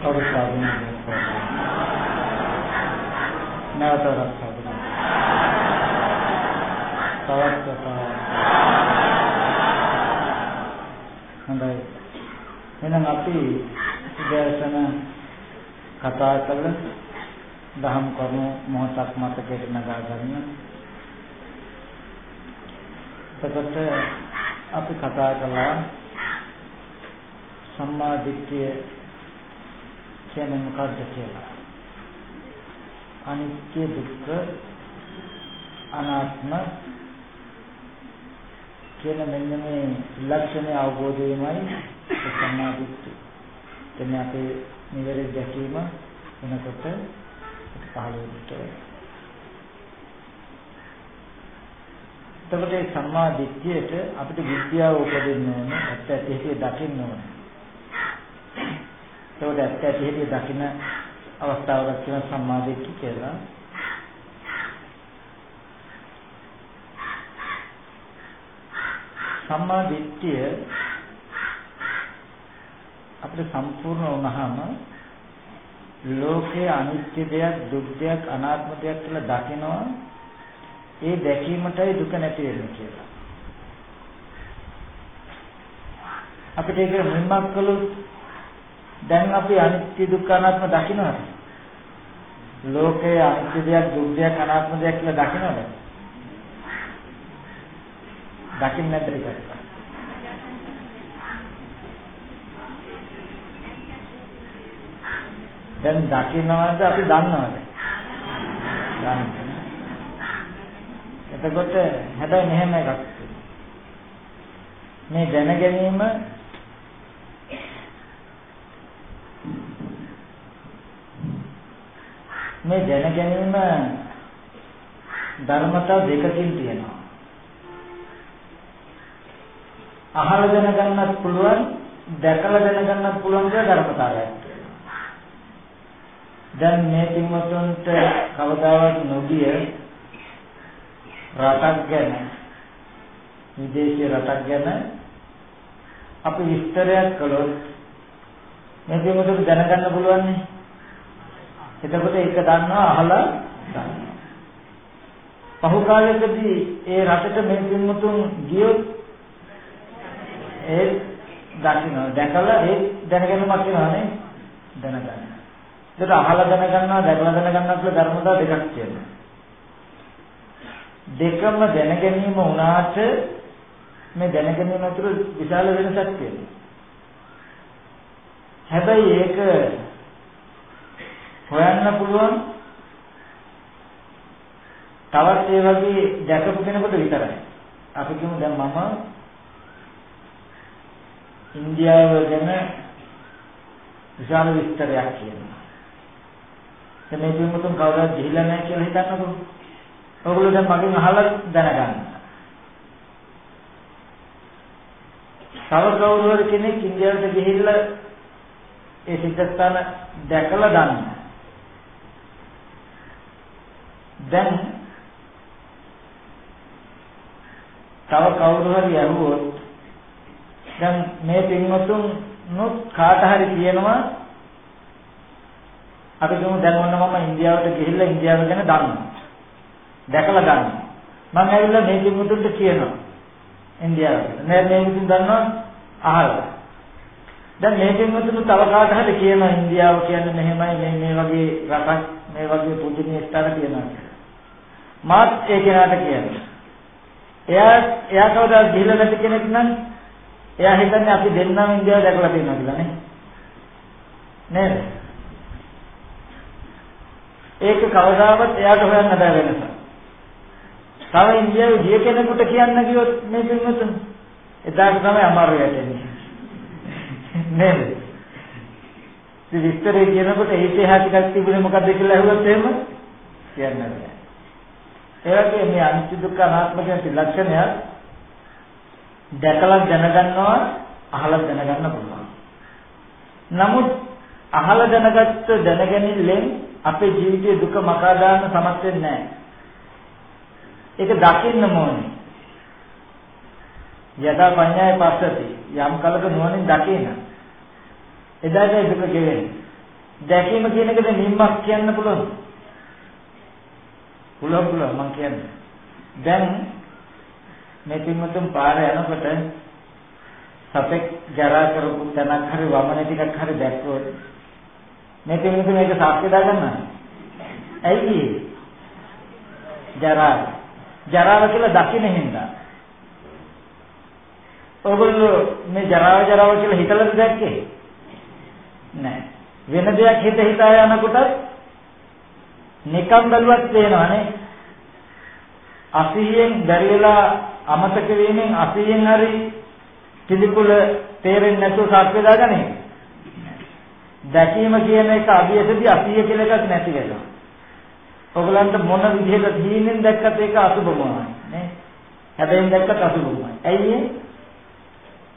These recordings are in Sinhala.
අවස්ථාවෙන් නැවත රක්ෂා කරනවා. තවත් හොඳයි. එහෙනම් අපි උදෑසන කතා කළ දහම් කරුණු මොහොතක් මතකයට නගා ගන්න. එතකොට අපි කතා කළා සම්මා දිට්ඨිය කියන්නේ මොකක්ද කියලා. අනිත්‍ය දුක්ඛ අනාත්ම කියන මෙන්න මේ ලක්ෂණ අවබෝධ වීමයි සම්මා දිට්ඨිය. එතන අපේ නිවැරදි දැකීම වෙනකොට පහළ වෙන්න එතකොට සම්මා දිට්ඨියට අපිට විද්‍යාව උපදින්න ඕනේ ඇත්ත ඇති හැටි දකින්න ඕනේ එතකොට ඇත්ත ඇති හැටි දකින්න අවස්ථාවක් කියන සම්මා දිට්ඨිය කියලා සම්මා දිට්ඨිය අපිට සම්පූර්ණ වුණාම ලෝකයේ අනිත්‍ය දෙයක් දුක් දෙයක් අනාත්ම දෙයක් කියලා දකිනවා ඒ දැකීමටයි දුක නැති වෙන්නේ කියලා. අපිට ඒක මුලින්ම කළොත් දැන් අපි අනිත්‍ය දුක්ඛ අනාත්ම දකින්නවද? ලෝකයේ අනිත්‍ය දෙයක් දුක් දෙයක් අනාත්ම දෙයක් කියලා දකින්නවද? දකින්න නැද්ද ඒක? දැන් දකින්නවද අපි දන්නවද? දන්නවා. එතකොට හැබැයි මෙහෙම එකක් මේ දැන ගැනීම මේ දැන ගැනීම ධර්මතා දෙකකින් තියෙනවා. අහලා දැනගන්නත් පුළුවන්, දැකලා දැනගන්නත් පුළුවන් කියලා ධර්මතාවයක් තියෙනවා. දැන් මේ තින්වතුන්ට කවදාවත් නොගිය රටක් ගැන විදේශීය රටක් ගැන අපි විස්තරයක් කළොත් මේක මොකද දැනගන්න පුළුවන් නේ එතකොට ඒක දන්නවා අහලා දන්නවා පහු කාලයකදී ඒ රටට මේ පින්මුතුන් ගියොත් ඒ දකින්න දැකලා ඒ දැනගැනීමක් වෙනවානේ දැනගන්න. ඒකට අහලා දැනගන්නවා දැකලා දැනගන්නවා කියලා ධර්මතාව දෙකක් තියෙනවා. දෙකම දැන ගැනීම වුණාට මේ දැන ගැනීම අතර විශාල වෙනසක් තියෙනවා. හැබැයි ඒක හොයන්න පුළුවන් තවත් ඒ වගේ දැකපු කෙනෙකුට විතරයි. අපි කියමු දැන් මම ඉන්දියාව ගැන විශාල විස්තරයක් කියනවා. දැන් මේ පින්වතුන් කවදාවත් ගිහිල්ලා නැහැ කියලා හිතන්නකෝ. ඔයගොල්ලෝ දැන් මගෙන් අහලා දැනගන්න. තව කවුරු හරි කෙනෙක් ඉන්දියාවට ගිහිල්ලා ඒ සිද්ධාස්ථාන දැකලා ගන්න. දැන් තව කවුරු හරි යහුවොත් දැන් මේ පින්වතුන් නොත් කාට හරි කියනවා අපි කියමු දැන් ඔන්න මම ඉන්දියාවට ගිහිල්ලා ඉන්දියාව ගැන දන්නවා. දැකලා ගන්න. මම ඇවිල්ලා මේ කිමුතුන්ට කියනවා. ඉන්දියාවට. නෑ මේ කිමුතුන් දන්නවා අහලා. දැන් මේ කිමුතුන් තව කාට හරි කියනවා ඉන්දියාව කියන්නේ මෙහෙමයි මේ මේ වගේ රටක් මේ වගේ පුදුමී ස්ථාන තියෙනවා. මාත් ඒ කෙනාට කියනවා. එයා එයා කවදා ගිහිල්ලා නැති කෙනෙක් නම් එයා හිතන්නේ අපි දෙන්නම ඉන්දියාව දැකලා තියෙනවා කියලා නේ. නේද? ඒක කවදාවත් එයාට හොයන්න බෑ වෙනසක්. තව ඉන්දියාවේ ගිය කෙනෙකුට කියන්න ගියොත් මේ පින්වතුන් එදාට තමයි අමාරු යටෙන්නේ. නේද? ඉතින් විස්තරේ කියනකොට ඓතිහාසිකක් තිබුණේ මොකද්ද කියලා අහුවත් එහෙම කියන්න බෑ. ඒ වගේ මේ අනිත්‍ය දුක්ඛ අනාත්ම කියන ලක්ෂණය දැකලා දැනගන්නවා අහලා දැනගන්න පුළුවන්. නමුත් අහලා දැනගත්ත දැනගැනිල්ලෙන් අපේ ජීවිතයේ දුක මකා දාන්න සමත් වෙන්නේ නැහැ. ඒක දකින්න ඕනේ. යදා පඤ්ඤාය පස්සති යම් කලක නුවණින් දකින. එදාට දුක ගෙවෙන්නේ. දැකීම කියන එකට නිම්මක් කියන්න පුළුවන්. පුළුවන් පුළුවන් මම කියන්නේ. දැන් මේ පින්වතුන් පාර යනකොට සතෙක් ජරා කරපු තැනක් හරි වමන ටිකක් හරි දැක්කොත් මේ පින්වතුන් මේක සාක්ෂි දාගන්නවා. ඇයි ජරා ජරාව කියලා දකින්න හින්දා ඔයගොල්ලෝ මේ ජරාව ජරාව කියලා හිතලාද දැක්කේ? නෑ. වෙන දෙයක් හිත හිතා යනකොට නිකම් බැලුවත් පේනවනේ. අසිහියෙන් බැරි වෙලා අමතක වීමෙන් අසිහියෙන් හරි පිළිකුල තේරෙන්නේ නැතුව සත්‍ය දාගන්නේ. දැකීම කියන එක අභියසදී අසිහිය කියලා එකක් නැති වෙනවා. ඔයගලන්ට මොන විදිහකට දීනෙන් දැක්කත් ඒක අසුබමයි නේ. හැබැයි දැක්කත් අසුබමයි. ඇයි ඒ?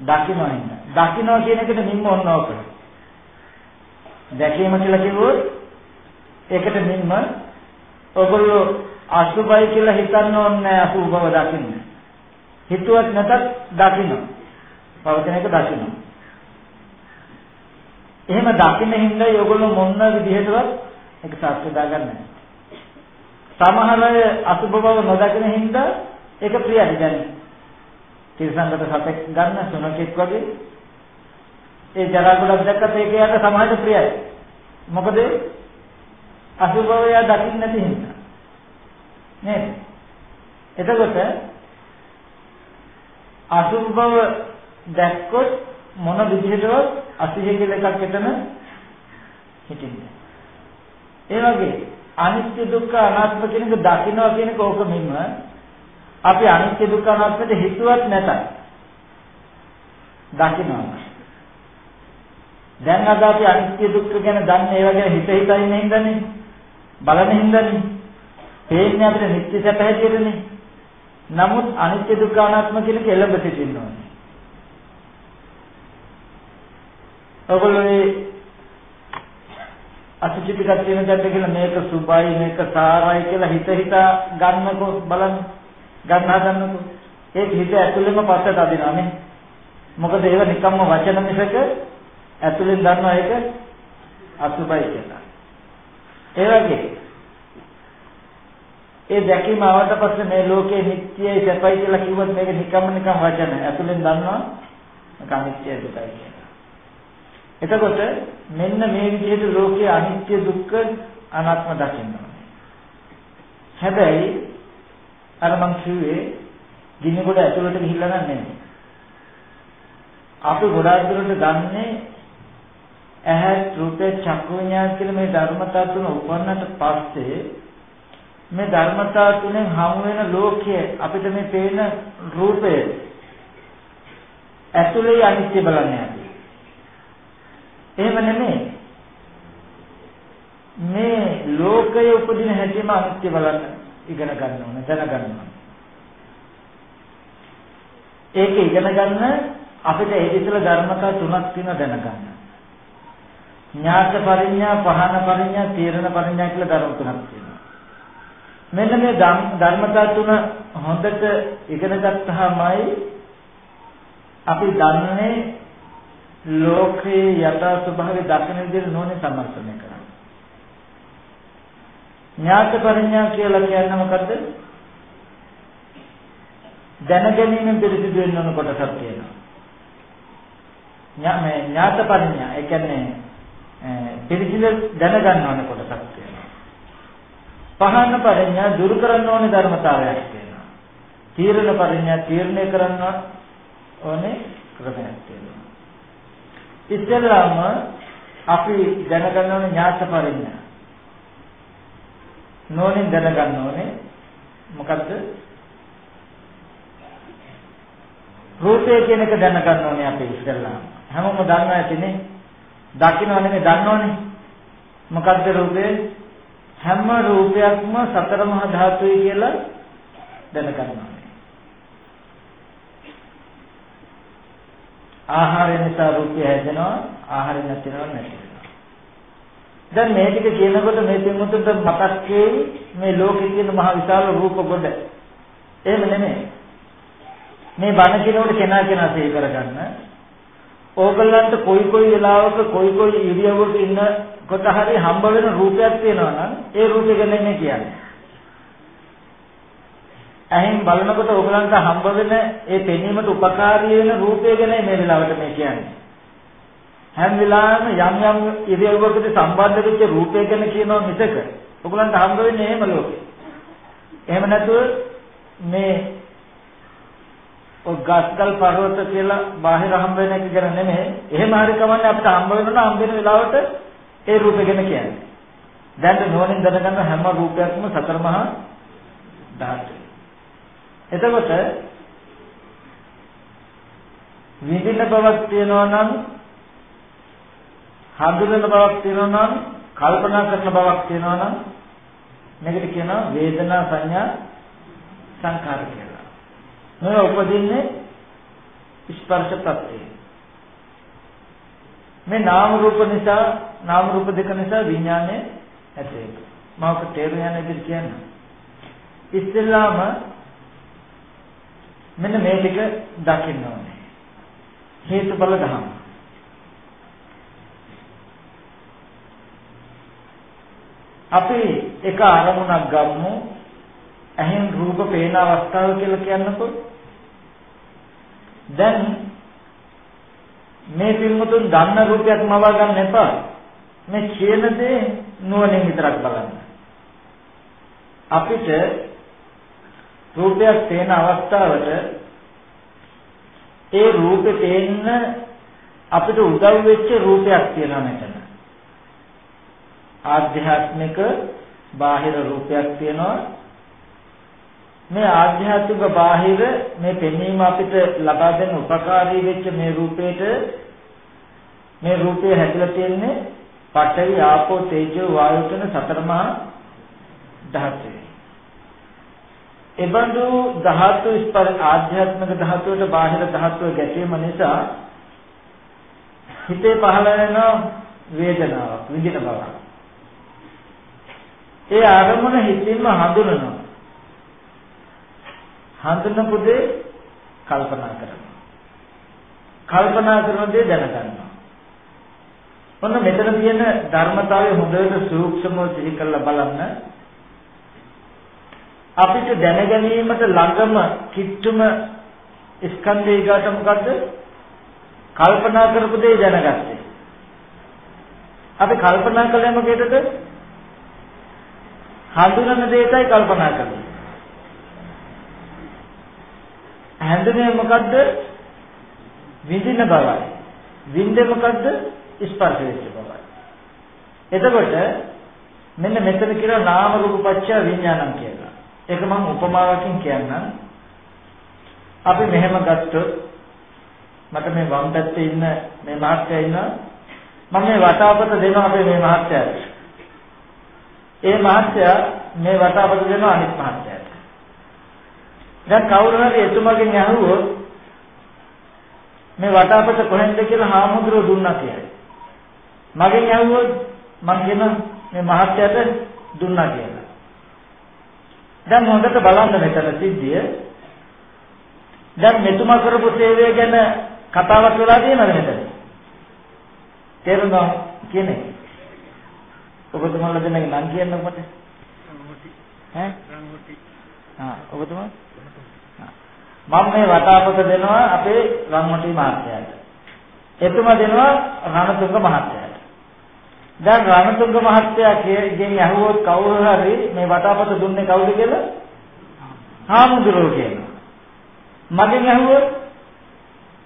දකින්නයින්. දකින්න කියන එකට නිම්ම ඕනෝක. දැකීම කියලා කිව්වොත් ඒකට නිම්ම ඔයගොල්ලෝ අසුබයි කියලා හිතන්න ඕනේ අසුබ බව දකින්න. හිතුවත් නැතත් දකින්න. පවතින එක දකින්න. එහෙම දකින්න හින්දා ඔයගොල්ලෝ මොන විදිහටවත් ඒක සාක්ෂි දාගන්නේ සමහර අය අසුබ බව නොදකින හින්දා ඒක ප්‍රියයි දැන් තිරසංගත සතෙක් ගන්න සුනකෙක් වගේ ඒ ජරා ගොඩක් දැක්කත් ඒක යට සමාජ ප්‍රියයි. මොකද අසුභවය දකින්න නැති හින්දා. නේද? එතකොට අසුභව දැක්කොත් මොන විදිහටවත් අසිහිය කියලා එකක් එතන හිටින්නේ. ඒ වගේ අනිත්‍ය දුක්ඛ අනාත්ම කියන එක දකින්නවා කියන එක ඕක මෙන්න අපි අනිත්‍ය දුක්ඛ අනාත්මට හිතුවත් නැතත් දකින්නවා. දැන් අද අපි අනිත්‍ය දුක්ඛ ගැන දන්නේ ඒව ගැන හිත හිතා ඉන්න හින්දානේ. බලන හින්දානේ. තේන්නේ අපිට නිත්‍ය සැප හැටියටනේ. නමුත් අනිත්‍ය දුක්ඛ අනාත්ම කියන එක එළඹ සිටින්න ඕනේ. ඔයගොල්ලෝ මේ අසුචි ටිකක් තියෙන දෙයක් කියලා මේක සුභයි මේක සාරයි කියලා හිත හිතා ගන්නකො බලන්න ගන්න හදන්නකො ඒක හිත ඇතුළෙම පස්සට අදිනවානේ මොකද ඒව නිකම්ම වචන මිසක ඇතුළෙන් දන්නවා ඒක අසුභයි කියලා. ඒ වගේ ඒ දැකීම ආවට පස්සේ මේ ලෝකේ නිට්ටයයි සැපයි කියලා කිව්වොත් මේක නිකම්ම නිකම් වචන. ඇතුළෙන් දන්නවා මේක අනිත්‍යයි දුකයි කියලා. එතකොට මෙන්න මේ විදිහට ලෝකයේ අනිත්‍ය දුක්ඛ අනාත්ම දකින්න හැබැයි අර මං කිව්වේ ගින්නකොට ඇතුළට ගිහිල්ලා නැහැ. අපි ගොඩාක් දුරට ගන්නේ ඇහැ රූපේ චක්කු විඤ්ඤාණ කියලා මේ ධර්මතා තුන උපන්නට පස්සේ මේ ධර්මතා තුනෙන් හමු වෙන ලෝකයේ අපිට මේ පේන රූපය ඇතුලේ අනිත්‍ය බලන්නේ අපි. එහෙම නෙමෙයි. මේ ලෝකයේ උපදින හැටිම අනිත්‍ය බලන්න ඉගෙන ගන්න ඕන දැනගන්න ඕන. ඒක ඉගෙන ගන්න අපිට ඒ විතර ධර්මතා තුනක් තියෙන දැනගන්න. ඥාත පරිඥා, පහන පරිඥා, තීරණ පරිඥා කියලා ධර්ම තුනක් තියෙනවා. මෙන්න මේ ධර්මතා තුන හොඳට ඉගෙන ගත්තාමයි අපි දන්නේ ලෝකේ යථා ස්වභාවය දකින විදිහට නොනේ සමර්ථනය කරන්නේ. ඥාත පරිඥා කියලා කියන්නේ මොකද්ද? දැනගැනීමෙන් පිළිසිදු වෙන්න ඕන කොටසක් තියෙනවා. ඥා ඥාත පරිඥා ඒ කියන්නේ පිළිසිදු දැනගන්න ඕන කොටසක් තියෙනවා. පහන පරිඥා දුරු කරන්න ඕනේ ධර්මතාවයක් තියෙනවා. තීරණ පරිඥා තීරණය කරන්න ඕනේ ක්‍රමයක් තියෙනවා. ඉස්සෙල්ලාම අපි දැනගන්න ඕනේ ඥාත පරිඥා නෝනින් දැනගන්න ඕනේ මොකද්ද? රූපය කියන එක දැනගන්න ඕනේ අපි ඉස්සෙල්ලා. හැමෝම දන්නවා ඇතිනේ. දකින්න නෙමෙයි දන්නෝනේ. මොකද්ද රූපය? හැම රූපයක්ම සතර මහා ධාතුයි කියලා දැනගන්න ඕනේ. ආහාරය නිසා රූපය හැදෙනවා, ආහාරය නැතිවෙනවා නැති දැන් මේ ටික කියනකොට මේ පින්මුතුන්ට මතක් වෙයි මේ ලෝකෙ තියෙන මහ විශාල රූප ගොඩ. එහෙම නෙමෙයි. මේ බණ කියනකොට කෙනා කෙනා සිහි කරගන්න. ඕගලන්ට කොයි කොයි වෙලාවක කොයි කොයි ඉරියව්වක ඉන්න කොට හරි හම්බ වෙන රූපයක් තියෙනවා නම් ඒ රූපය ගැන මේ කියන්නේ. ඇහෙන් බලනකොට ඕගලන්ට හම්බ වෙන ඒ පෙනීමට උපකාරී වෙන රූපය ගැන මේ වෙලාවට මේ කියන්නේ. හැම වෙලාවෙම යම් යම් ඉරියව්වකට සම්බන්ධ වෙච්ච රූපය ගැන කියනවා මිසක ඕගලන්ට හම්බ වෙන්නේ එහෙම ලෝකේ. එහෙම නැතුව මේ ඔය ගස්කල් පර්වත කියලා බාහිර හම්බ වෙන එක ගැන නෙමෙයි. එහෙම හරි කමන්නේ අපිට හම්බ වෙනවා හම්බ වෙන වෙලාවට ඒ රූපය ගැන කියන්නේ. දැන් නෝනින් දැනගන්න හැම රූපයක්ම සතර මහා ධාතු. එතකොට විඳින බවක් තියෙනවා නම් හඳුනන බවක් තියෙනවා නම් කල්පනා කරන බවක් තියෙනවා නම් මේකට කියනවා වේදනා සංඥා සංකාර කියලා. මේ උපදින්නේ ස්පර්ශ ප්‍රත්‍යය. මේ නාම රූප නිසා නාම රූප දෙක නිසා විඥානය ඇති වෙනවා. මම ඔක තේරුම් යන විදිහට කියන්න. ඉස්සෙල්ලාම මෙන්න මේ ටික දකින්න ඕනේ. හේතුඵල ධර්ම. අපි එක අරමුණක් ගමු. ඇහෙන් රූප පේන අවස්ථාව කියලා කියන්නකො. දැන් මේ පින්මුතුන් දන්න රූපයක් මවා ගන්න එපා. මේ කියන දේ නුවණින් විතරක් බලන්න. අපිට රූපයක් පේන අවස්ථාවට ඒ රූපේ පේන්න අපිට උදව් වෙච්ච රූපයක් තියෙනවා මෙතන. ආධ්‍යාත්මික බාහිර රූපයක් තියෙනවා මේ ආධ්‍යාත්මික බාහිර මේ පෙනීම අපිට ලබා දෙන උපකාරී වෙච්ච මේ රූපේට මේ රූපේ හැදලා තියෙන්නේ පඨවි ආපෝ තේජෝ වායු කියන සතර මහා ධාතුයි. එබඳු ධාතු ස්පර ආධ්‍යාත්මික ධාතුවට බාහිර ධාතුව ගැටීම නිසා හිතේ පහළ වෙන වේදනාවක් විඳින බවක්. ඒ ආරමුණ හිතින්ම හඳුනනවා. හඳුනපු දේ කල්පනා කරනවා. කල්පනා කරන දේ දැනගන්නවා. ඔන්න මෙතන තියෙන ධර්මතාවය හොඳට සූක්ෂමව සිහි කරලා බලන්න. අපිට දැනගැනීමට ළඟම කිට්ටුම ස්කන්ධය ඊගාට මොකද්ද? කල්පනා කරපු දේ දැනගත්තේ. අපි කල්පනා කළේ මොකේදද? හඳුනන දෙයටයි කල්පනා කරන්නේ. හැඳුනේ මොකද්ද? විඳින බවයි. විඳින මොකද්ද? ස්පර්ශ වෙච්ච බවයි. එතකොට මෙන්න මෙතන කියලා නාම රූප පත්‍ය විඥානං කියලා. ඒක මම උපමාවකින් කියන්නම්. අපි මෙහෙම ගත්තොත් මට මේ වම් පැත්තේ ඉන්න මේ මහත්තයා ඉන්නවා. මම මේ වටාපත දෙනවා අපේ මේ මහත්තයාට. ඒ මහත්තයා මේ වටාපත දෙනවා අනිත් මහත්තයාට. දැන් කවුරු හරි එතුමගෙන් අහුවොත් මේ වටාපත කොහෙන්ද කියලා හාමුදුරුවෝ දුන්නා කියයි. මගෙන් අහුවොත් මං කියන මේ මහත්යට දුන්නා කියලා. දැන් හොඳට බලන්න මෙතන සිද්ධිය. දැන් මෙතුමා කරපු සේවය ගැන කතාවක් වෙලා තියෙනවද මෙතන? තේරුණා කියන්නේ? ඔබතුමාලා දෙන්නගේ නම් කියන්න මට. ඈ? ආ ඔබතුමා මම මේ වටාපත දෙනවා අපේ රන්මටි මහත්තයාට. එතුමා දෙනවා රණතුංග මහත්තයාට. දැන් රණතුංග මහත්තයා ගෙන් අහුවොත් කවුරු හරි මේ වටාපත දුන්නේ කවුද කියලා? හාමුදුරුවෝ කියනවා. මගෙන් අහුවොත්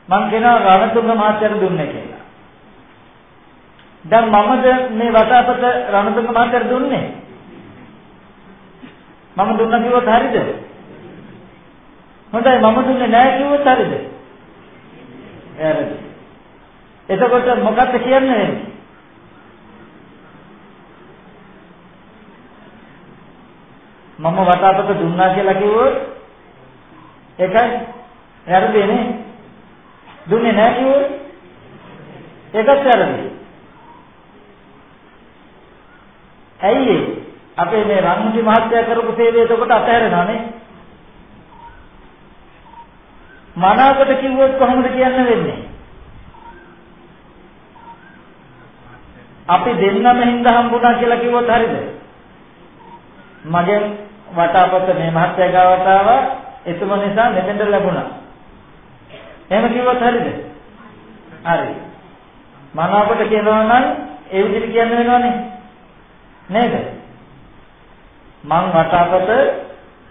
මං කියනවා රණතුංග මහත්තයාට දුන්නේ කියලා. දැන් මමද මේ වටාපත රණතුංග මහත්තයාට දුන්නේ? මම දුන්නා කිව්වොත් හරිද? හොඳයි මම දුන්නේ නැහැ කිව්වොත් හරිද? වැරදි. එතකොට මොකක්ද කියන්නේ? මම වටාපත දුන්නා කියලා කිව්වොත් ඒකයි වැරදිනේ. දුන්නේ නැහැ කිව්වොත් ඒකත් වැරදි. ඇයි අපේ මේ රන්මුටි මහත්තයා කරපු සේවය එතකොට අතහැරෙනවානේ. මනාවකට කිව්වොත් කොහොමද කියන්න වෙන්නේ? අපි දෙන්නම හින්දා හම්බුණා කියලා කිව්වොත් හරිද? මගේ වටාපත මේ මහත්ය ගාවට ආවා එතුම නිසා මෙතෙන්ට ලැබුණා. එහෙම කිව්වොත් හරිද? හරි. මනාවට කියනවා නම් ඒ විදිහට කියන්න වෙනවනේ. නේද? මං වටාපත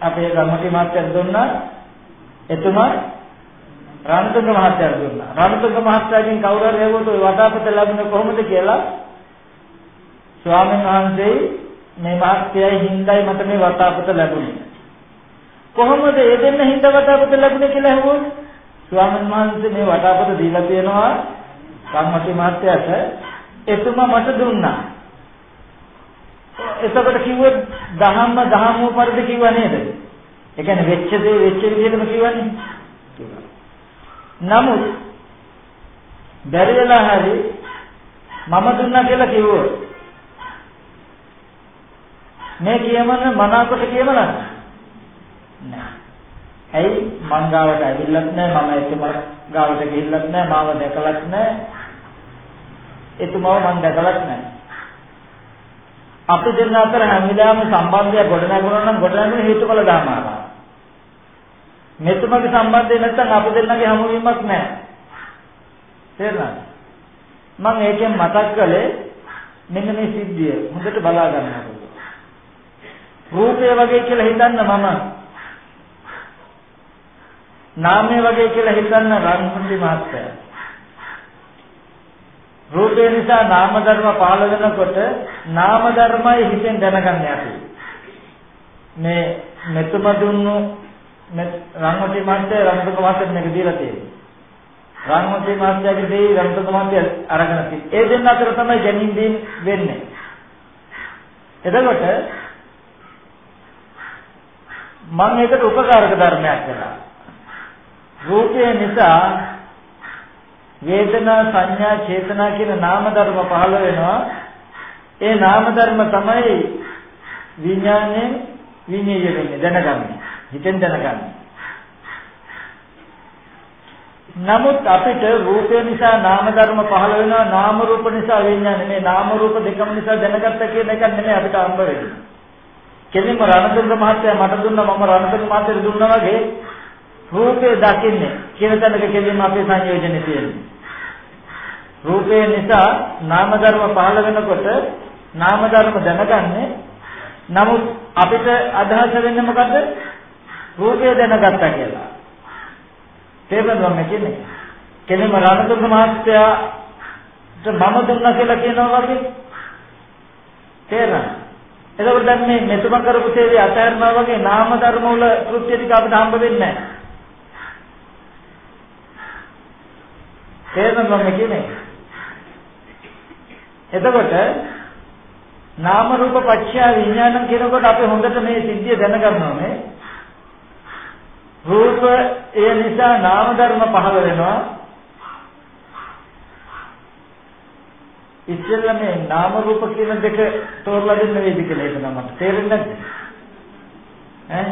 අපේ ගම්මති මාත්‍යට දුන්නා. එතුමා රණතුංග මහත්තයාට දුන්නා. රණතුංග මහත්තයාගෙන් කවුරු හරි ඇහුවොත් ඔය වටාපත ලැබුණේ කොහොමද කියලා ස්වාමීන් වහන්සේ මේ මහත්තයයි හිඳයි මට මේ වටාපත ලැබුණේ. කොහොමද ඒ දෙන්න හිඳ වටාපත ලැබුණේ කියලා ඇහුවොත් ස්වාමීන් වහන්සේ මේ වටාපත දීලා තියෙනවා කම්මති මහත්තයාට එතුමා මට දුන්නා. එතකොට කිව්වොත් දහම්ම දහම් වූ පරිදි කිව්වා නේද? ඒ කියන්නේ වෙච්ච දේ වෙච්ච විදිහටම කිව්වනේ. නමුත් බැරි වෙලා හරි මම දුන්නා කියලා කිව්වොත් මේ කියමන මනාකොට කියමන නෑ. ඇයි මං ගාවට ඇවිල්ලත් නෑ මම එතුම ගාවට ගිහිල්ලත් නෑ මාව දැකලත් නෑ එතුමව මං දැකලත් නෑ අපි දෙන්න අතර හැම වෙලාවෙම සම්බන්ධය ගොඩනගනවා නම් ගොඩනගන හේතුඵල ධර්මාරා මෙතුමගේ සම්බන්ධය නැත්නම් අප දෙන්නගේ හමුවීමක් නැහැ. තේරුණාද? මම ඒකෙන් මතක් කළේ මෙන්න මේ සිද්ධිය හොඳට බලා ගන්න රූපය වගේ කියලා හිතන්න මම නාමය වගේ කියලා හිතන්න රන්හුන්දි මහත්තයා රූපය නිසා නාම ධර්ම පහළ වෙනකොට නාම ධර්මයි හිතෙන් දැනගන්න අපි මේ මෙතුම දුන්නු රන්වටි මාත්‍ය රන්තුක මාත්‍යෙත් මේක දීලා තියෙන්නේ. රන්වටි මාත්‍යගේ දෙයි රන්තුක මාත්‍ය අරගෙන තියෙන්නේ. ඒ දෙන්න අතර තමයි ගැනීම දීම වෙන්නේ. එතකොට මම ඒකට උපකාරක ධර්මයක් කළා. රූපය නිසා වේදනා සංඥා චේතනා කියන නාම ධර්ම පහළ වෙනවා. ඒ නාම ධර්ම තමයි විඥානයේ විඤ්ඤාණය වෙන්නේ දැනගන්නේ. හිතෙන් දැනගන්න. නමුත් අපිට රූපය නිසා නාම ධර්ම පහළ වෙනවා නාම රූප නිසා විඥාන මේ නාම රූප දෙකම නිසා දැනගත්ත කියන එක නෙමෙයි අපිට හම්බ වෙන්නේ. කෙලින්ම රණතුංග මහත්තයා මට දුන්නා මම රණතුංග මහත්තයාට දුන්නා වගේ රූපේ දකින්නේ කියන තැනක කෙලින්ම අපේ සංයෝජනේ තියෙනවා. රූපේ නිසා නාම ධර්ම පහළ වෙනකොට නාම ධර්ම දැනගන්නේ නමුත් අපිට අදහස වෙන්නේ මොකද්ද? රූපය දැනගත්තා කියලා. තේරුණාද මම කියන්නේ? කෙනෙම රණතුංග මහත්තයාට මම දුන්නා කියලා කියනවා වගේ තේරෙනවද? එතකොට දැන් මේ මෙතුම කරපු තේරිය අතහැරනවා වගේ නාම ධර්ම වල කෘත්‍ය ටික අපිට හම්බ වෙන්නේ නැහැ. තේරෙනවද මම කියන්නේ? එතකොට නාම රූප පත්‍ය විඥානං කියනකොට අපි හොඳට මේ සිද්ධිය දැනගන්න ඕනේ. රූප ඒ නිසා නාම ධර්ම පහළ වෙනවා ඉස්සෙල්ලා මේ නාම රූප කියන දෙක තෝරලා දෙන්න වේවි කියලා හිතනවා මට තේරෙන්නේ නැද්ද ඈ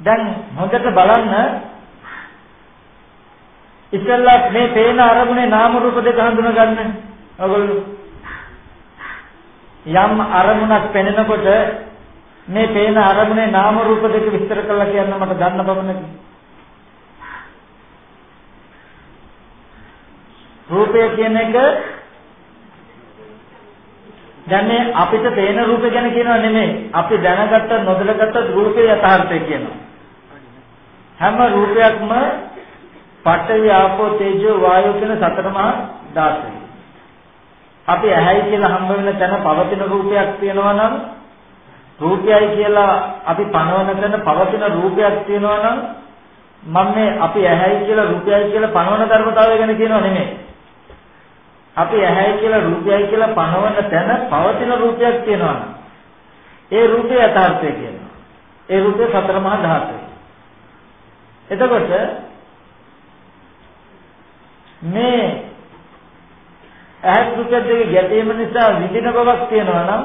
දැන් හොඳට බලන්න ඉස්සෙල්ලා මේ පේන අරමුණේ නාම රූප දෙක හඳුනා ගන්න ඔයගොල්ලෝ යම් අරමුණක් පෙනෙනකොට මේ පේන අරමුණේ නාම රූප දෙක විස්තර කරලා කියන්න මට ගන්න බබනකි. රූපය කියන එක දැන් මේ අපිට පේන රූපය ගැන කියනව නෙමෙයි. අපි දැනගත්ත නොදැනගත්ත රූපේ යථාර්ථය කියනවා. හැම රූපයක්ම පඨවි ආපෝ තේජෝ වායෝ කියන සතර මහා ධාතුයි. අපි ඇහැයි කියලා හම්බ වෙන තැන පවතින රූපයක් තියෙනවා නම් රූපයයි කියලා අපි පනවන තැන පවතින රූපයක් තියෙනවා නම් මම මේ අපි ඇහැයි කියලා රූපයයි කියලා පනවන ධර්මතාවය ගැන කියනව නෙමෙයි. අපි ඇහැයි කියලා රූපයයි කියලා පනවන තැන පවතින රූපයක් තියෙනවා නම් ඒ රූපේ යථාර්ථය කියනවා. ඒ රූපේ සතර මහා ධාතුයි. එතකොට මේ ඇහැ රූප දෙක ගැටීම නිසා විඳින බවක් තියෙනවා නම්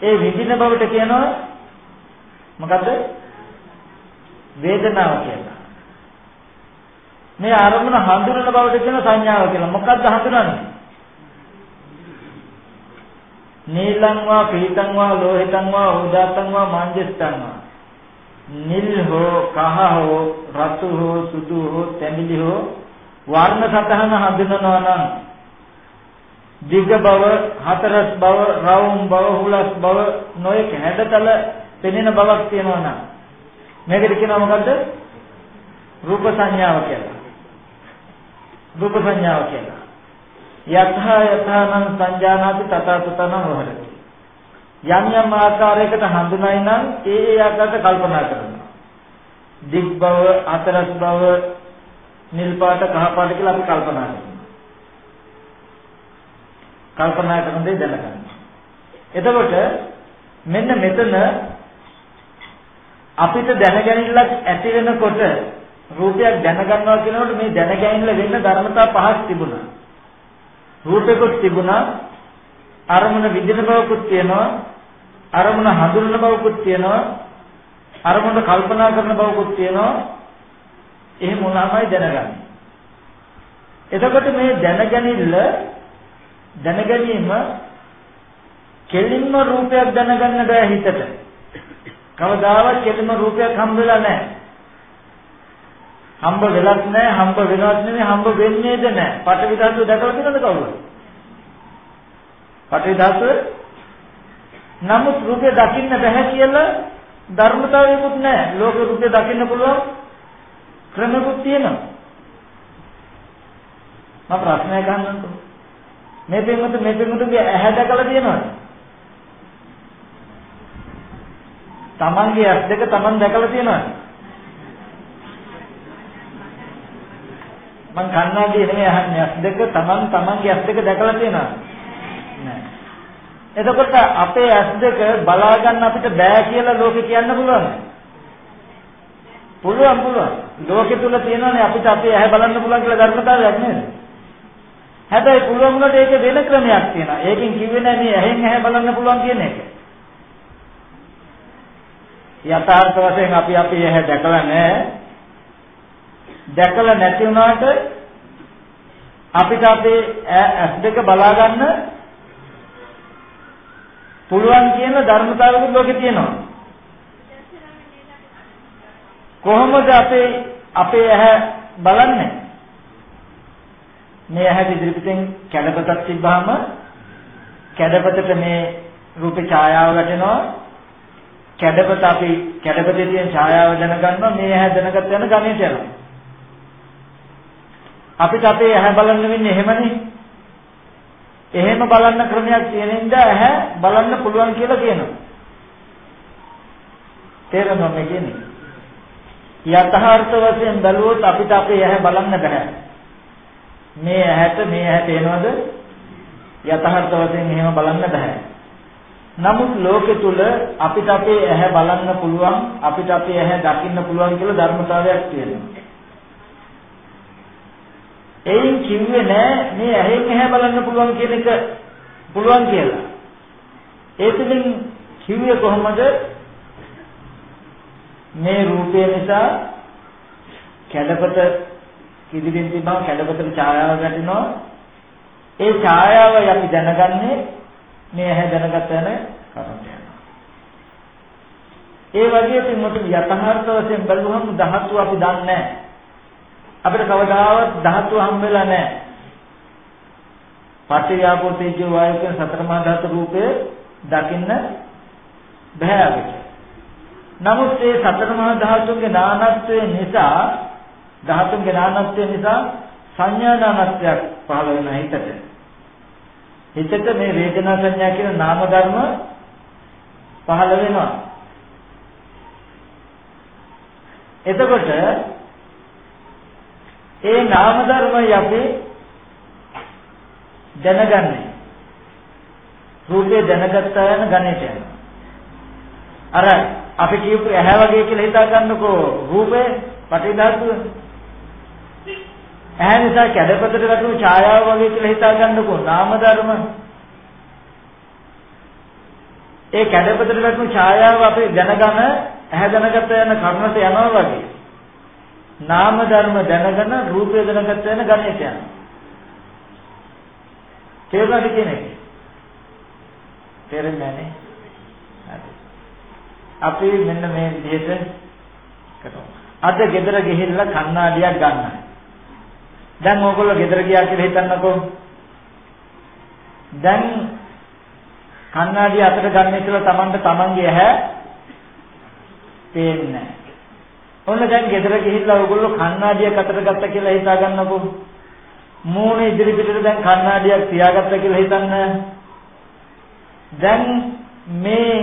ඒ විඳින බවට කියනවා මොකද්ද? වේදනාව කියලා. මේ අරමුණ හඳුනන බවට කියන සංඥාව කියලා. මොකක්ද හඳුනන්නේ? නීලං වා පීතං වා ලෝහිතං වා උදාතං වා මාංජස්තං වා නිල් හෝ කහ හෝ රතු හෝ සුදු හෝ තැඹිලි හෝ වර්ණ සතහන හඳුනනවා නම් දිග බව හතරස් බව රවුම් බව හුලස් බව නොයෙක් හැඩතල පෙනෙන බවක් තියෙනවා නම් මේකට කියනවා මොකද්ද? රූප සංඥාව කියලා. රූප සංඥාව කියලා. යතහ යතනං සංජානාති තථා තතනං වහරති. යම් යම් ආකාරයකට හඳුනයි නම් ඒ ඒ ආකාරයට කල්පනා කරනවා. දිග් බව අතරස් බව නිල් පාට කහ පාට කියලා අපි කල්පනා කරනවා. කල්පනා කරන දේ දැනගන්න. එතකොට මෙන්න මෙතන අපිට දැනගැනිල්ලක් ඇති වෙනකොට රූපයක් දැනගන්නවා කියනකොට මේ දැනගැනිල්ල වෙන්න ධර්මතා පහක් තිබුණා. රූපෙකුත් තිබුණා, අරමුණ විදින බවකුත් තියෙනවා, අරමුණ හඳුනන බවකුත් තියෙනවා, අරමුණ කල්පනා කරන බවකුත් තියෙනවා. එහෙම වුණාමයි දැනගන්නේ. එතකොට මේ දැනගැනිල්ල දැනගැනීම කෙලින්ම රූපයක් දැනගන්න බෑ හිතට. කවදාවත් කෙලින්ම රූපයක් හම්බ වෙලා නැහැ. හම්බ වෙලත් නැහැ, හම්බ වෙනවත් නෙමෙයි, හම්බ වෙන්නේද නැහැ. පඨවි ධාතුව දැකලා තියෙනවද කවුරුද? පඨවි ධාතුව නමුත් රූපය දකින්න බෑ කියලා ධර්මතාවයකුත් නැහැ. ලෝක රූපය දකින්න පුළුවන් ක්‍රමකුත් තියෙනවා. මම ප්‍රශ්නයක් අහන්නම්කෝ. මේ පින්වත මේ පින්වතුන්ගේ ඇහැ දැකලා තියෙනවද? තමන්ගේ ඇස් දෙක තමන් දැකලා තියෙනවද? මං කන්නාඩියේ නෙමෙයි අහන්නේ ඇස් දෙක තමන් තමන්ගේ ඇස් දෙක දැකලා තියෙනවද? නෑ. එතකොට අපේ ඇස් දෙක බලා ගන්න අපිට බෑ කියලා ලෝකෙ කියන්න පුළුවන්ද? පුළුවන් පුළුවන්. ලෝකෙ තුල තියෙනවනේ අපිට අපේ ඇහැ බලන්න පුළුවන් කියලා ධර්මතාවයක් නේද? හැබැයි පුළුවන් වුණාට ඒක වෙන ක්‍රමයක් තියෙනවා. ඒකෙන් කිව්වේ නෑ මේ ඇහෙන් ඇහැ බලන්න පුළුවන් කියන එක. යථාර්ථ වශයෙන් අපි අපි ඇහැ දැකලා නැහැ. දැකලා නැති වුණාට අපිට අපේ ඇස් දෙක බලා ගන්න පුළුවන් කියන ධර්මතාවයක ලෝකේ තියෙනවා. කොහොමද අපේ අපේ ඇහැ බලන්නේ? මේ ඇහැ ඉදිරිපිටෙන් කැඩපතක් තිබ්බහම කැඩපතට මේ රූපේ ඡායාව වැටෙනවා කැඩපත අපි කැඩපතේ තියෙන ඡායාව දැනගන්නවා මේ ඇහැ දැනගත්ත යන ගමේට යනවා. අපිට අපේ ඇහැ බලන්න වෙන්නේ එහෙමනේ. එහෙම බලන්න ක්‍රමයක් තියෙන නිසා ඇහැ බලන්න පුළුවන් කියලා කියනවා. තේරෙනවද මේ කියන්නේ? යථාර්ථ වශයෙන් බැලුවොත් අපිට අපේ ඇහැ බලන්න බෑ. මේ ඇහැට මේ ඇහැ පේනවද? යථාර්ථ වශයෙන් එහෙම බලන්න බෑ. නමුත් ලෝකෙ තුල අපිට අපේ ඇහැ බලන්න පුළුවන් අපිට අපේ ඇහැ දකින්න පුළුවන් කියලා ධර්මතාවයක් තියෙනවා. එයින් කිව්වේ නෑ මේ ඇහෙන් ඇහැ බලන්න පුළුවන් කියන එක පුළුවන් කියලා. ඒ තුලින් කිව්වේ කොහොමද? මේ රූපය නිසා කැඩපත කිදිරින් තිබ්බම කැඩපතට ඡායාව වැටෙනවා. ඒ ඡායාව අපි දැනගන්නේ මේ ඇහැ දැනගත යන කරුණට යනවා. ඒ වගේ පින්වතුන් යථාර්ථ වශයෙන් බලුවහම ධාතු අපි දන්නේ නැහැ. අපිට කවදාවත් ධාතු හම් වෙලා නැහැ. පටිඝාපෝ තේජෝ වායු කියන සතර මහා ධාතු රූපය දකින්න බෑ අපිට. නමුත් මේ සතර මහා ධාතුන්ගේ නානත්වය නිසා ධාතුන්ගේ නානත්වය නිසා සංඥා නානත්වයක් පහළ වෙන හිතට. හිතට මේ වේදනා සංඥා කියන නාම ධර්ම පහළ වෙනවා. එතකොට ඒ නාම ධර්මයි අපි දැනගන්නේ. රූපේ දැනගත්තා යන ගණිත යනවා. අර අපි කියපු ඇහැ වගේ කියලා හිතා ගන්නකෝ රූපේ පටිධාතුව ඇහැ නිසා කැඩපතට වැටුණු ඡායාව වගේ කියලා හිතා ගන්නකො නාම ධර්ම. ඒ කැඩපතට වැටුණු ඡායාව අපි දැනගම ඇහැ දැනගත යන කර්මත යනවා වගේ. නාම ධර්ම දැනගෙන රූපය දැනගත්ත වෙන ගණිත යනවා. තේරුණාද කියන්නේ? තේරෙන්නේ නැහැ අපි මෙන්න මේ විදිහට කරනවා. අද ගෙදර ගිහිල්ලා කණ්ණාඩියක් ගන්න. දැන් ඕගොල්ලෝ ගෙදර ගියා කියලා හිතන්නකෝ. දැන් කණ්ණාඩිය අතට ගන්න ඉස්සෙල්ලා Tamanට Tamanගේ ඇහැ පේන්නේ නැහැ. ඔන්න දැන් ගෙදර ගිහිල්ලා ඔයගොල්ලෝ කණ්ණාඩියක් අතට ගත්ත කියලා හිතා ගන්නකො. මූණ ඉදිරි පිටට දැන් කණ්ණාඩියක් තියාගත්ත කියලා හිතන්න. දැන් මේ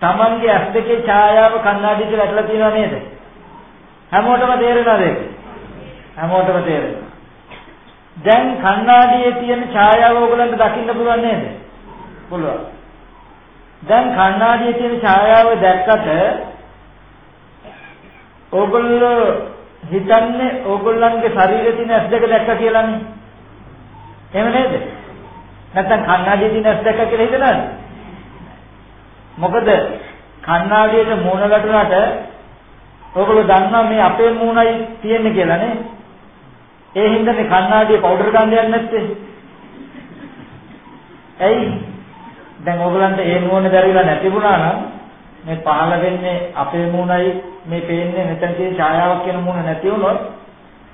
Tamange ඇස් දෙකේ ඡායාව කණ්ණාඩියට වැටලා තියෙනව නේද? හැමෝටම තේරෙනවද ඒක? හැමෝටම තේරෙනවා. දැන් කණ්ණාඩියේ තියෙන ඡායාව ඕගලන්ට දකින්න පුළුවන් නේද? පුළුවන්. දැන් කණ්ණාඩියේ තියෙන ඡායාව දැක්කට ඕගොල්ලෝ හිතන්නේ ඕගොල්ලන්ගේ ශරීරයේ තියෙන ඇස් දෙක දැක්ක කියලානේ. එහෙම නේද? නැත්තම් කණ්ණාඩියේ තියෙන ඇස් දැක්ක කියලා හිතනවද? මොකද කණ්ණාඩියට මූණ ගැටුණාට ඕගොල්ලෝ දන්නවා මේ අපේ මූණයි තියෙන්නේ කියලානේ. ඒ හින්දානේ කණ්ණාඩිය පවුඩර් ගන්න යන්නේ නැත්තේ. ඇයි? දැන් ඕගලන්ට ඒ නුවණ දැරිලා නැතිුණා නම් මේ පහළ වෙන්නේ අපේ මූණයි මේ පේන්නේ මෙතන තියෙන ඡායාවක් කියන මූණ නැති වුණොත්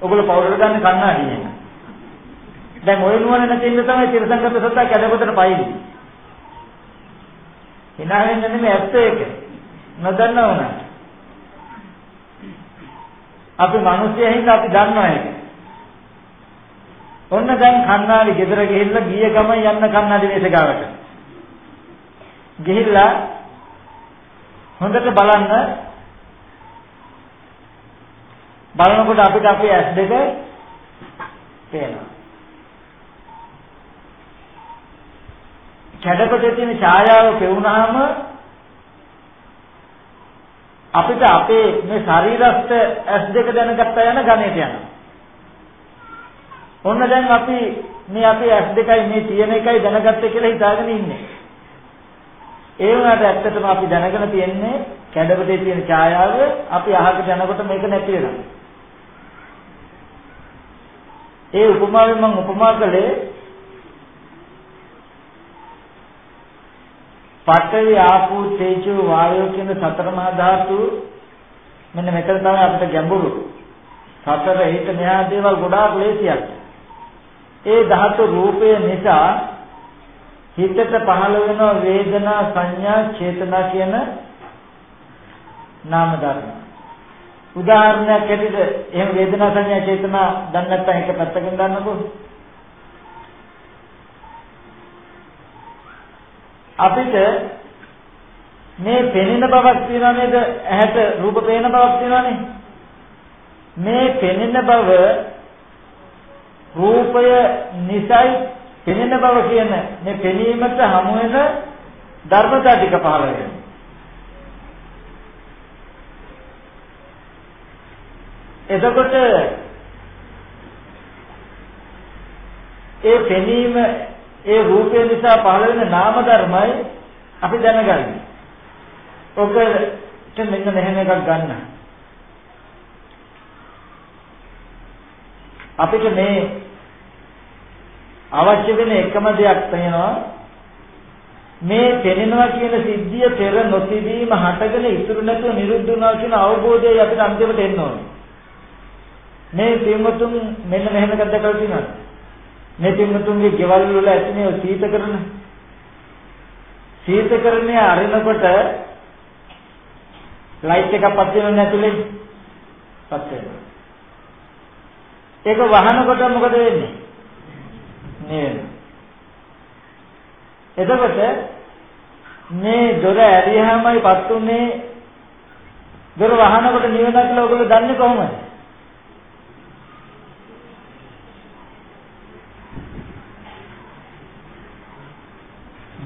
ඔයගොල්ලෝ පවුඩර් ගන්න කණ්ණාඩියෙන්. දැන් ওই නුවණ නැති ඉන්න තමයි තිරසංගත සත්‍ය කැඩපතට පයින්නේ. hina වෙන්නේ නෙමෙයි ඇත්ත ඒක. නොදන්නව නෑ. අපි මිනිස්සුන් හින්දා අපි දන්නවා ඒක. ඔන්න දැන් කන්නාඩි ගෙදර ගිහිල්ලා ගිය ගමන් යන්න කන්නාඩි මේසගාවට. ගිහිල්ලා හොඳට බලන්න බලනකොට අපිට අපේ ඇස් දෙක පේනවා. කැඩපතේ තියෙන ඡායාව පෙවුනහම අපිට අපේ මේ ශරීරස්ත ඇස් දෙක දැනගත්ත යන ගණේට යනවා. ඔන්න දැන් අපි මේ අපේ ඇස් දෙකයි මේ තියෙන එකයි දැනගත්තේ කියලා හිතාගෙන ඉන්නේ. ඒ වුණාට ඇත්තටම අපි දැනගෙන තියෙන්නේ කැඩපතේ තියෙන ඡායාව අපි අහකට යනකොට මේක නැති වෙනවා. ඒ උපමාවෙන් මම උපමා කළේ පඨවි ආපෝ තේජෝ වායෝ කියන සතර මහා ධාතු මෙන්න මෙතන තමයි අපිට ගැඹුරු සතර හිත මෙහා දේවල් ගොඩාක් ලේසියක් ඒ ධාතු රූපය නිසා හිතට පහළ වෙන වේදනා සංඥා චේතනා කියන නාම ධර්ම. උදාහරණයක් ඇටියට එහෙම වේදනා සංඥා චේතනා දැන් නැත්නම් එක පැත්තකින් ගන්නකො. අපිට මේ පෙනෙන බවක් තියෙනවා නේද? ඇහැට රූප පේන බවක් තියෙනවානේ. මේ පෙනෙන බව රූපය නිසයි පෙනෙන බව කියන මේ පෙනීමට හමු වෙන ධර්මතා ටික පහළ වෙනවා. එතකොට ඒ පෙනීම ඒ රූපය නිසා පහළ වෙන නාම ධර්මයි අපි දැනගන්නේ. ඔකට මෙන්න මෙහෙම එකක් ගන්න. අපිට මේ අවශ්‍ය වෙන එකම දෙයක් තියෙනවා මේ පෙනෙනවා කියන සිද්ධිය පෙර නොතිබීම හටගෙන ඉතුරු නැතුව නිරුද්ධ වුණා කියන අවබෝධය අපිට අන්තිමට එන්න ඕනේ. මේ පින්වතුන් මෙන්න මෙහෙම එකක් දැකලා තියෙනවා. මේ පින්වතුන්ගේ ගෙවල් වල ඇතිනේ සීතකරණ. සීතකරණය අරිනකොට ලයිට් එකක් පත් වෙනවද ඇතුලේ? පත් වෙනවා. ඒක වහනකොට මොකද වෙන්නේ? නේද? එතකොට මේ දොර ඇරියාමයි පත් උනේ දොර වහනකොට නිවෙනවා කියලා ඔයගොල්ලෝ දන්නේ කොහොමද?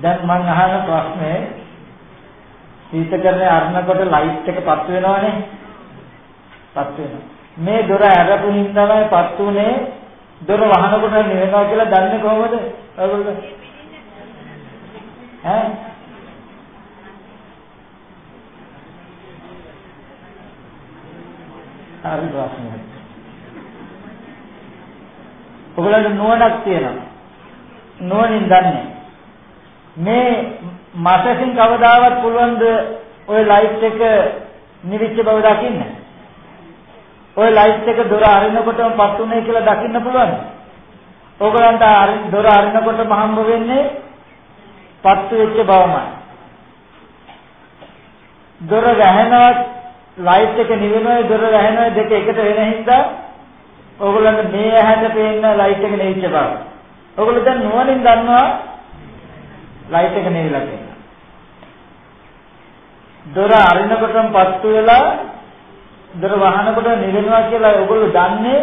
දැන් මම අහන ප්‍රශ්නේ සීතකරණය අරනකොට ලයිට් එක පත් වෙනවනේ. පත් වෙනවා. මේ දොර ඇරපු හින්දාමයි පත් උනේ දොර වහනකොට නිවෙනවා කියලා දන්නේ කොහොමද? ඔයගොල්ලෝ ඈ හරි ප්‍රශ්නයක්. ඔයගොල්ලන්ට නුවණක් තියෙනවා. නුවණින් දන්නේ. මේ මාතසින් කවදාවත් පුළුවන් ද ওই ලයිට් එක නිවිච්ච බව දකින්න? ওই ලයිට් එක දොර අරිනකොටම පත්ුනේ කියලා දකින්න පුළුවන්ද? ඕගලන්ට දොර අරිනකොටම හම්බ වෙන්නේ පත්තු වෙච්ච බවමයි. දොර වැහෙනවා ලයිට් එක නිවෙනවා දොර වැහෙනවා දෙක එකට වෙන හින්දා ඕගොල්ලන්ට මේ ඇහැට පේන ලයිට් එක නෙවිච්ච බව. ඕගොල්ලෝ දැන් නුවණින් දන්නවා ලයිට් එක නෙවිලා තියෙනවා. දොර අරිනකොටම පත්තු වෙලා දොර වහනකොට නිවෙනවා කියලා ඕගොල්ලෝ දන්නේ?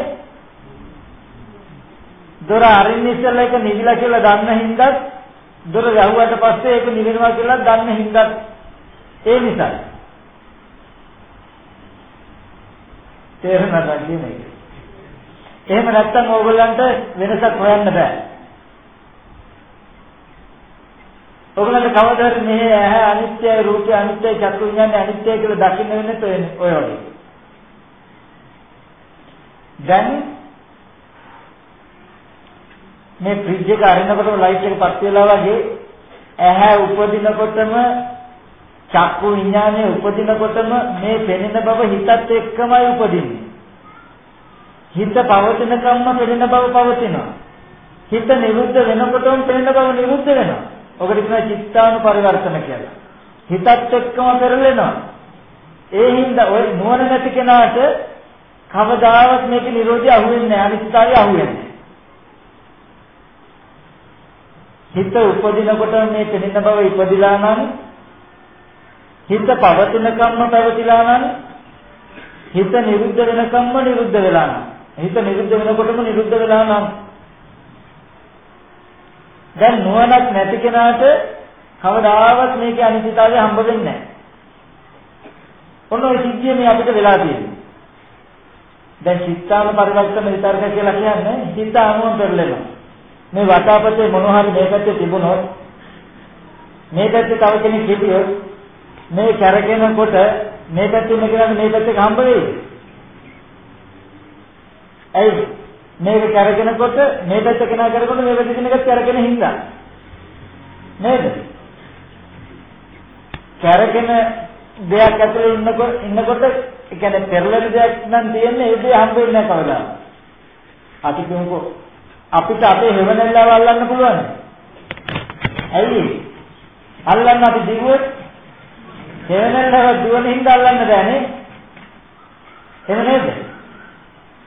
දොර අරින්න ඉස්සෙල්ලා ඒක නිවිලා කියලා දන්න හින්දා දොර වැහුවට පස්සේ ඒක නිවෙනවා කියලා දන්න හින්දා. ඒ නිසා. තේරුණාද කියන්නේ එහෙම නැත්නම් ඕගොල්ලන්ට වෙනසක් හොයන්න බෑ. ඔයගොල්ලන්ට කවදාද මේ ඇහැ අනිත්‍යයි රූපය අනිත්‍යයි චක්කු විඤ්ඤාණය අනිත්‍යයි කියලා දකින්න වෙන්නේ ඔය වගේ. දැන් මේ ෆ්‍රිජ් එක අරිනකොටම ලයිට් එක පත් වෙලා වගේ ඇහැ උපදිනකොටම චක්කු විඤ්ඤාණය උපදිනකොටම මේ පෙනෙන බව හිතත් එක්කමයි උපදින්නේ. හිත පවතිනකම්ම පෙනෙන බව පවතිනවා. හිත නිරුද්ධ වෙනකොටම පෙනෙන බව නිරුද්ධ වෙනවා. ඔකට කියනවා චිත්තානු පරිවර්තන කියලා. හිතත් එක්කම පෙරලෙනවා. ඒ හින්දා ඔය නුවණ නැති කෙනාට කවදාවත් මේක නිරෝධය අහුවෙන්නේ නැහැ. අනිත්‍යය අහුවෙන්නේ. හිත උපදිනකොට මේ පෙනෙන බව ඉපදිලා නම් හිත පවතිනකම්ම පැවතිලා නම් හිත නිරුද්ධ වෙනකම්ම නිරුද්ධ වෙලා නම් හිත නිරුද්ධ වෙනකොටම නිරුද්ධ වෙලා නම් දැන් නුවණක් නැති කෙනාට කවදාවත් මේකේ අනිත්‍යතාවය හම්බ වෙන්නේ නැහැ. ඔන්න ඔය සිද්ධිය මේ අපිට වෙලා තියෙන්නේ. දැන් චිත්තාන පරිවර්තන විතර්ක කියලා කියන්නේ චිත්ත අනුව පෙරලෙනවා. මේ වටාපතේ මොන හරි මේ පැත්තේ තිබුණොත් මේ පැත්තේ තව කෙනෙක් හිටියොත් මේ කැරකෙනකොට මේ පැත්තේ ඉන්න කෙනාට මේ පැත්තේ හම්බ වෙයි. ඇයි මේක කරගෙනකොට මේ පැත්ත කෙනා කරකොට මේ පැත්ත කෙනෙක් කරගෙන හින්දා නේද? කරගෙන දෙයක් ඇතුලේ ඉන්නකොට ඉන්නකොට ඒ කියන්නේ පෙරලෙන දෙයක් නම් තියෙන්නේ ඒ දේ හම්බ වෙන්නේ නැහැ කවදා. අපි කියමුකෝ අපිට අපේ හේවණල්ලාව අල්ලන්න පුළුවන්. ඇයි? අල්ලන්න අපි දිවුවොත් හේවණල්ලාව දුවන හින්දා අල්ලන්න බෑනේ. එහෙම නේද?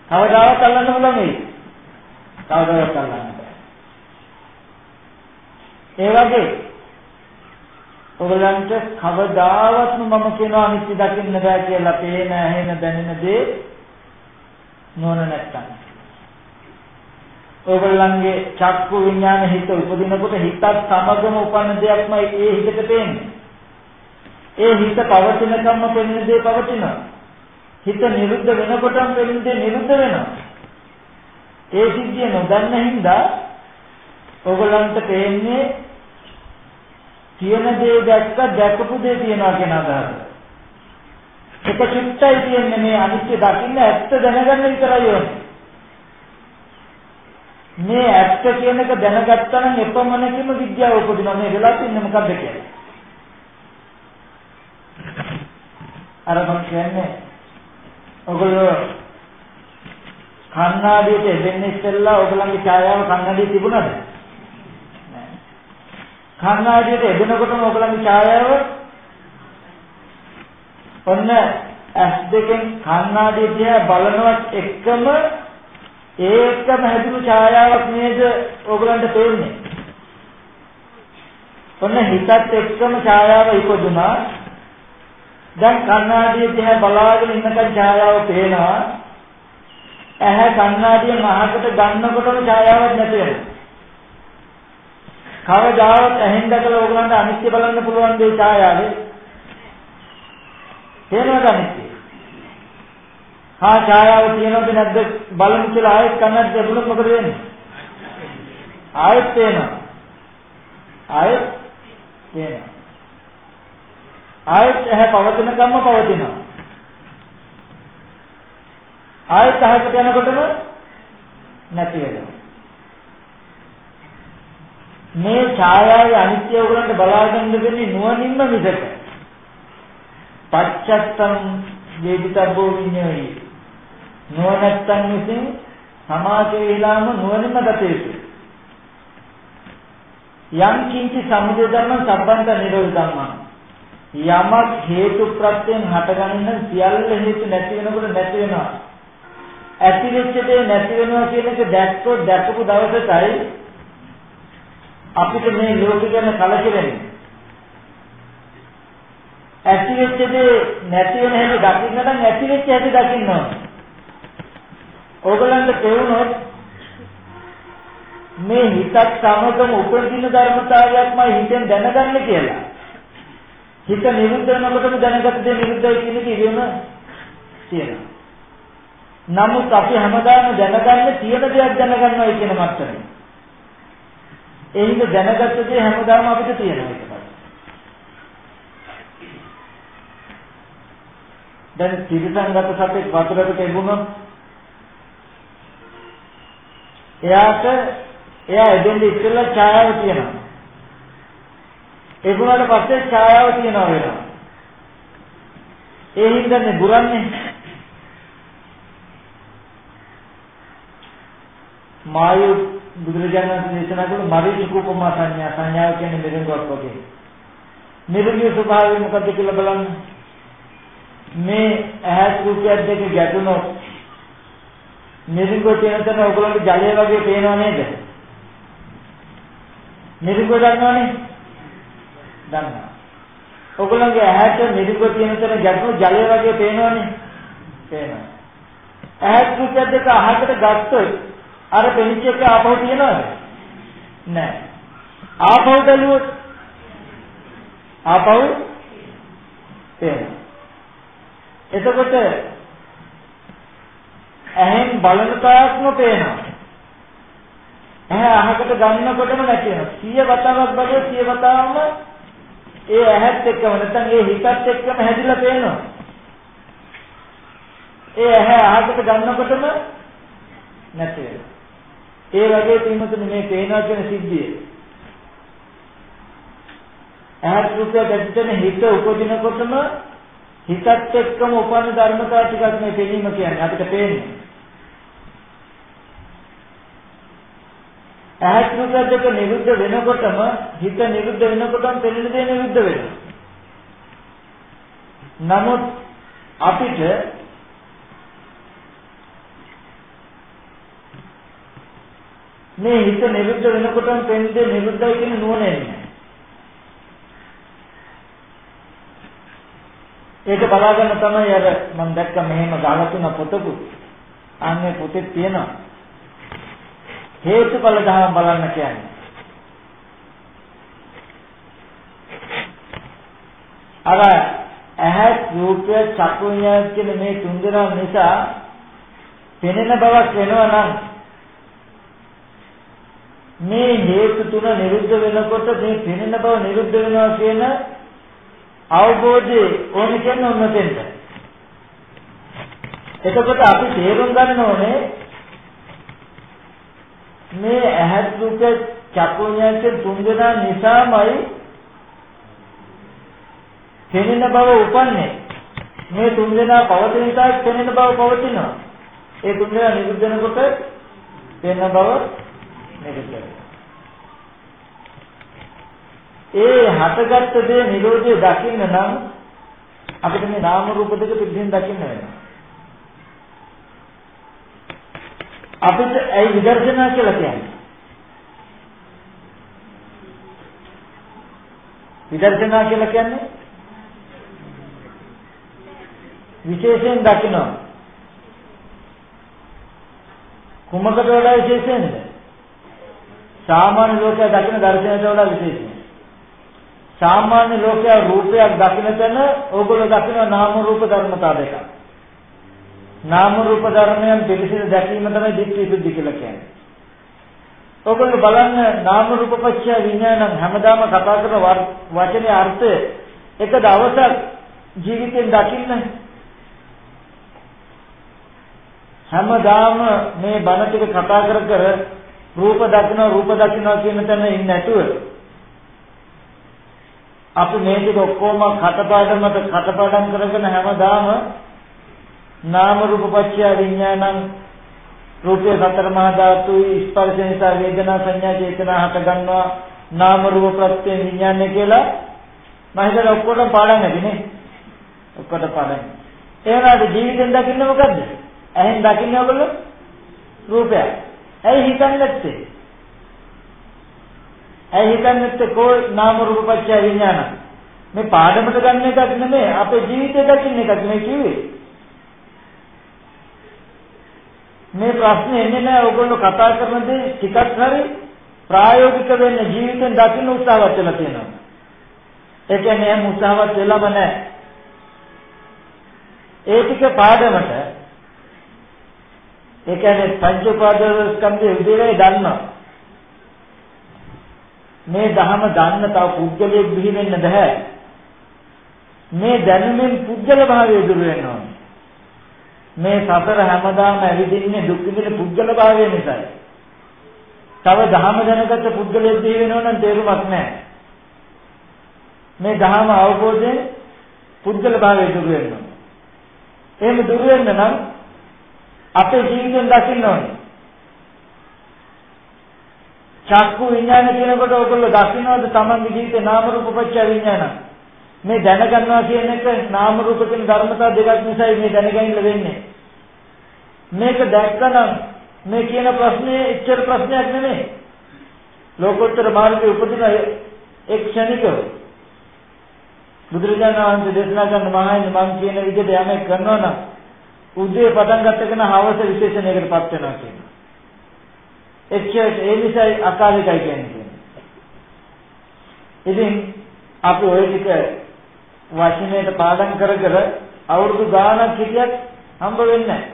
කවදාවත් අල්ලන්න පුළුවන් වෙයි. කවදාවත් අල්ලන්න බෑ. ඒ වගේ ඔයගලන්ට කවදාවත්ම මම කියනවා අනිත්‍ය දකින්න බෑ කියලා පේන ඇහෙන දැනෙන දේ නෝන නැත්තම්. ඔයගලන්ගේ චක්කු විඥාන හිත උපදිනකොට හිතත් සමගම උපන්න දෙයක්මයි ඒ හිතට පේන්නේ. ඒ හිත පවතිනකම්ම පෙනෙන දේ පවතිනවා. හිත නිරුද්ධ වෙනකොටම වෙන්නේ නිරුද්ධ වෙනවා. ඒ සිද්ධිය නොදන්න හින්දා ඔයගොල්ලන්ට පේන්නේ තියෙන දේ දැක්ක දැකපු දේ තියනවා කියන අදහස. එක චිත්තයි තියෙන්නේ මේ අනිත්‍ය දකින්න ඇත්ත දැනගන්න විතරයි ඕනේ. මේ ඇත්ත කියන එක දැනගත්තා නම් එපමණකින්ම විද්‍යාව උපදිනවා මේ වෙලාවට ඉන්නේ මොකද්ද කියලා. අර මම කියන්නේ ඔගොල්ලෝ කන්නාඩියට එදෙන්න ඉස්සෙල්ලා ඔයගලන්ගේ ඡායාව කන්නාඩියේ තිබුණාද? නැහැ. කන්නාඩියට එදෙනකොටම ඔයගලන්ගේ ඡායාව ඔන්න ඇස් දෙකෙන් කන්නාඩිය දිහා බලනවත් එක්කම ඒකම හැදුණු ඡායාවක් නේද ඔයගලන්ට තේරෙන්නේ? ඔන්න හිතත් එක්කම ඡායාව ඉපදුනා දැන් කණ්ණාඩිය දිහා බලාගෙන ඉන්නකන් ඡායාව පේනවා. ඇහැ කණ්ණාඩිය මහකට ගන්නකොටම ඡායාවක් නැති වෙනවා. කවදාවත් ඇහෙන් දැකලා ඕගලන්ට අනිත්‍ය බලන්න පුළුවන් දෙයි ඡායාවේ. තේරෙනවද අනිත්‍ය? හා ඡායාව තියෙනවද නැද්ද බලමු කියලා ආයෙත් කන්නත් දෙබුණොත් මොකද වෙන්නේ? ආයෙත් තේනවා. ආයෙත් තේනවා. ආයෙත් ඇහැ පවතින කම්ම පවතිනවා. ආයෙත් ඇහැට යනකොටම නැති වෙනවා. මේ ඡායාවේ අනිත්‍ය උගලන්ට බලා ගන්න දෙන්නේ නුවණින්ම මිසක. පච්චත්තම් වේදිතබ්බෝ විඤ්ඤාණය නුවණැත්තන් විසින් සමාජයේ විලාම නුවණින්ම දත යුතුයි. යම් කිංචි සමුදය ධර්ම සම්බන්ධ නිරෝධ ධර්ම. යමක් හේතු ප්‍රත්‍යයෙන් හටගන්න සියල්ල හේතු නැති වෙනකොට නැති වෙනවා. ඇති වෙච්ච දේ නැති වෙනවා කියන එක දැක්කොත් දැකපු දවසටයි අපිට මේ ලෝකෙ ගැන කලකිරෙන්නේ. ඇති වෙච්ච දේ නැති වෙන හැටි දකින්න නම් ඇති වෙච්ච හැටි දකින්න ඕනේ. ඕගලන්ට තේරුණොත් මේ හිතත් සමගම උපදින ධර්මතාවයක්මයි හිතෙන් දැනගන්න කියලා. හිත නිරුද්ධ වෙනකොටම දැනගත්ත දේ නිරුද්ධයි කියන එක ඉගෙන තියෙනවා. නමුත් අපි හැමදාම දැනගන්නේ තියෙන දෙයක් දැනගන්නවයි කියන මට්ටමේ. ඒ හින්දා දැනගත්ත දේ හැමදාම අපිට තියෙනවා ඒක. දැන් ත්‍රිසංගත සතෙක් වතුරට කෙගුණොත් එයාට එයා එදෙන්නේ ඉස්සෙල්ලා ඡායාව තියෙනවා. එගුණාට පස්සේ ඡායාව තියෙනවා වෙනවා. ඒ හින්දානේ බුරන්නේ මායු බුදුරජාණන් වහන්සේ දේශනා කළ මරිච උපමා සංඥා සංඥාව කියන්නේ මිරිඟුවක් වගේ. මිරිඟුවේ ස්වභාවය මොකද්ද කියලා බලන්න. මේ ඇහත් රූපයක් දෙක ගැටුණොත් මිරිඟුව තියෙන තැන ඔයගොල්ලන්ට ජලය වගේ පේනව නේද? මිරිඟුව දන්නවනේ? දන්නවා. ඔයගොල්ලන්ගේ ඇහැට මිරිඟුව තියෙන තැන ගැටුණු ජලය වගේ පේනවනේ? පේනවා. ඇහත් රූපයක් දෙක අහකට ගත්තොත් අර පෙනිච්ච එක ආපහු තියනවද? නැහැ. ආපහු බැලුවොත් ආපහු පේනවා. එතකොට ඇහෙන් බලන තාක්ම පේනවා. ඇහැ අහකට ගන්නකොටම නැති වෙනවා. 100 වතාවක් බලුවොත් 100 වතාවම ඒ ඇහත් එක්කම නැත්නම් ඒ හිතත් එක්කම හැදිලා පේනවා. ඒ ඇහැ අහකට ගන්නකොටම නැති වෙනවා. ඒ වගේ පින්වතුනි මේ පේනවා කියන සිද්ධිය. ඇහත් රූපය දැක්කම හිත උපදිනකොටම හිතත් එක්කම උපන්න ධර්මතාව ටිකක් මේ පෙනීම කියන්නේ අපිට පේන්නේ. ඇහත් රූපය දෙක නිරුද්ධ වෙනකොටම හිත නිරුද්ධ වෙනකොටම පෙනෙන දේ නිරුද්ධ වෙනවා. නමුත් අපිට මේ හිත නිරුද්ධ වෙනකොටම පෙන්නේ නිරුද්ධයි කියන නුවණ එන්නේ. ඒක බලාගන්න තමයි අර මම දැක්ක මෙහෙම ගහලා තුන පොතකුත්. අන්නේ පොතේ තියෙනවා. හේතුඵල ධර්ම බලන්න කියන්නේ. අර ඇහැ රූපය චක්කු විඤ්ඤාණ කියන මේ තුන් දෙනා නිසා පෙනෙන බවක් වෙනවා නම් මේ හේතු තුන නිරුද්ධ වෙනකොට මේ පෙනෙන බව නිරුද්ධ වෙනවා කියන අවබෝධය ඕන කියන්නේ ඔන්නතෙන්ට. එතකොට අපි තේරුම් ගන්න ඕනේ මේ ඇහත් දුක චක්කුඤ්ඤාච තුන්දෙනා නිසාමයි පෙනෙන බව උපන්නේ. මේ තුන්දෙනා පවතින නිසා පෙනෙන බව පවතිනවා. ඒ තුන්දෙනා නිරුද්ධ වෙනකොට පෙනෙන බව නිරුද්ධ ඒ හටගත්ත දේ නිරෝධය දකින්න නම් අපිට මේ නාම රූප දෙක පිළිසින් දකින්න වෙනවා. අපිට ඒ විදර්ශනා කියලා කියන්නේ. විදර්ශනා කියලා කියන්නේ විශේෂයෙන් දකින්න. කුමකට වඩා විශේෂයෙන්ද? සාමාන්‍ය ලෝකයා දකින දර්ශනයට වඩා විශේෂයි. සාමාන්‍ය ලෝකයා රූපයක් දකින තැන ඕගොල්ලෝ දකින නාම රූප ධර්මතා දෙක. නාම රූප ධර්මයන් පිළිසින දැකීම තමයි දිට්ඨි සුද්ධි කියලා කියන්නේ. ඕගොල්ලෝ බලන්න නාම රූප පත්‍ය විඥානං හැමදාම කතා කරන වචනේ අර්ථය එක දවසක් ජීවිතෙන් දකින්න හැමදාම මේ බණ ටික කතා කර කර රූප දකින්න රූප දකින්න කියන තැන ඉන්නේ නැතුව. අපි මේ ටික ඔක්කොම කටපාඩමට කටපාඩම් කරගෙන හැමදාම නාම රූප පත්‍ය විඥානං රූපේ සතර මහා ධාතුයි ස්පර්ශ නිසා වේදනා සංඥා චේතනා හට ගන්නවා. නාම රූප ප්‍රත්‍ය විඥානය කියලා මම හිතලා ඔක්කොටම පාඩම් නැතිනේ ඔක්කොට පාඩම්. එහෙනම් ජීවිතෙන් දකින්නේ මොකද්ද? ඇහෙන් දකින්නේ ඔයගොල්ලෝ? රූපය ඇයි හිතන්නේ නැත්තේ ඇයි හිතන්නේ නැත්තේ කෝ නාම රූප පත්‍ය විඥාන මේ පාඩමට ගන්න එකක් නෙමෙයි අපේ ජීවිතේ දකින්න එකක් නෙමෙයි කිව්වේ මේ ප්‍රශ්නේ එන්නේ නැහැ ඔයගොල්ලෝ කතා කරන දේ ටිකක් හරි ප්‍රායෝගික වෙන්න ජීවිතෙන් දකින්න උත්සාහවත් වෙලා තියෙනවා. ඒ කියන්නේ එහෙම උත්සාහවත් වෙලම නැහැ. ඒ ටික පාඩමට ඒ කියන්නේ පංච උපාදාන ස්කන්ධයේ විදිහේ දන්නවා. මේ ධහම දන්න තව පුද්ගලයෙක් බිහි වෙන්න බෑ. මේ දැනුමින් පුද්ගල භාවය දුර වෙනවා. මේ සතර හැමදාම ඇවිදින්නේ දුක් විඳින පුද්ගල භාවය නිසායි. තව ධහම දැනගත්ත පුද්ගලයෙක් දී වෙනව නම් තේරුමක් නැහැ. මේ ධහම අවබෝධයෙන් පුද්ගල භාවය දුර වෙනවා. එහෙම දුර වෙන්න නම් අපේ ජීවිතෙන් දකින්න ඕනේ. චක්කු විඥාන කියනකොට ඔයගොල්ලෝ දකින්නවද තමන්ගේ ජීවිතේ නාම රූප පත්‍ය විඥාන? මේ දැනගන්නවා කියන එක නාම රූප කියන ධර්මතා දෙකක් නිසායි මේ දැනගැනින්න වෙන්නේ. මේක දැක්කනම් මේ කියන ප්‍රශ්නේ එච්චර ප්‍රශ්නයක් නෙමෙයි. ලෝකෝත්තර මාර්ගයේ උපදින එක් ක්ෂණිකව බුදුරජාණන් වහන්සේ දේශනා කරන මහායන මං කියන විදිහට යමෙක් කරනවා නම් උදේ පටන් ගන්න කෙනා හවස විශේෂණයකටපත් වෙනවා කියනවා. එච්චර ඒ නිසායි අකාලිකයි කියන්නේ. ඉතින් අපි ওই ටික වචනයට පාඩම් කර කර අවුරුදු ගාණක් හිටියත් හම්බ වෙන්නේ නැහැ.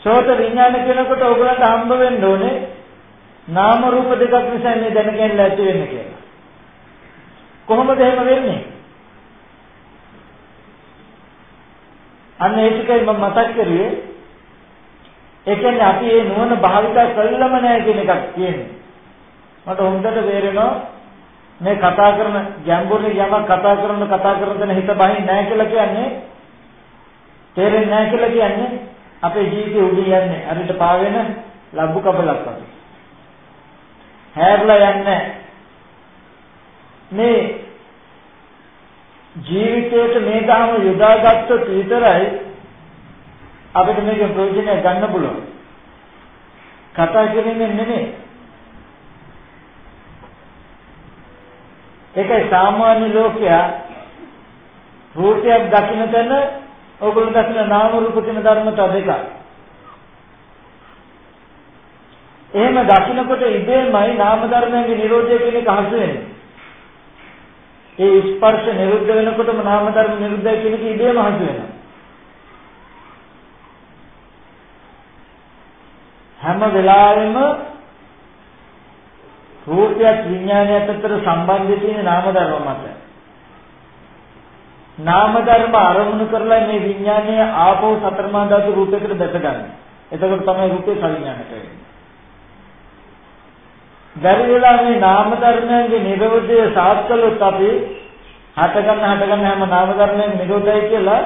සෝත විඥාන කියනකොට ඔයගලන්ට හම්බ වෙන්න ඕනේ නාම රූප දෙකක් නිසා මේ දැනගන්න ඇති වෙන්නේ කියලා. කොහොමද එහෙම වෙන්නේ? අන්න ඒ ටිකයි මම මතක් කරුවේ. ඒ කියන්නේ අපි මේ නුවණ භාවිතා කළම නැහැ කියන එකක් කියන්නේ. මට හොඳට තේරෙනවා මේ කතා කරන ගැඹුරින් යමක් කතා කරන කතා කරන තැන හිත බහින් නැහැ කියලා කියන්නේ තේරෙන්නේ නැහැ කියලා කියන්නේ අපේ ජීවිතේ උඩින් යන්නේ අරිට පාවෙන ලබ්බු කබලක් වගේ. හැරලා යන්නේ මේ ජීවිතයට මේ ධර්ම යොදාගත්තොත් විතරයි අපිට මේක ප්‍රයෝජනය ගන්න පුළුවන්. කතා කිරීමෙන් නෙමෙයි ඒකයි සාමාන්‍ය ලෝකයා රූපයක් දකින්න තැන ඕගොල්ලෝ දකින්න නාම රූප කියන ධර්මතා දෙක. එහෙම දකින්නකොට ඉබේමයි නාම ධර්මයන්ගේ නිරෝධය කියන එක හසු වෙන්නේ. ඒ ස්පර්ශ නිරුද්ධ වෙනකොටම නාම ධර්ම නිරුද්ධයි කියන එක ඉබේම හසු වෙනවා. හැම වෙලාවෙම රූපයත් විඥානයත් අතර සම්බන්ධය තියෙන නාම ධර්ම මත. නාම ධර්ම අරමුණු කරලා මේ විඥානය ආපෝ සතරමා ධාතු රූපයකට දැක ගන්න. එතකොට තමයි රූපේ සවිඥානට වෙන්නේ. බැරි වෙලා මේ නාම ධර්මයන්ගේ නිරෝධය සාත්කලොත් අපි හටගන්න හටගන්න හැම නාම ධර්මයන් නිරෝධයි කියලා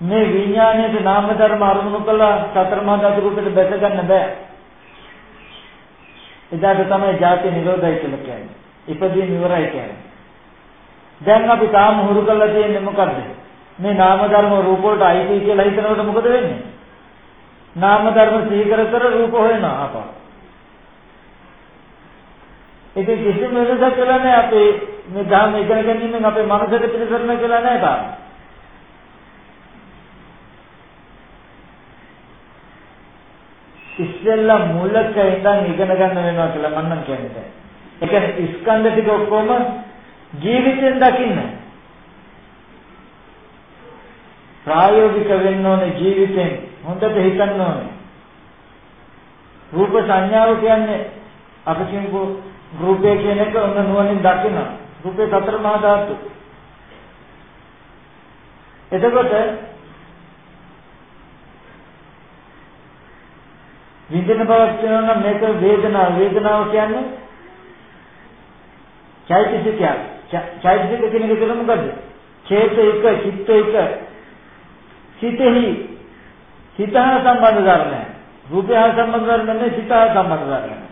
මේ විඥානයේ නාම ධර්ම අරමුණු කළා සතරමා ධාතු රූපෙට දැක ගන්න බෑ. එදාට තමයි ජාති නිරෝධයි කියලා කියන්නේ. ඉපදීම ඉවරයි කියන්නේ. දැන් අපි තාම හුරු කරලා තියෙන්නේ මොකද්ද? මේ නාම ධර්ම රූප වලට අයිති කියලා හිතනකොට මොකද වෙන්නේ? නාම ධර්ම සිහි කර කර රූප හොයනවා අපා. ඉතින් කිසිම වෙනසක් කියලා නැහැ අපේ මේ ධර්ම ඉගෙන ගැනීමෙන් අපේ මනසට පිළිසරණ කියලා නැහැ තාම. ඉස්සෙල්ලා මුලක ඉඳන් ඉගෙන ගන්න වෙනවා කියලා මම නම් කියන්නේ. ඒ කියන්නේ ස්කන්ධ ටික ඔක්කොම ජීවිතෙන් දකින්න. ප්‍රායෝගික වෙන්න ඕනේ ජීවිතෙන් හොඳට හිතන්න ඕනේ. රූප සංඥාව කියන්නේ අපි කියමු රූපය කියන එක ඔන්න නුවණින් දකින. රූපේ සතර මහා ධාතු. එතකොට විඳින බවක් තියෙනවා නම් මේක වේදනාව. වේදනාව කියන්නේ චෛතසිකයක්. චෛතසික කියන එක කියන්නේ මොකද්ද? චේත එක චිත්ත එක සිතෙහි සිත හා සම්බන්ධ ධර්මයක්. රූපය හා සම්බන්ධ ධර්ම නෙමෙයි සිත හා සම්බන්ධ ධර්මයක්.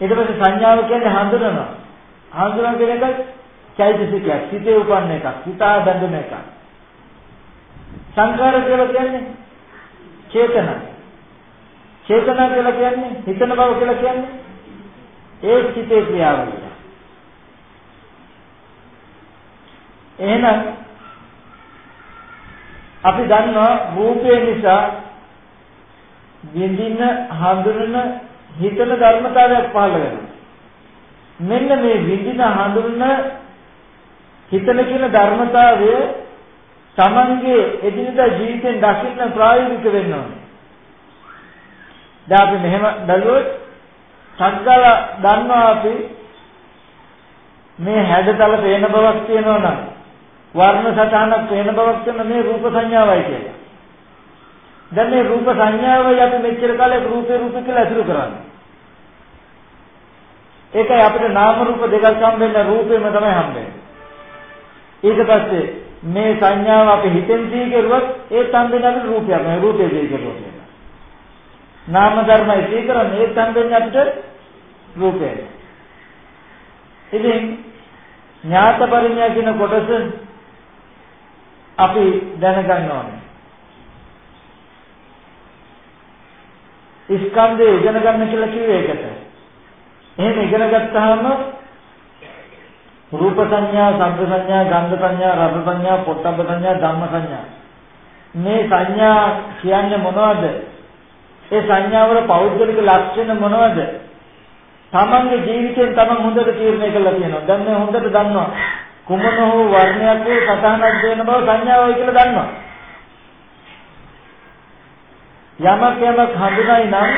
ඊට පස්සේ සංඥාව කියන්නේ හඳුනනවා හඳුනන කියන එක චෛතසිකයක් සිතේ උපන්න එකක් සිත හා බැඳෙන එකක්. සංකාර කියලා කියන්නේ චේතන. චේතනා කියලා කියන්නේ හිතන බව කියලා කියන්නේ ඒ සිතේ ක්‍රියාවලිය එහෙනම් අපි දන්නවා රූපය නිසා විඳින හඳුනන හිතන ධර්මතාවයක් පහළ වෙනවා. මෙන්න මේ විඳින හඳුනන හිතන කියන ධර්මතාවය තමන්ගේ එදිනදා ජීවිතෙන් දකින්න ප්‍රායෝගික වෙන්න ඕනේ. දැන් අපි මෙහෙම බැලුවොත් සක්ගල දන්නවා අපි මේ හැඩතල පේන බවක් තියෙනවා නම් වර්ණ සටහනක් පේන බවක් තියෙන මේ රූප සංඥාවයි කියලා. දැන් මේ රූප සංඥාවයි අපි මෙච්චර කාලයක් රූපේ රූප කියලා අසුරු කරන්නේ. ඒකයි අපිට නාම රූප දෙකක් හම්බෙන්න රූපෙම තමයි හම්බෙන්නේ. ඊට පස්සේ මේ සංඥාව අපි හිතෙන් දී කරුවත් ඒ හම්බෙන්නේ අපිට රූපයක් නෙවෙයි රූපේ දී කරුවොත්. නාම ධර්මයි දී කරන්නේ ඒ හම්බෙන්නේ අපිට රූපය. ඉතින් ඥාත පරිඥා කියන කොටස අපි දැනගන්න ඕනේ. ස්කන්ධය ඉගෙන ගන්න කියලා කිව්වේ ඒකට. එහෙම ඉගෙන ගත්තාම රූප සංඥා, ශබ්ද සංඥා, ගන්ධ සංඥා, රස සංඥා, පොට්ටබ්බ සංඥා, ධම්ම සංඥා. මේ සංඥා කියන්නේ මොනවද? ඒ සංඥාවල පෞද්ගලික ලක්ෂණ මොනවද? තමන්ගේ ජීවිතයෙන් තමන් හොඳට තීරණය කරලා තියෙනවා. දැන් මේ හොඳට දන්නවා. කුමන හෝ වර්ණයක් හෝ සතහනක් දෙන බව සංඥාවයි කියලා දන්නවා. යමක් යමක් හඳුනයි නම්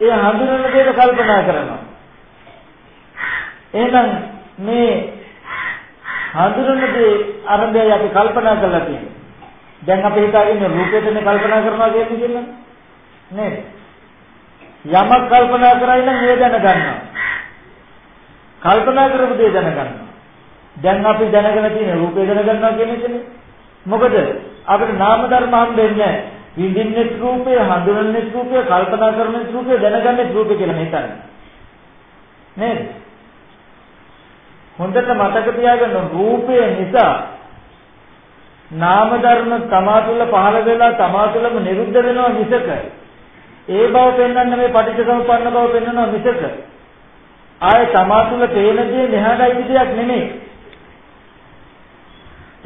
ඒ හඳුනන දේට කල්පනා කරනවා. එහෙනම් මේ හඳුනන දේ අරඹය අපි කල්පනා කරලා තියෙනවා. දැන් අපි හිතාගෙන රූපෙටනේ කල්පනා කරනවා කියන්නේ නේද? යමක් කල්පනා කරයි නම් ඒ දැනගන්නවා. කල්පනා කරපු දේ දැනගන්නවා. දැන් අපි දැනගෙන තියෙන රූපේ දැනගන්නවා කියන එකනේ. මොකද අපිට නාම ධර්ම හම්බෙන්නේ නැහැ. විඳින්නේ රූපය, හඳුනන්නේ රූපය, කල්පනා කරන්නේ රූපය, දැනගන්නේ රූපය කියලා හිතන්නේ. නේද? හොඳට මතක තියාගන්න රූපය නිසා නාම ධර්ම තමා තුළ පහළ වෙලා තමා තුළම නිරුද්ධ වෙනවා මිසක ඒ බව පෙන්වන්න මේ පටිච්චසමුප්පන්න බව පෙන්වනවා මිසක ආයේ තමා තුළ තේන දේ මෙහාටයි විදියක් නෙමෙයි.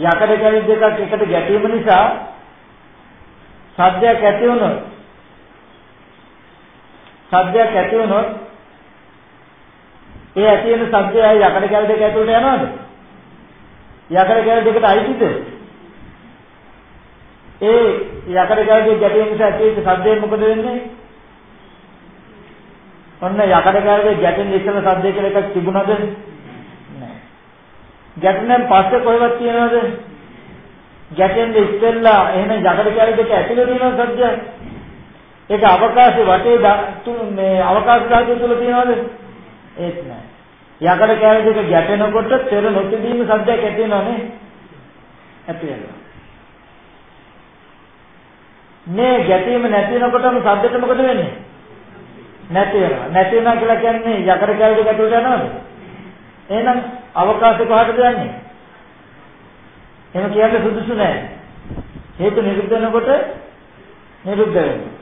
යකඩ කැලි දෙකක් එකට ගැටීම නිසා සද්දයක් ඇති වුණොත් සද්දයක් ඇති වුණොත් ඒ ඇති වෙන සද්දය යකඩ කැලි දෙක ඇතුළට යනවද? යකඩ කැලි දෙකට අයිතිද? ඒ යකඩ කැලේ ගැටීම නිසා ඇති වෙච්ච සද්දේ මොකද වෙන්නේ? ඔන්න යකඩ කැලේ ගැටෙන ඉස්සල සද්දේ කියලා එකක් තිබුණාද? නැහැ. ගැටෙනන් පස්සේ කොහෙවත් තියනවද? ගැටෙන්න ඉස්සෙල්ලා එහෙනම් යකඩ කැලේ දෙක ඇතුලේ තියෙන සද්දය. ඒක අවකාශයේ වටේ මේ අවකාශ ධාතුව තුල තියනවද? ඒත් නැහැ. යකඩ කැලේ දෙක ගැටෙනකොට පෙර නොතිබීම සද්දයක් ඇති වෙනවනේ. ඇති වෙනවා. මේ ගැටීම නැති වෙනකොටම සද්දෙට මොකද වෙන්නේ? නැති වෙනවා. නැති වෙනවා කියලා කියන්නේ යකඩ කැලේ ගැටුවට යනවද? එහෙනම් අවකාශය කොහටද යන්නේ? එහෙම කියන්න සුදුසු නෑ. හේතු නිරුද්ධ වෙනකොට නිරුද්ධ වෙනවා.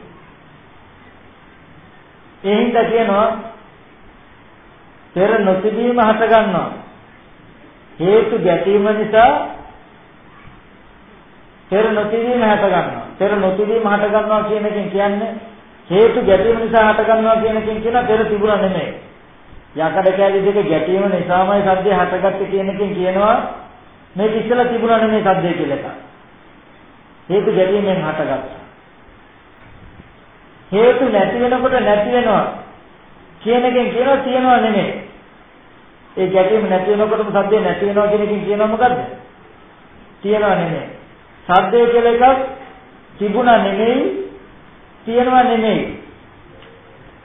ඒ හින්දා කියනවා පෙර නොතිබීම හට ගන්නවා. හේතු ගැටීම නිසා පෙර නොතිබීම හට ගන්නවා. පෙර නොතිබීම හට ගන්නවා කියන එකෙන් කියන්නේ හේතු ගැටීම නිසා හට ගන්නවා කියන එකෙන් කියන පෙර තිබුණා නෙමෙයි. යකඩ කැලි දෙක ගැටීම නිසාමයි සද්දේ හටගත්තේ කියන එකෙන් කියනවා මේක ඉස්සලා තිබුණා නෙමෙයි සද්දේ කියලා එක. හේතු ගැටීමෙන් හටගත්තා. හේතු නැති වෙනකොට නැති වෙනවා කියන එකෙන් කියනවා තියනවා නෙමෙයි. ඒ ගැටීම නැති වෙනකොටම සද්දේ නැති වෙනවා කියන එකෙන් කියනවා මොකද්ද? තියනවා නෙමෙයි. සද්දේ කියලා එකක් තිබුණා නෙමෙයි තියෙනවා නෙමෙයි.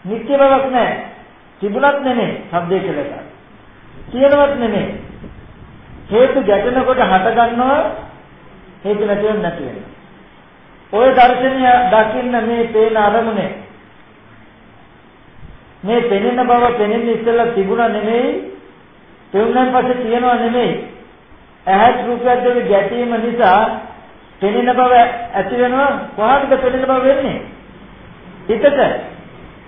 නිත්‍ය බවක් නැහැ. තිබුණත් නෙමෙයි සද්දේ කියලා එකක්. තියෙනවත් නෙමෙයි. හේතු ගැටෙනකොට හට ගන්නවා හේතු නැති වෙන්නේ නැති වෙනවා. ඔය දර්ශනය දකින්න මේ පේන අරමුණේ. මේ පෙනෙන බව පෙනෙන්න ඉස්සෙල්ලා තිබුණා නෙමෙයි පෙනුනන් පස්සේ තියෙනවා නෙමෙයි. ඇහත් රූපයක් දෙක ගැටීම නිසා පෙනෙන බව ඇති වෙනවා. කොහොමද පෙනෙන බව වෙන්නේ? හිතට.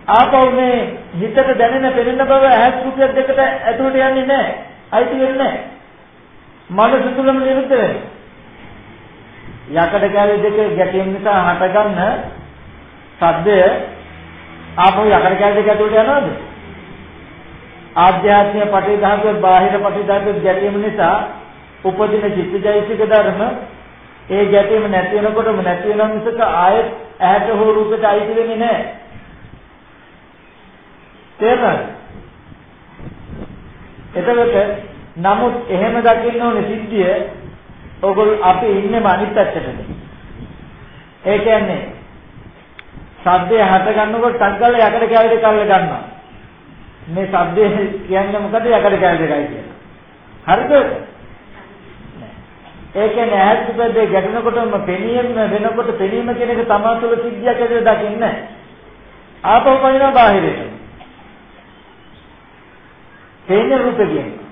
ආපහු මේ හිතට දැනෙන පෙනෙන බව ඇහත් රූපයක් දෙකට ඇතුළට යන්නේ නැහැ. අයිති වෙන්නේ නැහැ. මනස තුලම නිරුද්ධ වෙනවා යකඩ කැලේ දෙක ගැටීම නිසා හටගන්න සද්දය ආපහු යකඩ කැලේ දෙක ඇතුළට යනවද ආධ්‍යාත්මික පටිධාතුවේ බාහිර පටිධාතුවේ ගැටීම නිසා උපදින චිත්තජෛසික ධර්ම ඒ ගැටීම නැති වෙනකොටම නැති වෙන මිසක ආයෙත් ඇහැට හෝ රූපයට අයිති වෙන්නේ නැහැ. තේරුණාද? එතකොට නමුත් එහෙම දකින්න ඕනේ සිද්ධිය ඔගොල්ලෝ අපි ඉන්නේ අනිත් පැත්තටද? ඒ කියන්නේ සද්දය හට ගන්නකොට ටක් ගාලා යකඩ කැවිලි කල්ල ගන්නවා. මේ සද්දය කියන්නේ මොකද යකඩ කැවිලි එකයි කියන්නේ. හරිද? ඒ කියන්නේ ඈත් පිටේ ගැටෙනකොටම පෙනීම වෙනකොට පෙනීම කියන එක තමා තුළ සිද්ධියක් ඇතුළේ දකින්නේ ආපහු පනිනවා බාහිරට. පේන රූප කියන්නේ.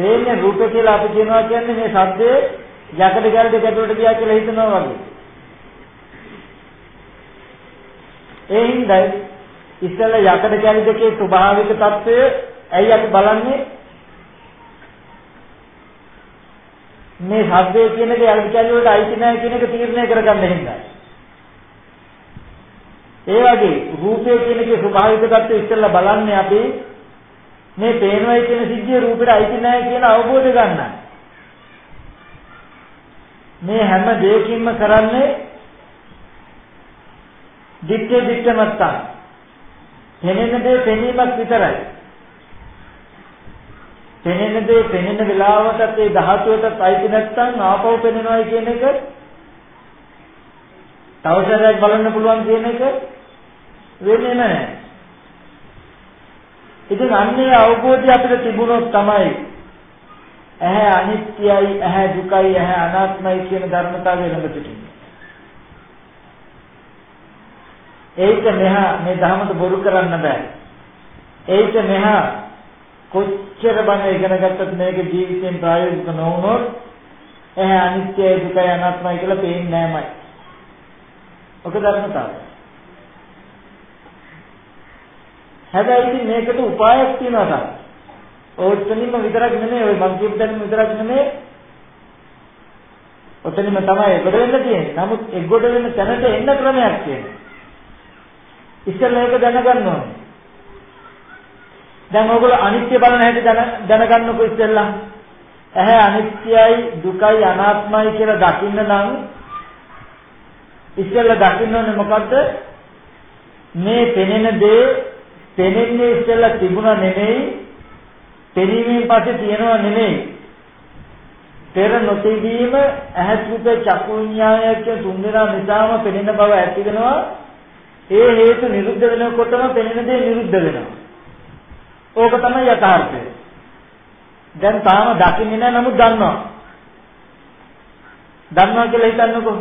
පේන්නේ රූපය කියලා අපි කියනවා කියන්නේ මේ ශබ්දේ යකඩ ගැලට ගැටුලට ගියා කියලා හිතනවා වගේ. ඒ හින්දායි ඉස්සෙල්ල යකඩ ගැලි දෙකේ ස්වභාවික తত্ত্বය ඇයි අපි බලන්නේ? මේ ශබ්දය කියන එක යකඩ ගැලි වලට අයිති නැහැ කියන එක තීරණය කරගන්න හින්දායි. ඒ වගේ රූපය කියන එකේ ස්වභාවික తত্ত্বය ඉස්සෙල්ලා බලන්නේ අපි මේ පේනවයි කියන සිද්ධිය රූපෙට අයිති නැහැ කියන අවබෝධය ගන්න. මේ හැම දෙයකින්ම කරන්නේ දිත්තේ දිත්ත මත්තා. පෙනෙන දේ පෙනීමක් විතරයි. පෙනෙන දේ පෙනෙන වෙලාවටත් ඒ ධාතුවටත් අයිති නැත්නම් ආපහු පෙනෙනවයි කියන එක තවසරයක් බලන්න පුළුවන් කියන එක වෙන්නේ නැහැ. ඉතින් අන්නේ අවබෝධය අපිට තිබුණොත් තමයි ඇහැ අනිත්‍යයි, ඇහැ දුකයි, ඇහැ අනාත්මයි කියන ධර්මතාවය ළඟ සිටින්නේ. ඒක මෙහා මේ ධර්මත බොරු කරන්න බෑ. ඒක මෙහා කොච්චර බණ ඉගෙන ගත්තත් මේක ජීවිතයෙන් ප්‍රායෝගික නොවුනොත් එහ අනිත්‍යයි දුකයි අනාත්මයි කියලා පේන්නේ නෑමයි. ඔක ධර්මතාවය. හැබැයි මේකට උපායක් තියෙනවා තමයි. ඔතනින්ම විතරක් නෙමෙයි ඔය මං කියපු දැනුම විතරක් නෙමෙයි. ඔතනින්ම තමයි එගොඩ වෙන්න තියෙන්නේ. නමුත් එගොඩ වෙන තැනට එන්න ක්‍රමයක් තියෙනවා. ඉස්සෙල්ලා ඒක දැනගන්න ඕනේ. දැන් ඔයගොල්ලෝ අනිත්‍ය බලන හැටි දැනගන්නකො ඉස්සෙල්ලා. ඇහැ අනිත්‍යයි දුකයි අනාත්මයි කියලා දකින්න නම් ඉස්සෙල්ලා දකින්න ඕනේ මොකද්ද? මේ පෙනෙන දේ පෙනෙන්නේ ඉස්සෙල්ලා තිබුණා නෙමෙයි පෙනීමෙන් පස්සේ තියෙනවා නෙමෙයි පෙර නොතිබීම ඇහත් රූපේ චක්කු විඤ්ඤාණය කියන තුන් දෙනා නිසාම පෙනෙන බව ඇති වෙනවා ඒ හේතු නිරුද්ධ වෙනකොටම පෙනෙන දේ නිරුද්ධ වෙනවා. ඕක තමයි යථාර්ථය. දැන් තාම දකින්නේ නැහැ නමුත් දන්නවා. දන්නවා කියලා හිතන්නකෝ.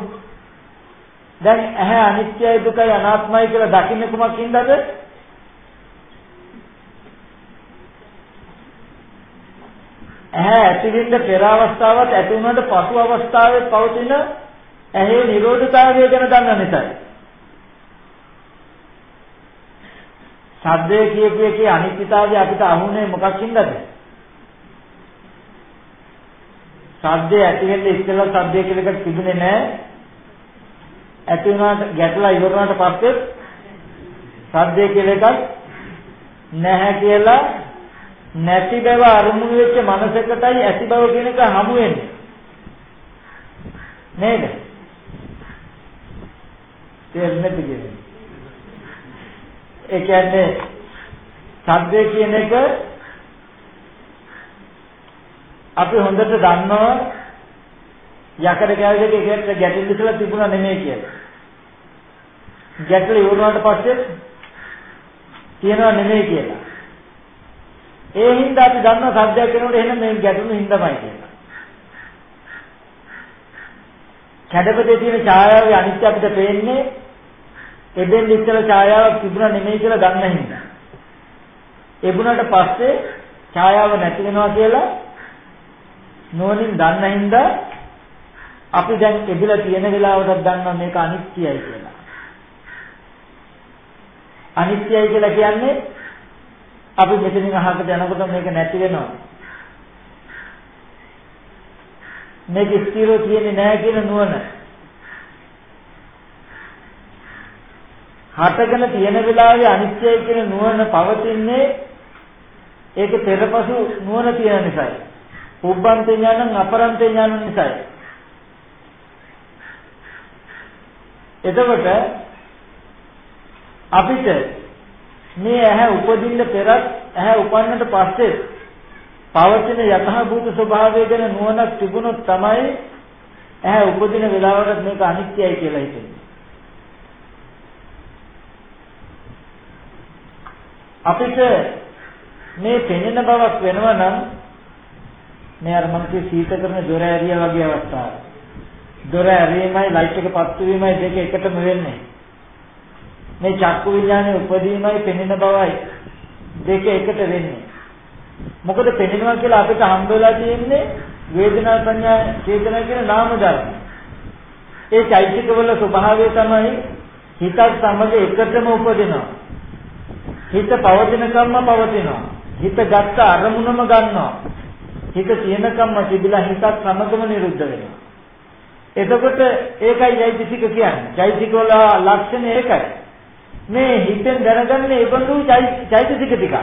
දැන් ඇහැ අනිත්‍යයි දුකයි අනාත්මයි කියලා දකින්නේ කුමකින්දද? ඇහැ ඇතිවෙන්න පෙර අවස්ථාවත් ඇති වුණාට පසු අවස්ථාවේ පවතින ඇහි නිරෝධතාවය ගැන දන්න නිසායි. සද්දේ කියපු එකේ අනිත්‍යතාවය අපිට අහුනේ මොකක්ින්දද? සද්දේ ඇති වෙන්නේ ඉස්සෙල්ලා සද්දේ කියලා එකක් තිබුණේ නැහැ. ඇති වුණාට ගැටලා ඉවර වුණාට පස්සේ සද්දේ කියලා එකක් නැහැ කියලා නැති බව අරමුණු වෙච්ච මනසකටයි ඇති බව කියන එක හමු වෙන්නේ. නේද? තේරෙන්නේ නැති ඒ කියන්නේ සද්දේ කියන එක අපි හොඳට දන්නවා යකඩ කැවි දෙක එකට ගැටෙන්න ඉස්සලා තිබුණා නෙමෙයි කියලා. ගැටල ඉවරනාට පස්සේ තියනවා නෙමෙයි කියලා. ඒ හින්දා අපි දන්න සත්‍යයක් වෙනකොට එහෙනම් මේ ගැටුණු හින්දාමයි කියලා. කැඩපතේ තියෙන ඡායාවේ අනිත්‍ය අපිට පේන්නේ එදෙන් ඉස්සර ඡායාවක් තිබුණා නෙමෙයි කියලා දන්න හින්දා. එබුණාට පස්සේ ඡායාව නැති වෙනවා කියලා නෝනින් දන්න හින්දා අපි දැන් එදිලා තියෙන වෙලාවටත් දන්නවා මේක අනිත්‍යයි කියලා. අනිත්‍යයි කියලා කියන්නේ අපි මෙතනින් අහකට යනකොට මේක නැති වෙනවා. මේක ස්ථිරව තියෙන්නේ නැහැ කියන නුවණ. හටගෙන තියෙන වෙලාවේ අනිත්‍යයි කියන නුවණ පවතින්නේ ඒක පෙරපසු නුවණ තියෙන නිසායි. උබ්බන්තේ ඥානං අපරන්තේ ඥානං නිසායි. එතකොට අපිට මේ ඇහැ උපදින්න පෙරත් ඇහැ උපන්නට පස්සේ පවතින යථාභූත ස්වභාවය ගැන නුවණක් තිබුණොත් තමයි ඇහැ උපදින වෙලාවට මේක අනිත්‍යයි කියලා හිතෙන්නේ. අපිට මේ පෙනෙන බවක් වෙනවා නම් මේ අර මම කිය සීත කරන දොර ඇරියා වගේ අවස්ථාවක්. දොර ඇරීමයි ලයිට් එක පත්තු වීමයි දෙක එකටම වෙන්නේ. මේ චක්කු විඥානයේ උපදීමයි පෙනෙන බවයි දෙක එකට වෙන්නේ. මොකද පෙනෙනවා කියලා අපිට හම්බ වෙලා තියෙන්නේ වේදනා සංඥා චේතනා කියන නාම ධර්ම. ඒ චෛතසිකවල ස්වභාවය තමයි හිතත් සමග එකටම උපදිනවා. හිත පවතින කම්ම පවතිනවා. හිත ගත්ත අරමුණම ගන්නවා. හිත තියෙන කම්ම තිබිලා හිතත් සමගම නිරුද්ධ වෙනවා. එතකොට ඒකයි චෛතසික කියන්නේ. චෛතසික වල ලක්ෂණ ඒකයි. මේ හිතෙන් දැනගන්නේ ඒ බඳු චෛතසික ටික.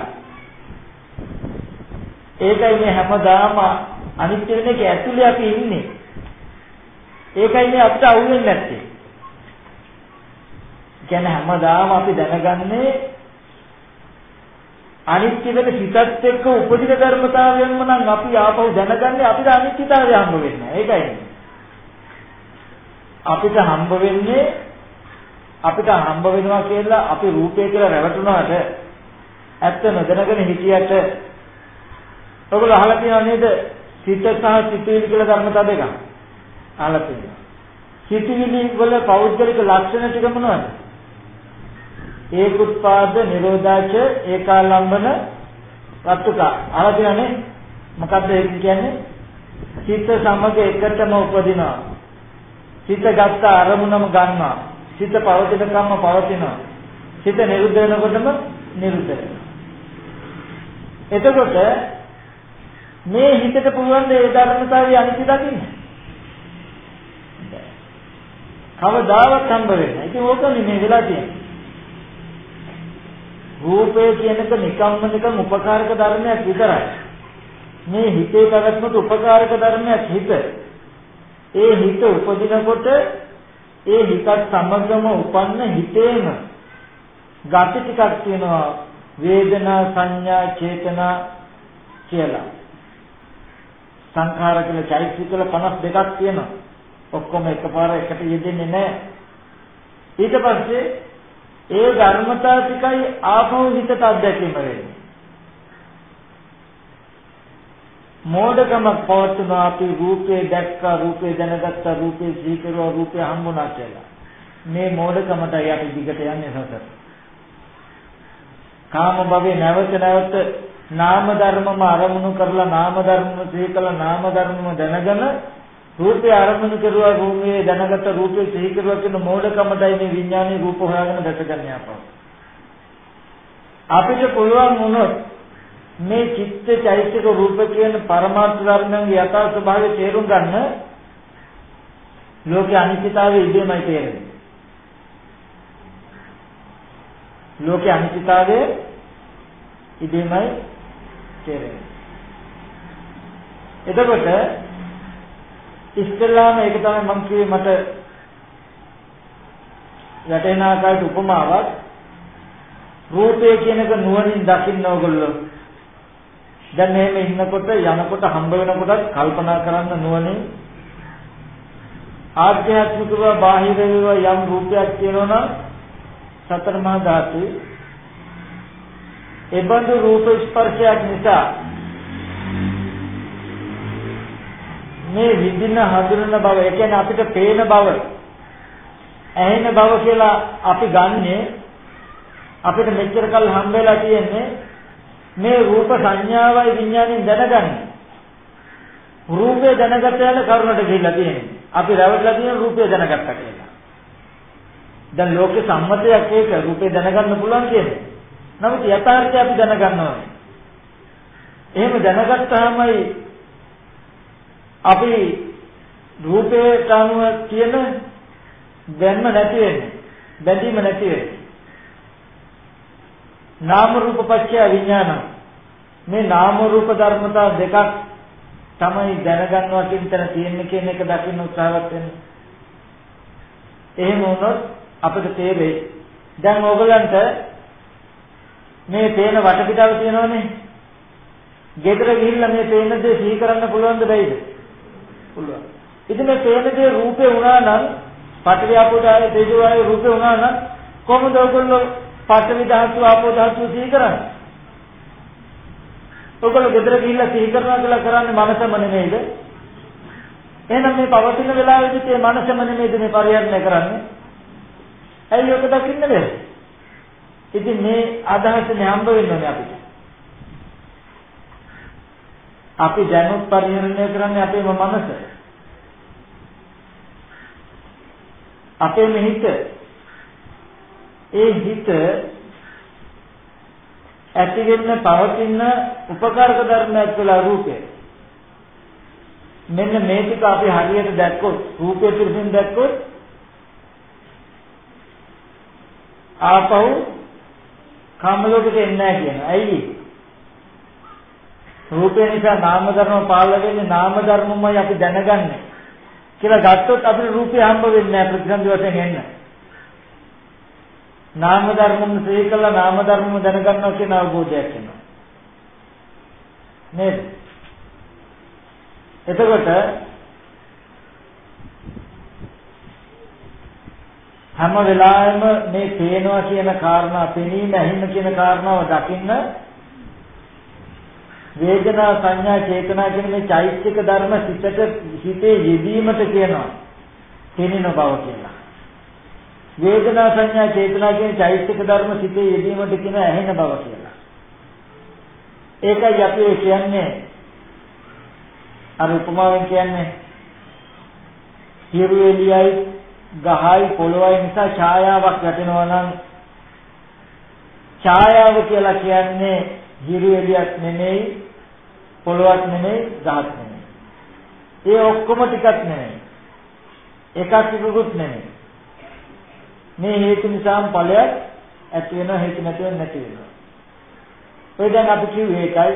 ඒකයි මේ හැමදාම අනිත්‍ය වෙන එක ඇතුලේ අපි ඉන්නේ. ඒකයි මේ අපිට අවු වෙන්නේ නැත්තේ. කියන්නේ හැමදාම අපි දැනගන්නේ අනිත්‍ය වෙන හිතත් එක්ක උපදින ධර්මතාවයන්ම නම් අපි ආපහු දැනගන්නේ අපිට අනිත්‍යතාවය හම්බ වෙන්නේ. ඒකයි. අපිට හම්බ වෙන්නේ අපිට හම්බ වෙනවා කියලා අපි රූපය කියලා රැවටුණාට ඇත්ත නොදැනගෙන හිටියට ඔයගොල්ලෝ අහලා තියෙනව නේද? සිත සහ සිතුවිලි කියලා ධර්මතා දෙකක්. අහලා තියෙනවා. සිතුවිලි වල පෞද්ගලික ලක්ෂණ ටික මොනවද? ඒකුත්පාද නිරෝධාච ඒකාලම්බන වත්තුක. අහලා තියෙනනේ මොකද්ද ඒක කියන්නේ? සිත සමග එකටම උපදිනවා. සිත ගත්ත අරමුණම ගන්නවා. සිත පවතින කම්ම පවතිනවා. සිත නිරුද්ධ වෙනකොටම නිරුද්ධ වෙනවා. එතකොට මේ හිතට පුළුවන් ඒ ධර්මතාවය අනිත්‍ය දකින්න. කවදාවත් හම්බ වෙන්නේ. ඉතින් ඕකනේ මේ වෙලා තියෙන්නේ. රූපය කියනක නිකම්ම නිකම් උපකාරක ධර්මයක් විතරයි. මේ හිතේ පැවැත්මට උපකාරක ධර්මයක් හිත. ඒ හිත උපදිනකොට ඒ හිතත් සමගම උපන්න හිතේම ගති ටිකක් තියෙනවා වේදනා සංඥා චේතනා කියලා. සංඛාර කියලා චෛතසික වල 52ක් තියෙනවා. ඔක්කොම එකපාර එකට යෙදෙන්නේ නැහැ. ඊට පස්සේ ඒ ධර්මතා ටිකයි ආපහු හිතට අත්දැකීම වෙන්නේ. මෝඩකමක් පවත්වනවා අපි රූපේ දැක්කා රූපේ දැනගත්තා රූපේ සීකරුවා රූපේ හම්බුණා කියලා. මේ මෝඩකමටයි අපි දිගට යන්නේ සතර. කාම භවේ නැවත නැවත නාම ධර්මම අරමුණු කරලා නාම ධර්ම සිහි කළා නාම ධර්මම දැනගෙන රූපේ අරමුණු කරුවා රූපේ දැනගත්ත රූපේ සිහි කරුවා කියන මෝඩකමටයි මේ විඥානයේ රූප හොයාගෙන දැකගන්න යපව. අපිට පුළුවන් වුණොත් මේ චිත්ත චෛතසික රූප කියන පරමාර්ථ ධර්මයන්ගේ යථා ස්වභාවය තේරුම් ගන්න ලෝකේ අනිත්‍යතාවය ඉදීමයි තේරෙන්නේ. ලෝකේ අනිත්‍යතාවය ඉදීමයි තේරෙන්නේ. එතකොට ඉස්තරලාම ඒක තමයි මම කිව්වේ මට යටේන ආකාරයට උපමාවක් රූපය කියනක නුවණින් දකින්න ඕගොල්ලෝ දැන් මෙහෙම ඉන්නකොට යනකොට හම්බ වෙනකොටත් කල්පනා කරන්න නුවණින් ආධ්‍යාත්මිකව බාහිරව යම් රූපයක් තියෙනවා නම් සතර මහා ධාතු එබඳු රූප ස්පර්ශයක් නිසා මේ විඳින හඳුනන බව ඒ කියන්නේ අපිට පේන බව ඇහෙන බව කියලා අපි ගන්නෙ අපිට මෙච්චර කල් හම්බ වෙලා තියෙන්නේ මේ රූප සංඥාවයි විඥාණයෙන් දැනගන්නේ රූපේ දැනගත යන කරුණට ගිහිල්ලා තියෙන්නේ අපි රැවටලා තියෙන රූපේ දැනගත්තා කියලා දැන් ලෝකේ සම්මතයක් ඒක රූපේ දැනගන්න පුළුවන් කියන්නේ නමුත් යථාර්ථය අපි දැනගන්න ඕනේ එහෙම දැනගත්තාමයි අපි රූපයට අනුව කියන දැන්ම නැති වෙන්නේ. බැඳීම නැති වෙන්නේ. නාම රූප පත්‍ය විඥාන. මේ නාම රූප ධර්මතා දෙකක් තමයි දැනගන්නවා කියන තැන තියෙන්නේ කියන එක දකින්න උත්සාහවත් වෙන්නේ. එහෙම වුණොත් අපිට තේරෙයි. දැන් ඕගලන්ට මේ පේන වටපිටාව තියෙනවනේ. ගෙදර ගිහිල්ලා මේ පේන දේ සිහි කරන්න පුළුවන්ද බැයිද? පුළුවන්. ඉතින් මේ පේන දේ රූපේ වුණා නම් ධාතු තේජෝ වායු රූපේ වුණා නම් කොහොමද ඔයගොල්ලෝ පඨවි ධාතු ආපෝ ධාතු සිහි කරන්නේ? ඔයගොල්ලෝ ගෙදර ගිහිල්ලා සිහි කරනවා කියලා කරන්නේ මනසම නෙමෙයිද? එහෙනම් මේ පවතින වෙලාවෙදි මේ මනසම නෙමෙයිද මේ පරිහරණය කරන්නේ? ඇයි ඔක දකින්න බැහැ? ඉතින් මේ අදහසනේ හම්බ වෙන්නේ අපිට. අපි දැනුත් පරිහරණය කරන්නේ අපේම මනස. අපේම හිත. ඒ හිත ඇති වෙන්න පවතින උපකාරක ධර්මයක් කියලා රූපය. මෙන්න මේ ටික අපි හරියට දැක්කොත් රූපය පිළිසින් දැක්කොත් ආපහු කාම ලෝකෙට එන්නේ නැහැ කියන. ඇයි? රූපය නිසා නාම ධර්ම පාලනය වෙන්නේ නාම ධර්මමයි අපි දැනගන්නේ කියලා ගත්තොත් අපිට රූපය හම්බ වෙන්නේ නැහැ ප්‍රතිසන්දි වශයෙන් එන්න. නාම ධර්මම ශ්‍රේ කළා නාම ධර්මම දැනගන්නවා කියන අවබෝධයක් එනවා. නේද? එතකොට හැම වෙලාවෙම මේ පේනවා කියන කාරණා, පෙනීම, ඇහිම කියන කාරණාව දකින්න වේදනා සංඥා චේතනා කියන මේ චෛත්‍යක ධර්ම සිතට හිතේ යෙදීමට කියනවා තේනින බව කියලා. වේදනා සංඥා චේතනා කියන චෛත්‍යක ධර්ම සිතේ යෙදීමට කියන ඇහෙන බව කියලා. ඒකයි අපි කියන්නේ අර උපමාවෙන් කියන්නේ හිරු එළියයි ගහයි පොළොවයි නිසා ඡායාවක් වැටෙනවා නම් ඡායාව කියලා කියන්නේ හිරු එළියක් නෙමෙයි පොළොවක් නෙමෙයි ගහක් නෙමෙයි. ඒ ඔක්කොම ටිකක් නෙමෙයි. එකක් එකකුත් නෙමෙයි. මේ හේතු නිසාම ඵලයක් ඇති වෙනවා හේතු නැති වෙන්නේ නැති වෙනවා. ඔය දැන් අපි කිව්වේ ඒකයි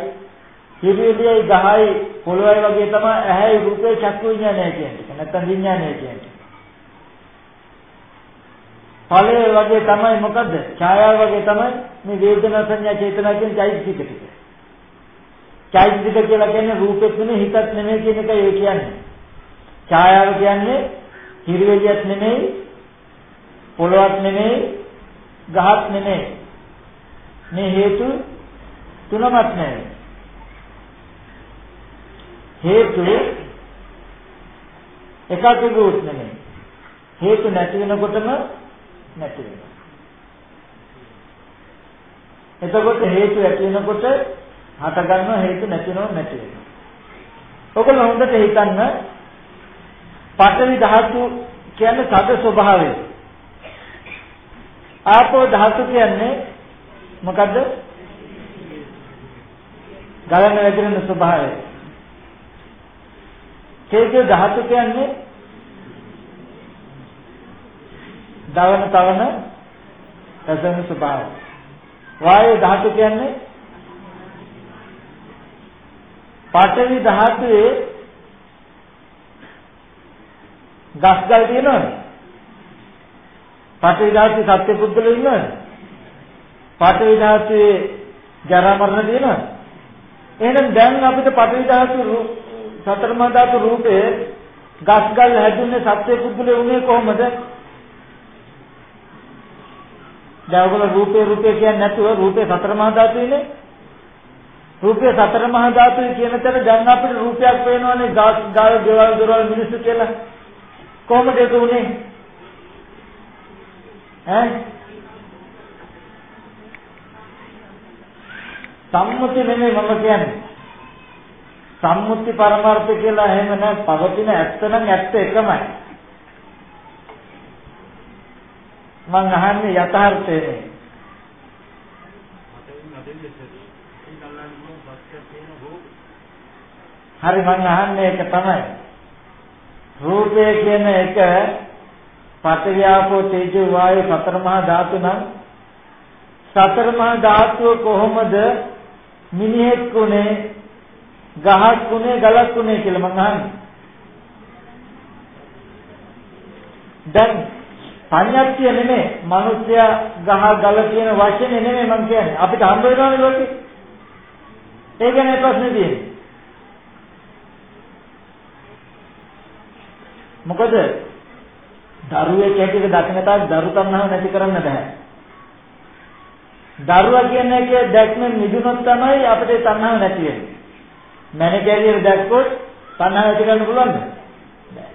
හිරියලියයි ගහයි පොළොවයි වගේ තමයි ඇහැයි රූපේ චක්කු විඥානය කියන්නේ. නැත්තම් විඥානය කියන්නේ. ඵලය වගේ තමයි මොකද්ද? ඡායාව වගේ තමයි මේ වේදනා සංඥා චේතනා කියන චෛතසික ටික. චෛතසික කියලා කියන්නේ රූපෙත් නෙමෙයි හිතත් නෙමෙයි කියන එකයි ඒ කියන්නේ. ඡායාව කියන්නේ හිරිවෙලියක් නෙමෙයි පොළොවක් නෙමෙයි ගහක් නෙමෙයි. මේ හේතු තුනමත් නෙමෙයි. හේතු එකකෙකුත් නෙමෙයි. හේතු නැති වෙනකොටම නැති වෙනවා. එතකොට හේතු ඇති වෙනකොට හට ගන්නවා හේතු නැතිනව නැති වෙනවා. ඔයගොල්ලෝ හොඳට හිතන්න පඨවි ධාතු කියන්නේ සද ස්වභාවය. ආපෝ ධාතු කියන්නේ මොකද්ද? ගලන වැగిරෙන ස්වභාවය. තේජෝ ධාතු කියන්නේ දවන තවන රසන ස්වභාවය. වායු ධාතු කියන්නේ පඨවි ධාතුවේ ගස්ගල් තියෙනවද? පඨවි ධාතුවේ සත්‍ය පුද්ගලයෝ ඉන්නවද? පඨවි ධාතුවේ ජරා මරණ තියෙනවද? එහෙනම් දැන් අපිට පඨවි ධාතු සතර මහා ධාතු රූපේ ගස් ගල් හැදුනේ සත්‍ය පුද්ගලයා උනේ කොහොමද? දැන් ඔයගොල්ලෝ රූපේ රූපේ කියන්නේ නැතුව රූපේ සතර මහා ධාතුයිනේ. රූපේ සතර මහා ධාතුයි කියන තැන දැන් අපිට රූපයක් පේනවනේ ගස් ගල් ගෙවල් දොරවල් මිනිස්සු කියලා. කොහොමද ඒක උනේ? ඈ සම්මුති නෙමෙයි මම කියන්නේ. සම්මුති පරමාර්ථ කියලා එහෙම නැහැ. පවතින ඇත්ත නම් ඇත්ත එකමයි. මං අහන්නේ යථාර්ථය නේ. හරි මං අහන්නේ ඒක තමයි. රූපය කියන එක පඨවියාපෝ තේජෝ වායු සතර මහා ධාතු නම් සතර මහා ධාතුව කොහොමද මිනිහෙක් උනේ ගහක් උනේ ගලක් උනේ කියලා මං අහන්නේ. දැන් පඤ්ඤාත්ය නෙමෙයි මිනිස්සයා ගහ ගල කියන වචනේ නෙමෙයි මං කියන්නේ. අපිට හම්බ වෙනවනේ ලෝකේ. ඒ ගැන ප්‍රශ්නේ තියෙන්නේ. මොකද දරුවෙක් හැටියට දකින තාක් දරු තණ්හාව නැති කරන්න බෑ. දරුවා කියන එකේ දැක්මෙන් මිදුනොත් තමයි අපිට තණ්හාව නැති වෙන්නේ. මැනේජර් දැක්කොත් තණ්හාව ඇති කරන්න පුළුවන්ද? බෑ.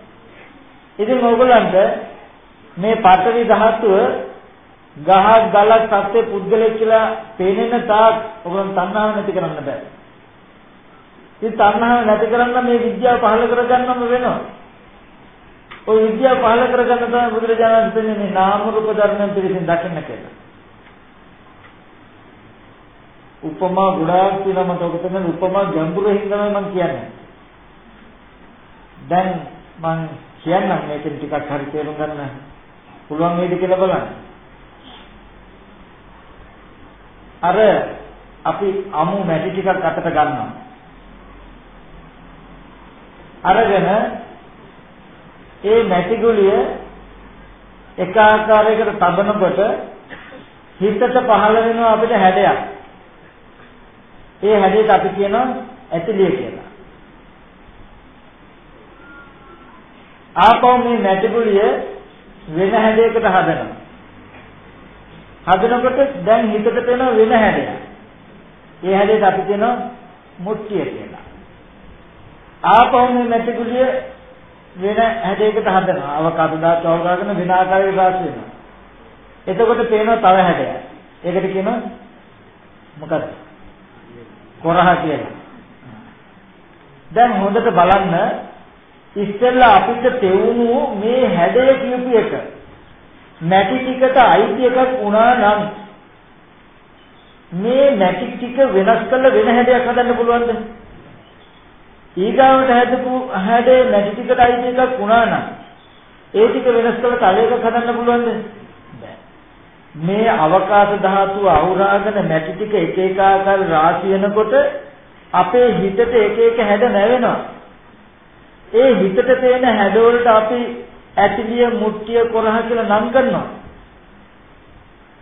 ඉතින් ඕගොල්ලන්ට මේ පඨවි ධාතුව ගහ ගලක් සත්‍ය පුද්ගලෙක් කියලා පේනෙන තාක් ඔයගොල්ලන් තණ්හාව නැති කරන්න බෑ. ඉතින් තණ්හාව නැති කරන්න මේ විද්‍යාව පහළ කරගන්නම වෙනවා. ওই විද්‍යාව පහළ කරගන්න තමයි බුදුරජාණන් වහන්සේ මේ නාම රූප ධර්මයන් පිළිසින් දකින්න කියලා. උපමා ගොඩාක් තියෙනවා මට ඔක තමයි උපමා ගැඹුරින් තමයි මම කියන්නේ. දැන් මම කියන්නම් මේකෙන් ටිකක් හරි තේරුම් ගන්න පුළුවන් වේද කියලා බලන්න. අර අපි අමු මැටි ටිකක් අතට ගන්නවා. අරගෙන ඒ මැටි ගුලිය එක ආකාරයකට තබනකොට හිතට පහළ වෙනවා අපිට හැඩයක්. ඒ හැඩයට අපි කියනවා ඇතිලිය කියලා. ආපහු මේ මැටි ගුලිය වෙන හැඩයකට හදනවා. හදනකොට දැන් හිතට තේන වෙන හැඩයක්. ඒ හැඩයට අපි කියනවා මුට්ටිය කියලා. ආපහු මේ මැටි ගුලිය වෙන හැඩයකට හදනවා. අවකාශ ධාතු අවකාශන වෙන ආකාරයකට රාශි වෙනවා. එතකොට පේනවා තව හැඩයක්. ඒකට කියනවා මොකද? කොරහ කියලා. දැන් හොඳට බලන්න ඉස්සෙල්ලා අපිට තෙවුණු මේ හැඩය කියපු එක නැටි ටිකට අයිති එකක් වුණා නම් මේ නැටි ටික වෙනස් කරලා වෙන හැඩයක් හදන්න පුළුවන්ද? ඊගාවට හැදපු හැඩේ නැටි ටිකට අයිති එකක් වුණා නම් ඒ ටික වෙනස් කරලා තව එකක් හදන්න පුළුවන්ද? මේ අවකාශ ධාතුව අවුරාගෙන නැටි ටික එක එක ආකාර රාශි වෙනකොට අපේ හිතට එක එක හැඩ නැවෙනවා. ඒ හිතට තේන හැඩවලට අපි ඇතිලිය මුට්ටිය කොරහ කියලා නම් කරනවා.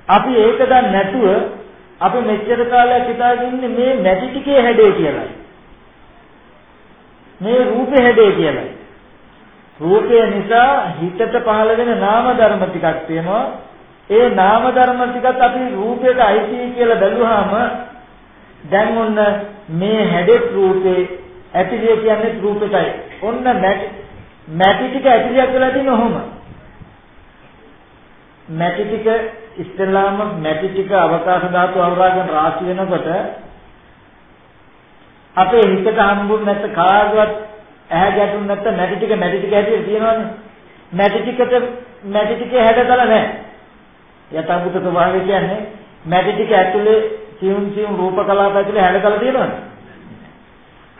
අපි ඒක දන්නේ නැතුව අපි මෙච්චර කාලයක් හිතාගෙන ඉන්නේ මේ නැටි ටිකේ හැඩය කියලා. මේ රූපේ හැඩය කියලා. රූපය නිසා හිතට පහළ වෙන නාම ධර්ම ටිකක් තියෙනවා. ඒ නාම ධර්ම ටිකත් අපි රූපයට අයිති කියලා බැලුවාම දැන් ඔන්න මේ හැඩෙත් රූපේ ඇතිලිය කියන්නේ රූපෙටයි. ඔන්න මැටි මැටි ටික ඇතිලියක් වෙලා තියෙන ඔහොම. මැටි ටික ඉස්තලාම මැටි ටික අවකාශ ධාතු අවරාගෙන රාශි වෙනකොට අපේ හිතට හම්බුනේ නැත්නම් කාගවත් ඇහැ ගැටුනේ නැත්නම් මැටි ටික මැටි ටික හැටියට තියෙනවනේ. මැටි ටිකට මැටි ටිකේ හැඩතල නැහැ. යථාභූත ස්වභාවය කියන්නේ මැටි ටික ඇතුලේ සියුම් සියුම් රූප කලාප ඇතුලේ හැඩතල තියෙනවනේ.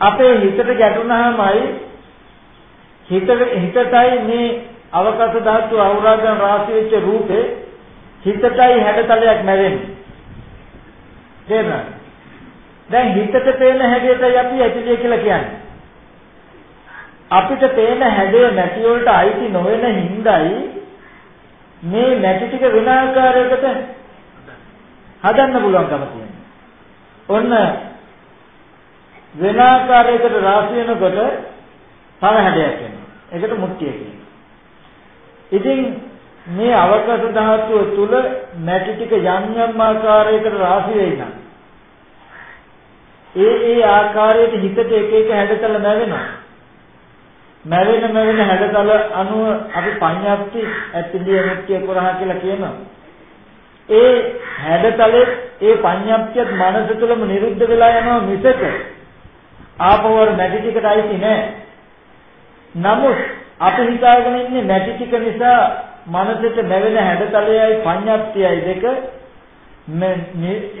අපේ හිතට ගැටුනහමයි හිතට හිතටයි මේ අවකාශ ධාතු අවරාගන රාශි වෙච්ච රූපේ හිතටයි හැඩතලයක් නැවෙන්නේ. තේරුණාද? දැන් හිතට පේන හැඩයටයි අපි ඇතිලිය කියලා කියන්නේ. අපිට පේන හැඩය නැති වලට අයිති නොවන හිඳයි මේ නැති ටික වෙන ආකාරයකට හදන්න පුළුවන්කම තියෙනවා. ඔන්න වෙන ආකාරයකට රාශි වෙනකොට තව හැඩයක් එනවා. ඒකට මුට්ටිය කියනවා. ඉතින් මේ අවකාශ ධාතුව තුල මැටි ටික යම් යම් ආකාරයකට රාශි වෙයි නම් ඒ ඒ ආකාරයට හිතට එක එක හැඩතල නැවෙනවා. මැවෙන මැවෙන හැඩතල අනුව අපි පඤ්ඤාප්ති ඇතිලිය මුක්තිය කරා කියලා කියනවා. ඒ හැඩතලේ ඒ පඤ්ඤාප්තියත් මනස තුළම නිරුද්ධ වෙලා යනවා මිසක ආපවර මැටි ටිකට අයිති නෑ. නමුත් අපි හිතාගෙන ඉන්නේ මැටි ටික නිසා මනසට මැවෙන හැඩතලයයි පඤ්ඤාප්තියයි දෙක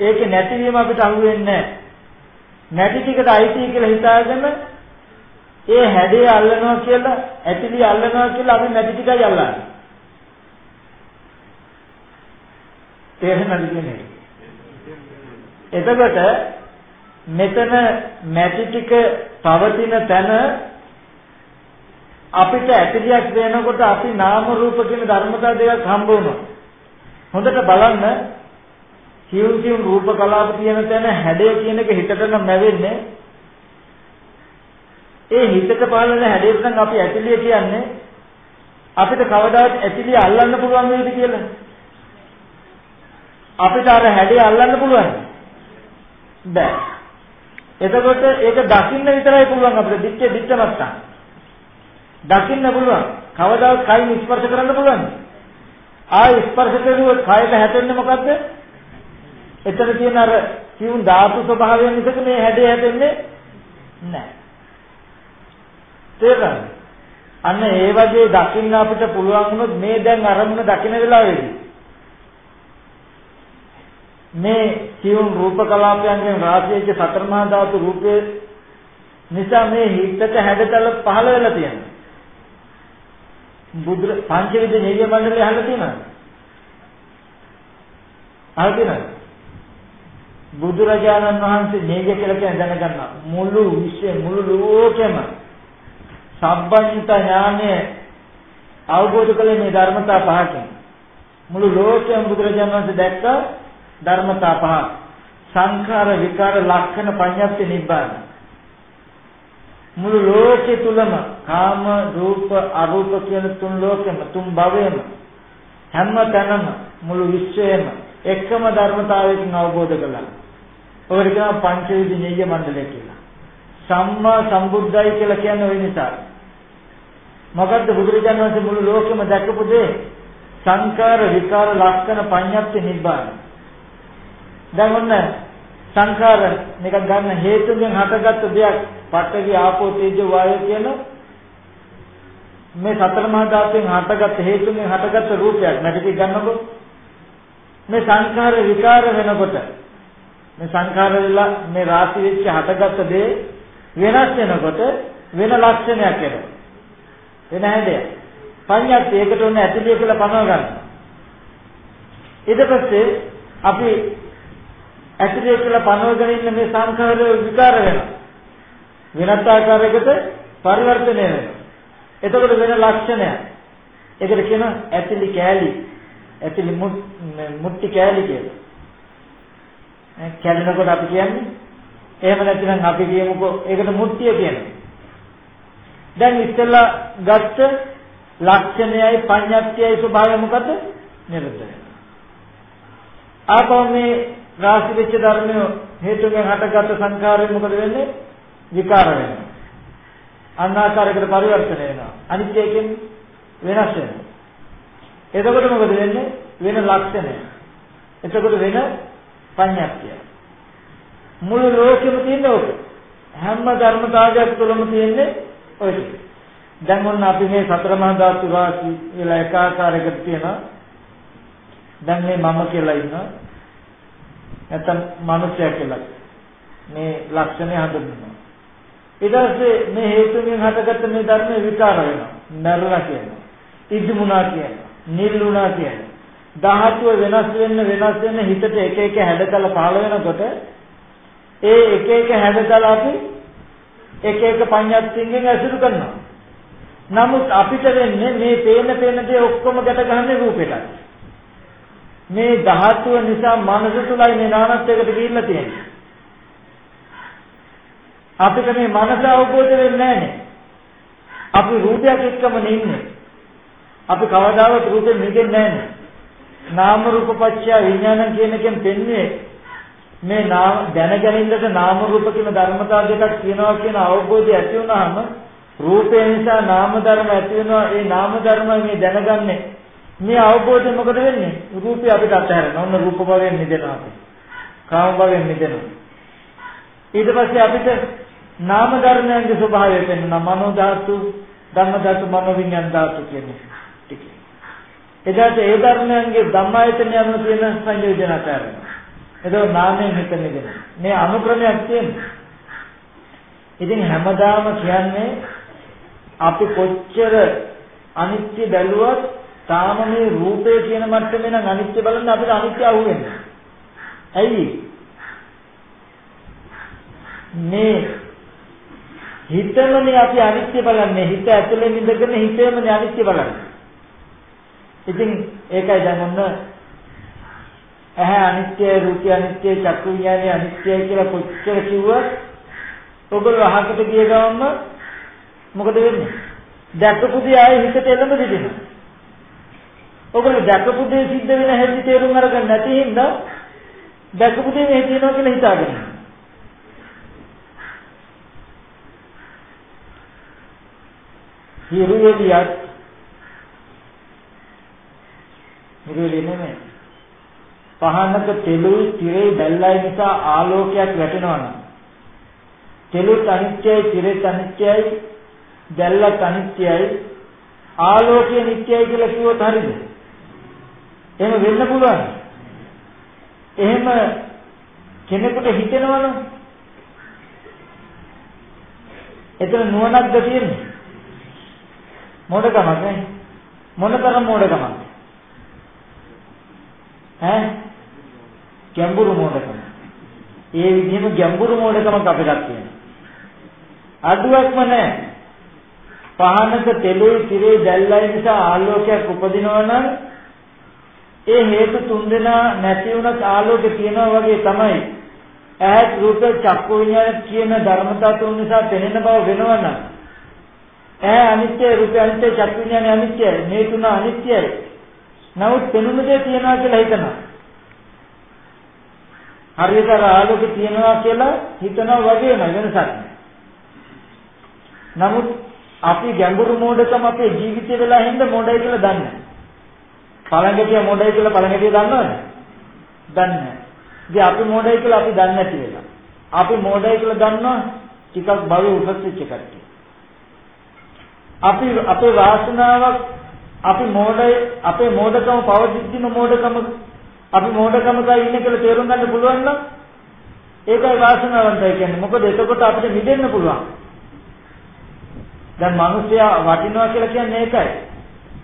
ඒක නැතිවීම අපිට අහු වෙන්නේ නෑ. නැති ටිකට අයිති කියලා හිතාගෙන ඒ හැඩය අල්ලනවා කියලා ඇතිලි අල්ලනවා කියලා අපි නැති ටිකයි අල්ලන්නේ. තේරෙනවද කියන්නේ? එතකොට මෙතන නැති ටික පවතින තැන අපිට ඇතිලියක් වෙනකොට අපි නාම රූප කියන ධර්මතා දෙකක් හම්බ වුණා. හොඳට බලන්න සියුම් සියුම් රූප කලාප තියෙන තැන හැඩය කියන එක හිතට නම් නැවෙන්නේ. ඒ හිතට පහළන හැඩයට නම් අපි ඇතිලිය කියන්නේ අපිට කවදාවත් ඇතිලිය අල්ලන්න පුළුවන් වේද කියලා. අපිට අර හැඩය අල්ලන්න පුළුවන්. බෑ. එතකොට ඒක දකින්න විතරයි පුළුවන් අපිට දිත්තේ දිත්ත නැත්තම්. දකින්න පුළුවන්. කවදාවත් කයින් ස්පර්ශ කරන්න පුළුවන්. ආය ස්පර්ශ කරුවොත් කයට හැටෙන්නේ මොකද්ද? එතන තියෙන අර සිවුන් ධාතු ස්වභාවය මිසක මේ හැඩය හැදෙන්නේ නැහැ. තේරෙනවද? අන්න ඒ වගේ දකින්න අපිට පුළුවන් වුණොත් මේ දැන් අරමුණ දකින වෙලාවේදී මේ සිවුන් රූප කලාපයන්ගෙන් රාශියක සතර මහා ධාතු රූපේ නිසා මේ හිතට හැඩතල පහළ වෙලා තියෙනවා. බුදු පංචවිද නීතිය මණ්ඩලය අහලා තියෙනවද? අහලා තියෙනවද? බුදුරජාණන් වහන්සේ මේක කියලා කියන දැනගන්න මුළු විශ්වය මුළු ලෝකෙම සම්බන්ත ඥානය අවබෝධ කළේ මේ ධර්මතා පහකින්. මුළු ලෝකෙම බුදුරජාණන් වහන්සේ දැක්ක ධර්මතා පහ. සංඛාර විකාර ලක්ෂණ පඤ්ඤප්ති නිබ්බාන. මුළු ලෝකෙ තුලම කාම රූප අරූප කියන තුන් ලෝකෙම තුන් භවයේම හැම තැනම මුළු විශ්වයේම එකම ධර්මතාවයකින් අවබෝධ කළා. ඔකට කියනවා පංචවිධ ඤෙය්‍ය මණ්ඩලය කියලා. සම්මා සම්බුද්ධයි කියලා කියන්නේ ওই නිසා. මොකද්ද බුදුරජාණන් වහන්සේ මුළු ලෝකෙම දැකපු දේ සංකාර විකාර ලක්ෂණ පඤ්ඤප්ති නිබ්බාන. දැන් ඔන්න සංකාර මේක ගන්න හේතුන්ගෙන් හටගත්තු දෙයක් පඨවි ආපෝ තේජෝ වායෝ කියන මේ සතර මහා ධාතුන් හටගත්ත හේතුන්ගෙන් හටගත්ත රූපයක් නැතික ගන්නකො මේ සංකාර විකාර වෙනකොට මේ සංඛාර වෙලා මේ රාශි වෙච්ච හටගත්ත දේ වෙනස් වෙනකොට වෙන ලක්ෂණයක් එනවා. වෙන හැඩය. පඤ්ඤාත් ඒකට උන්නේ ඇතිලිය කියලා පනව ගන්න. ඊට පස්සේ අපි ඇතිලිය කියලා පනවගෙන ඉන්න මේ සංඛාර විකාර වෙනවා. වෙනත් ආකාරයකට පරිවර්තනය වෙනවා. එතකොට වෙන ලක්ෂණයක්. ඒකට කියන ඇතිලි කෑලි ඇතිලි මුට්ටි කෑලි කියලා. කැඩෙනකොට අපි කියන්නේ එහෙම නැත්නම් අපි කියමුකෝ ඒකට මුට්ටිය කියනවා. දැන් ඉස්සෙල්ලා ගත්ත ලක්ෂණයයි පඤ්ඤාත්යයි ස්වභාවය මොකද? නිරුද්ධ වෙනවා. ආපහු මේ රාශි වෙච්ච ධර්මය හේතුගෙන් හටගත් සංඛාරය මොකද වෙන්නේ? විකාර වෙනවා. අන්නාකාරයකට පරිවර්තනය වෙනවා. අනිත්‍යයෙන් වෙනස් වෙනවා. එතකොට මොකද වෙන්නේ? වෙන ලක්ෂණය. එතකොට වෙන පඤ්ඤාක්තිය. මුළු ලෝකෙම තියෙන ඕක. හැම ධර්මතාවයක් තුළම තියෙන්නේ ඔය ටික. දැන් ඔන්න අපි මේ සතර මහා ධාතු වාසි කියලා එකාකාරයකට තියෙනවා. දැන් මේ මම කියලා ඉන්නවා. නැත්නම් මනුස්සයා කියලා. මේ ලක්ෂණය හඳුන්වනවා. ඊට පස්සේ මේ හේතුන්ගෙන් හටගත්ත මේ ධර්ම විකාර වෙනවා. නරුණා කියනවා. ඉදුමුණා කියනවා. නිල්ුණා කියනවා. ධාතුව වෙනස් වෙන්න වෙනස් වෙන්න හිතට එක එක හැඩතල පහළ වෙනකොට ඒ එක එක හැඩතල අපි එක එක පඤ්ඤාත්යෙන් ඇසුරු කරනවා. නමුත් අපිට වෙන්නේ මේ පේන පේන දේ ඔක්කොම ගැට ගන්න රූපෙට. මේ ධාතුව නිසා මනස තුලයි මේ නානත්වයකට ගිහිල්ලා තියෙන්නේ. අපිට මේ මනස අවබෝධ වෙන්නේ නැහැ අපි රූපයක් එක්කම ඉන්නේ. අපි කවදාවත් රූපෙ මිදෙන්නේ නැහැ. නාම රූප පත්‍ය විඥාන කියන එකෙන් පෙන්නේ මේ නාම දැනගැනින්නට නාම රූප කියන ධර්මතා දෙකක් තියෙනවා කියන අවබෝධය ඇති වුනහම රූපය නිසා නාම ධර්ම ඇති වෙනවා. ඒ නාම ධර්ම මේ දැනගන්නේ. මේ අවබෝධය මොකද වෙන්නේ? රූපය අපිට අතහැරෙනවා. ඔන්න රූප භවයෙන් මිදෙනවා අපි. කාම භවයෙන් මිදෙනවා. ඊට පස්සේ අපිට නාම ධර්මයන්ගේ ස්වභාවය පෙන්වනවා. මනෝ ධාතු ධම්ම ධාතු මනෝ විඤ්ඤාණ ධාතු කියන්නේ ටික එදාට ඒ ධර්මයන්ගේ ධම්මායතන යන තියෙන සංයෝජන අතරනවා එතකොට නාමයෙන් හිත මිදෙන. මේ අනුක්‍රමයක් තියෙනවා. ඉතින් හැමදාම කියන්නේ අපි කොච්චර අනිත්‍ය බැලුවත් තාම මේ රූපය කියන මට්ටමේ නම් අනිත්‍ය බලන්න අපිට අනිත්‍ය අහුවෙන්නේ. ඇයි? මේ හිතමනේ අපි අනිත්‍ය බලන්නේ හිත ඇතුලේ ඉඳගෙන හිතේමනේ අනිත්‍ය බලන්නේ. ඉතින් ඒකයි දැන් ඔන්න ඇහැ අනිත්‍යයි රූපය අනිත්‍යයි චක්කු විඥානය අනිත්‍යයි කියලා කොච්චර කිව්වත් ඔබ අහකට ගිය ගමන්ම මොකද වෙන්නේ? දැකපු දේ ආයේ හිතට එළඹ දෙනවා. ඔබල දැකපු දේ සිද්ධ වෙන හැටි තේරුම් අරගන්න නැති හින්දා දැකපු දේ මේ තියෙනවා කියලා හිතාගෙන ඉන්නවා. හිරුවේලියත් හිරුවේලිය නෙමෙයි පහනක තෙලුයි තිරේ දැල්ලයි නිසා ආලෝකයක් වැටෙනවා නම් තෙලුත් අනිත්‍යයි තිරෙත් අනිත්‍යයි දැල්ලත් අනිත්‍යයි ආලෝකය නිට්ටයයි කියලා කිව්වොත් හරිද? එහෙම වෙන්න පුළුවන්. එහෙම කෙනෙකුට හිතෙනවනම් එතන නුවණක්ද තියෙන්නේ? මොඩකමක් නේ? මොනතරම් මොඩකමක්? ඈ ගැඹුරු මෝඩකම. ඒ විදිහම ගැඹුරු මෝඩකමක් අපිට තියෙනවා. අඩුවක්ම නැහැ. පහනක තෙලුයි තිරේ දැල්ලයි නිසා ආලෝකයක් උපදිනවා නම් ඒ හේතු තුන්දෙනා නැති වුණත් ආලෝකය තියෙනවා වගේ තමයි. ඇහත් රූප චක්කු විඤ්ඤාණ කියන ධර්මතා තුන් නිසා පෙනෙන බව වෙනවනම් ඇහැ අනිත්‍ය රූපය අනිත්‍ය චක්කු විඤ්ඤාණ අනිත්‍යයි මේ තුන අනිත්‍යයි. නමුත් පෙනුන දේ තියනවා කියලා හිතනවා. හරියට ආලෝකය තියනවා කියලා හිතනවා වගේම වෙනසක් නමුත් අපි ගැඹුරු මෝඩකම අපේ ජීවිතේ වෙලා හින්දා මොඩයි කියලා දන්නේ නැහැ. පළඟටිය මොඩයි කියලා පළඟටිය දන්නවද? දන්නේ නැහැ. ඉතින් අපි මොඩයි කියලා අපි දන්නේ නැති වෙලා. අපි මොඩයි කියලා දන්නවා ටිකක් භවයේ උසස් වෙච්ච කට්ටිය. අපි අපේ වාසනාවක් අපි මොඩයි අපේ මොඩකම පවතිද්දිම මොඩකම අපි මොඩකමකයි ඉන්නේ කියලා තේරුම් ගන්න පුළුවන් නම් ඒකයි වාසනාවන්තයි කියන්නේ. මොකද එතකොට අපිට මිදෙන්න පුළුවන්. දැන් මිනිස්සයා වටිනවා කියලා කියන්නේ ඒකයි.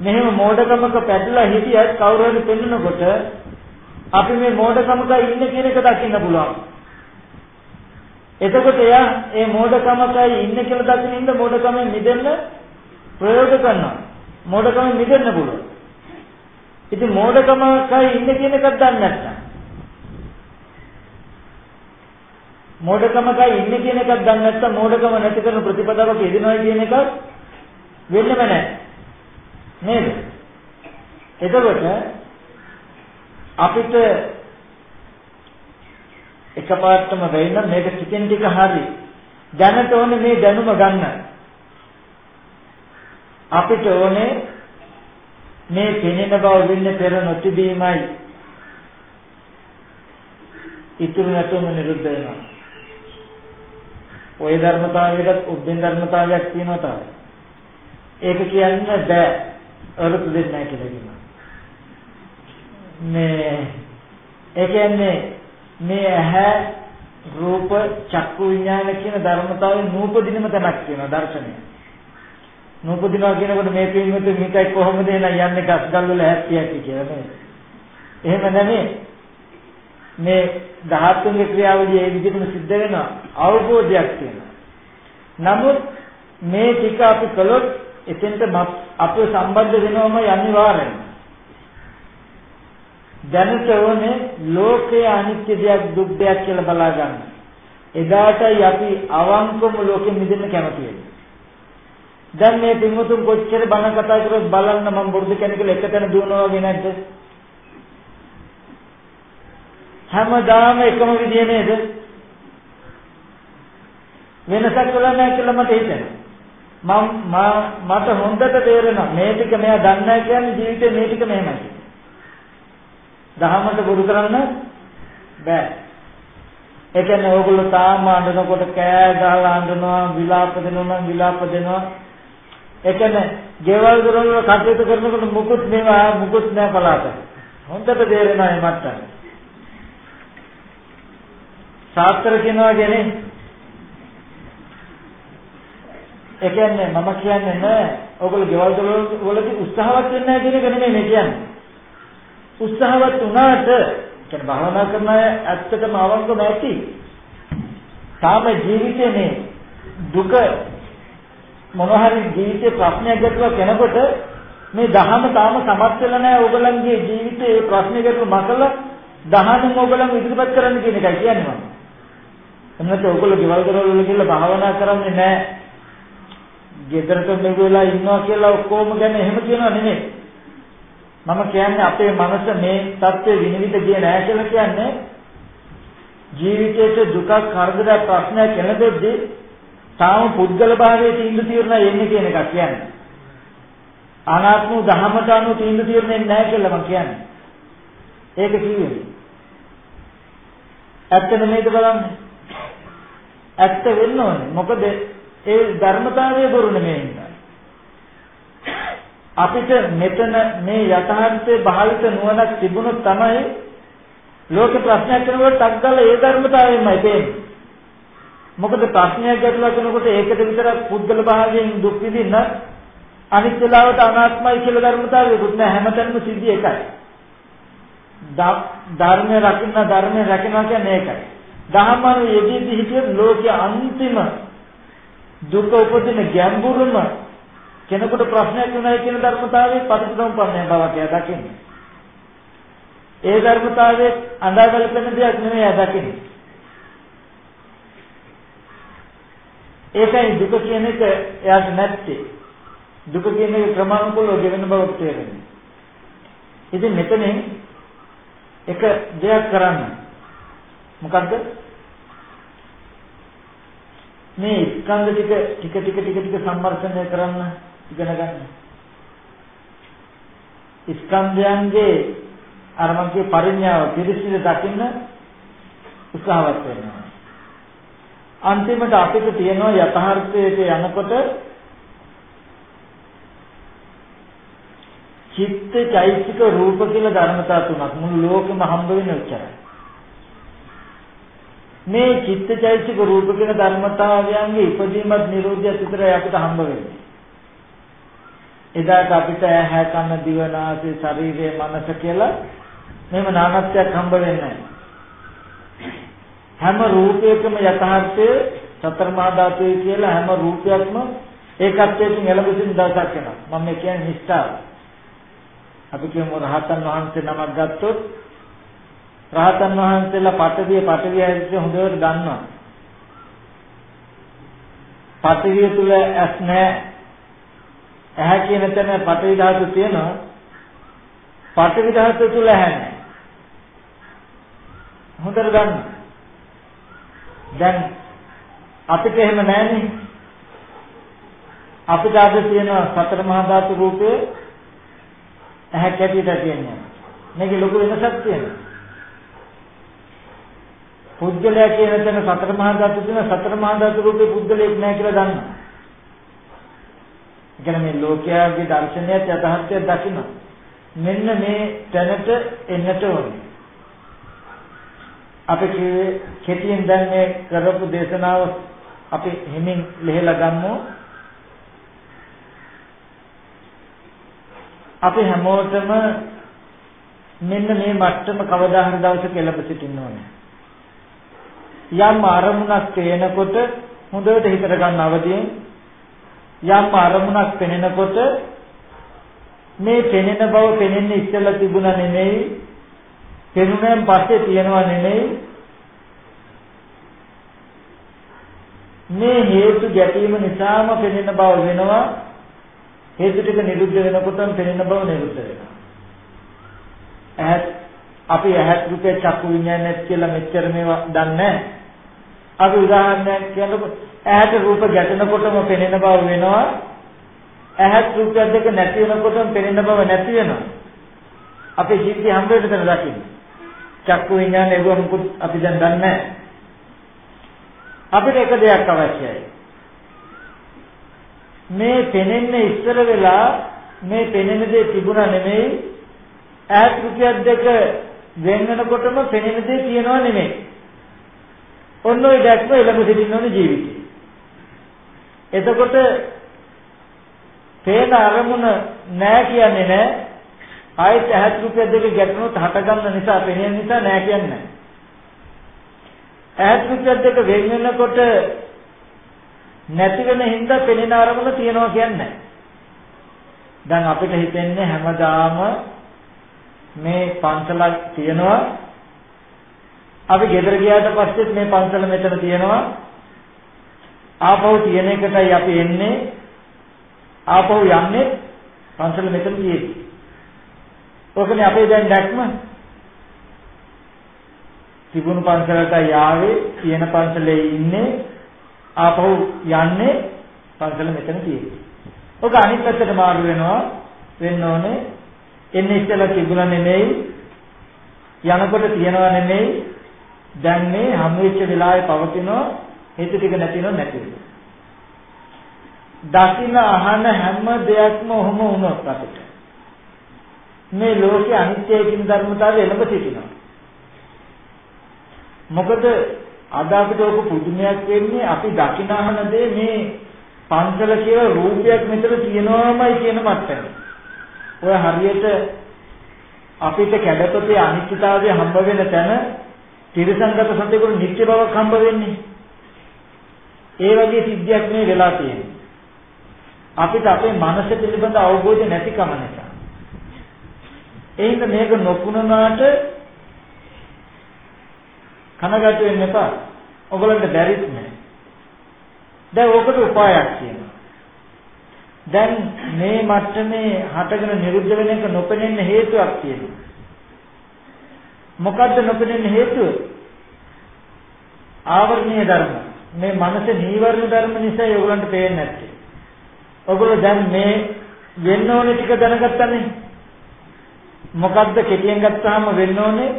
මෙහෙම මෝඩකමක පැටලලා හිටියත් කවුරු හරි පෙන්නකොට අපි මේ මෝඩකමක ඉන්නේ කියන එක දකින්න පුළුවන්. එතකොට එයා මේ මෝඩකමකයි ඉන්නේ කියලා දකින්න ඉන්න මෝඩකමෙන් මිදෙන්න ප්‍රයෝග කරනවා. මෝඩකමෙන් මිදෙන්න පුළුවන්. ඉතින් මෝඩකමකයි ඉන්නේ කියන එකක් දන්නේ නැත්නම් මෝඩකමකයි ඉන්නේ කියන එකක් දන්නේ නැත්නම් මෝඩකම නැති කරන ප්‍රතිපදාවක යෙදෙනවා කියන එක වෙන්නම නැහැ. නේද? එතකොට අපිට එකපාරටම වෙන්න මේක ටිකෙන් ටික හරි දැනට ඕනේ මේ දැනුම ගන්න. අපිට ඕනේ මේ පෙනෙන බව වෙන්නේ පෙර නොතිබීමයි. ඉතුරු නැතුවම නිරුද්ධ වෙනවා. ওই ධර්මතාවයකට උද්දින් ධර්මතාවයක් තියෙනවා තමයි. ඒක කියන්නේ බෑ. අරුත් දෙන්නේ නැහැ කියලා කියනවා. මේ ඒ කියන්නේ මේ ඇහැ රූප චක්කු විඥාන කියන ධර්මතාවයෙන් නූපදිනම තැනක් තියෙනවා දර්ශනය. නූපදිනවා කියනකොට මේ පින්විත මේකයි කොහොමද එන යන්නේ ගස්ගල් වල හැප්පියක් කියලා නේද? එහෙම නෙමෙයි. මේ ධාතුන්ගේ ක්‍රියාවලිය ඒ විදිහටම සිද්ධ වෙනවා අවබෝධයක් තියෙනවා. නමුත් මේ ටික අපි කළොත් එතෙන්ට අපේ සම්බන්ධ වෙනවම අනිවාර්යයි. දැනට ඕනේ ලෝකයේ අනිත්‍ය දෙයක් දුක් දෙයක් කියලා බලා ගන්න. එදාටයි අපි අවංකවම ලෝකෙ මිදෙන්න කැමති වෙන්නේ. දැන් මේ පින්වතුන් කොච්චර බණ කතා කරොත් බලන්න මම බුද්ධ කෙනෙක් කියලා එකතැන දුවනවා වගේ නැද්ද? හැමදාම එකම විදිය නේද? වෙනසක් වෙලා නැහැ කියලා මට හිතෙනවා. මම මට හොඳට තේරෙනවා මේ ටික මෙයා දන්නේ නැහැ කියන්නේ ජීවිතේ මේ ටික මෙහෙමයි. දහමට බුදු කරන්න බෑ. ඒ කියන්නේ ඕගොල්ලෝ තාම අඬනකොට කෑ ගහලා අඬනවා විලාප දෙනවා නම් විලාප දෙනවා. ඒ කියන්නේ ගෙවල් දොරවල් කටයුතු කරනකොට මුකුත් මේවා මුකුත් නෑ පලාත. හොඳට තේරෙනවා මේ මට්ටම. සාත්‍තර කියනවා කියන්නේ ඒ කියන්නේ මම කියන්නේ නෑ ඕගොල්ලෝ ගෙවල් දොරවල් වලදී උත්සාහවත් වෙන්නේ නැහැ කියන එක නෙමෙයි මේ කියන්නේ. උත්සාහවත් වුණාට කියන්නේ භාවනා කරන අය ඇත්තටම අවංකව ඇති. තාම ජීවිතේ මේ දුක මොනවා හරි ජීවිතේ ප්‍රශ්නයක් ගැටලුවක් කෙනකොට මේ දහම තාම සමත් වෙලා නැහැ ඕගලන්ගේ ජීවිතේ ඒ ප්‍රශ්නේ ගැටලු මතල දහම ඕගලන් ඉදිරිපත් කරන්න කියන එකයි කියන්නේ මම. එන්නත් ඕගොල්ලෝ ගෙවල් දරවල වල කියලා භාවනා කරන්නේ නැහැ. ගෙදරට මෙගොල්ලා ඉන්නවා කියලා ඔක්කොම ගැන එහෙම කියනවා නෙමෙයි. මම කියන්නේ අපේ මනස මේ தත්ත්වෙ විනිවිද ගියේ නැහැ කියලා කියන්නේ ජීවිතයේ දුකක් කරදරයක් ප්‍රශ්නයක් එනදෙද්දී තාම පුද්ගල භාවයේ තීන්දුව తీරන එන්නේ කියන එකක් කියන්නේ. අනාත්ම ධහමට අනුව තීන්දුව తీරන්නේ නැහැ කියලා මම කියන්නේ. ඒක කිව්වේ. ඇත්ත නෙමෙයිද බලන්න. ඇත්ත වෙන්න ඕනේ. මොකද ඒ ධර්මතාවයේ බොරු නෙමෙයි. අපිට මෙතන මේ යථාර්ථයේ භාවිත නුවණක් තිබුණොත් තමයි ලෝක ප්‍රශ්නයක් කරනකොට ටක්ගල ඒ ධර්මතාවයෙන්මයි පේන්නේ. මොකද ප්‍රශ්නයක් ගැටලුවක් කරනකොට ඒකට විතරක් පුද්ගල භාවයෙන් දුක් විඳින්න අනිත් වෙලාවට අනාත්මයි කියලා ධර්මතාවයකුත් නෑ හැමතැනම සිද්ධිය එකයි. ධර්මය රකින්න ධර්මය රැකෙනවා කියන්නේ ඒකයි. දහමන යෙදී හිටියොත් ලෝකයේ අන්තිම දුක උපදින ගැඹුරුම කෙනෙකුට ප්‍රශ්නයක් වුණයි කියන ධර්මතාවයේ පටිච්චසමුප්පන්නය බවක් එයා දකින්නේ. ඒ ධර්මතාවයේ අඳාගලපෙන දෙයක් නෙමෙයි එයා දකින්නේ. ඒකයි දුක කියන එක එයාට නැත්තේ. දුක කියන එක ක්‍රමානුකූලව ගෙවෙන බව තේරෙන්නේ. ඉතින් මෙතනින් එක දෙයක් කරන්න. මොකද්ද? මේ ස්කන්ධ ටික ටික ටික ටික ටික සම්මර්ෂණය කරන්න ඉගෙන ගන්න. ස්කන්ධයන්ගේ අර මගේ පරිඥාව පිරිසිදු දකින්න උත්සාහවත් වෙනවා. අන්තිමට අපිට තියෙනවා යථාර්ථයට යනකොට චිත්ත චෛතසික රූප කියලා ධර්මතා තුනක් මුළු ලෝකෙම හම්බ වෙන උච්චරයි. මේ චිත්ත චෛතසික රූප කියන ධර්මතාවයන්ගේ ඉපදීමත් නිරෝධයත් විතරයි අපිට හම්බ වෙන්නේ. එදාට අපිට ඇහැ කන දිව නාසය ශරීරය මනස කියලා මෙහෙම නානත්වයක් හම්බ වෙන්නේ හැම රූපයකම යථාර්ථය සතර මහා ධාතුයි කියලා හැම රූපයක්ම ඒකත්වයෙන් එළඹෙන දවසක් වෙනවා මම කියන්නේ නිස්සාර අපි කියමු රහතන් වහන්සේ නමක් ගත්තොත් රහතන් වහන්සේලා පටවිය පටවිය හැදිච්ච හොඳට දන්නවා පටවිය තුල ඇස් නැහැ ඇහැ කියන තැන පඨවි ධාතු තියෙනවා. පඨවි ධාතු තුල ඇහැ නැහැ. හොඳට ගන්න. දැන් අපිට එහෙම නැහැනේ. අපිට අද තියෙනවා සතර මහා ධාතු රූපේ ඇහැ කැටියට තියෙනවා. මේකේ ලොකු වෙනසක් තියෙනවා. පුද්ගලයා කියන තැන සතර මහා ධාතු තියෙන සතර මහා ධාතු රූපේ පුද්ගලයෙක් නැහැ කියලා දන්නවා. ඒ කියන්නේ මේ ලෝකයාගේ දර්ශනයත් යථාර්ථයක් දකින්න. මෙන්න මේ තැනට එන්නට ඕනේ. අපි කෙටියෙන් දැන් මේ කරපු දේශනාව අපි හිමින් ලෙහෙලා ගමු. අපි හැමෝටම මෙන්න මේ මට්ටම කවදා හරි දවසක එළඹ සිටින්න ඕනේ. යම් අරමුණක් පේනකොට හොඳට හිතට ගන්න අවදියෙන් යම් අරමුණක් පෙනෙනකොට මේ පෙනෙන බව පෙනෙන්නේ ඉස්සෙල්ලා තිබුණා නෙමෙයි පෙනුනන් පස්සේ තියෙනවා නෙමෙයි. මේ හේතු ගැටීම නිසාම පෙනෙන බව වෙනවා. හේතු ටික නිරුද්ධ වෙනකොටම පෙනෙන බව නිරුද්ධ වෙනවා. ඇහත් අපි ඇහත් රූපේ චක්කු විඤ්ඤාණයත් කියලා මෙච්චර මේවා දන්නේ අපි උදාහරණයක් කියනකොට ඇහත් රූප ගැටෙනකොටම පෙනෙන බව වෙනවා. ඇහත් රූප දෙක නැති වෙනකොටම පෙනෙන බව නැති වෙනවා. අපේ ජීවිතේ හැම වෙලේම දකින්න. චක්කු විඤ්ඤාණය ඒව මොකුත් අපි දැන් දන්නේ නැහැ අපිට එක දෙයක් අවශ්‍යයි. මේ පෙනෙන්න ඉස්සර වෙලා මේ පෙනෙන දේ තිබුණා නෙමෙයි ඈත් රුපියල් දෙක වෙන වෙනකොටම පෙනෙන දේ තියෙනවා නෙමෙයි. ඔන්න ඔය දැක්ම එළඹ සිටින්න ඕනේ ජීවිතේ. එතකොට පේන අරමුණ නෑ කියන්නේ නෑ. ආයෙත් ඈත් රුපියල් දෙක ගැටුණොත් හට ගන්න නිසා පෙනෙන නිසා නෑ කියන්නේ. නෑ. ඈත් රුචියත් දෙක වෙන් වෙනකොට නැති වෙන හින්දා පෙනෙන අරමුණ තියනවා කියන්නේ. දැන් අපිට හිතෙන්නේ හැමදාම මේ පන්සලක් තියනවා. අපි ගෙදර ගියාට පස්සෙත් මේ පන්සල මෙතන තියෙනවා. ආපහු තියෙන එකටයි අපි එන්නේ. ආපහු යන්නේ පන්සල මෙතන තියෙන්නේ ඔකනේ අපේ දැන් දැක්ම තිබුණු පන්සලට යාවේ තියෙන පන්සලේ ඉන්නේ ආපහු යන්නේ පන්සල මෙතන තියෙන්නේ. ඔක අනිත් පැත්තට මාරු වෙනවා වෙන්න ඕනේ. එන්නේ ඉස්සෙල්ලා තිබුණා නෙමෙයි යනකොට තියනවා නෙමෙයි දැන් මේ හමු වෙච්ච වෙලාවේ පවතිනවා හේතු ටික නැතිනො නැති වෙනවා. දකින්න අහන හැම දෙයක්ම ඔහොම වුණොත් අපිට මේ ලෝකයේ අනිත්‍යයෙන් ධර්මතාවය එළඹ සිටිනවා. මොකද අද අපිට ඔක පුදුමයක් වෙන්නේ අපි දකිනහන දේ මේ පංචල කියලා රූපයක් මෙතන තියෙනවමයි කියන මට්ටම. ඔය හරියට අපිට කැඩපතේ අනිත්‍යතාවය හම්බ වෙන තැන තිරසංගත සත්‍යකුරු නිත්‍ය බවක් හම්බ වෙන්නේ. ඒ වගේ සිද්ධියක් මේ වෙලා තියෙන්නේ. අපිට අපේ මනස පිළිබඳ අවබෝධය නැතිකම නිසා. එහෙනම් මේක නොපුනනාට කනගාටු වෙන්න එපා. ඔයගලන්ට බැරිත් නෑ. දැන් ඕකට උපායක් කියනවා. දැන් මේ මට්ටමේ හටගෙන නිරුද්ධ වෙන එක නොපෙනෙන්න හේතුවක් තියෙනවා. මොකද්ද නොපෙනෙන්න හේතුව? ආවර්ණීය ධර්ම. මේ මනස නීවරණ ධර්ම නිසා ඒගොල්ලන්ට පේන්නේ නැත්තේ. ඔයගොල්ලෝ දැන් මේ වෙන්න ඕනේ ටික දැනගත්තානේ. මොකද්ද කෙටියෙන් ගත්තාම වෙන්න ඕනේ?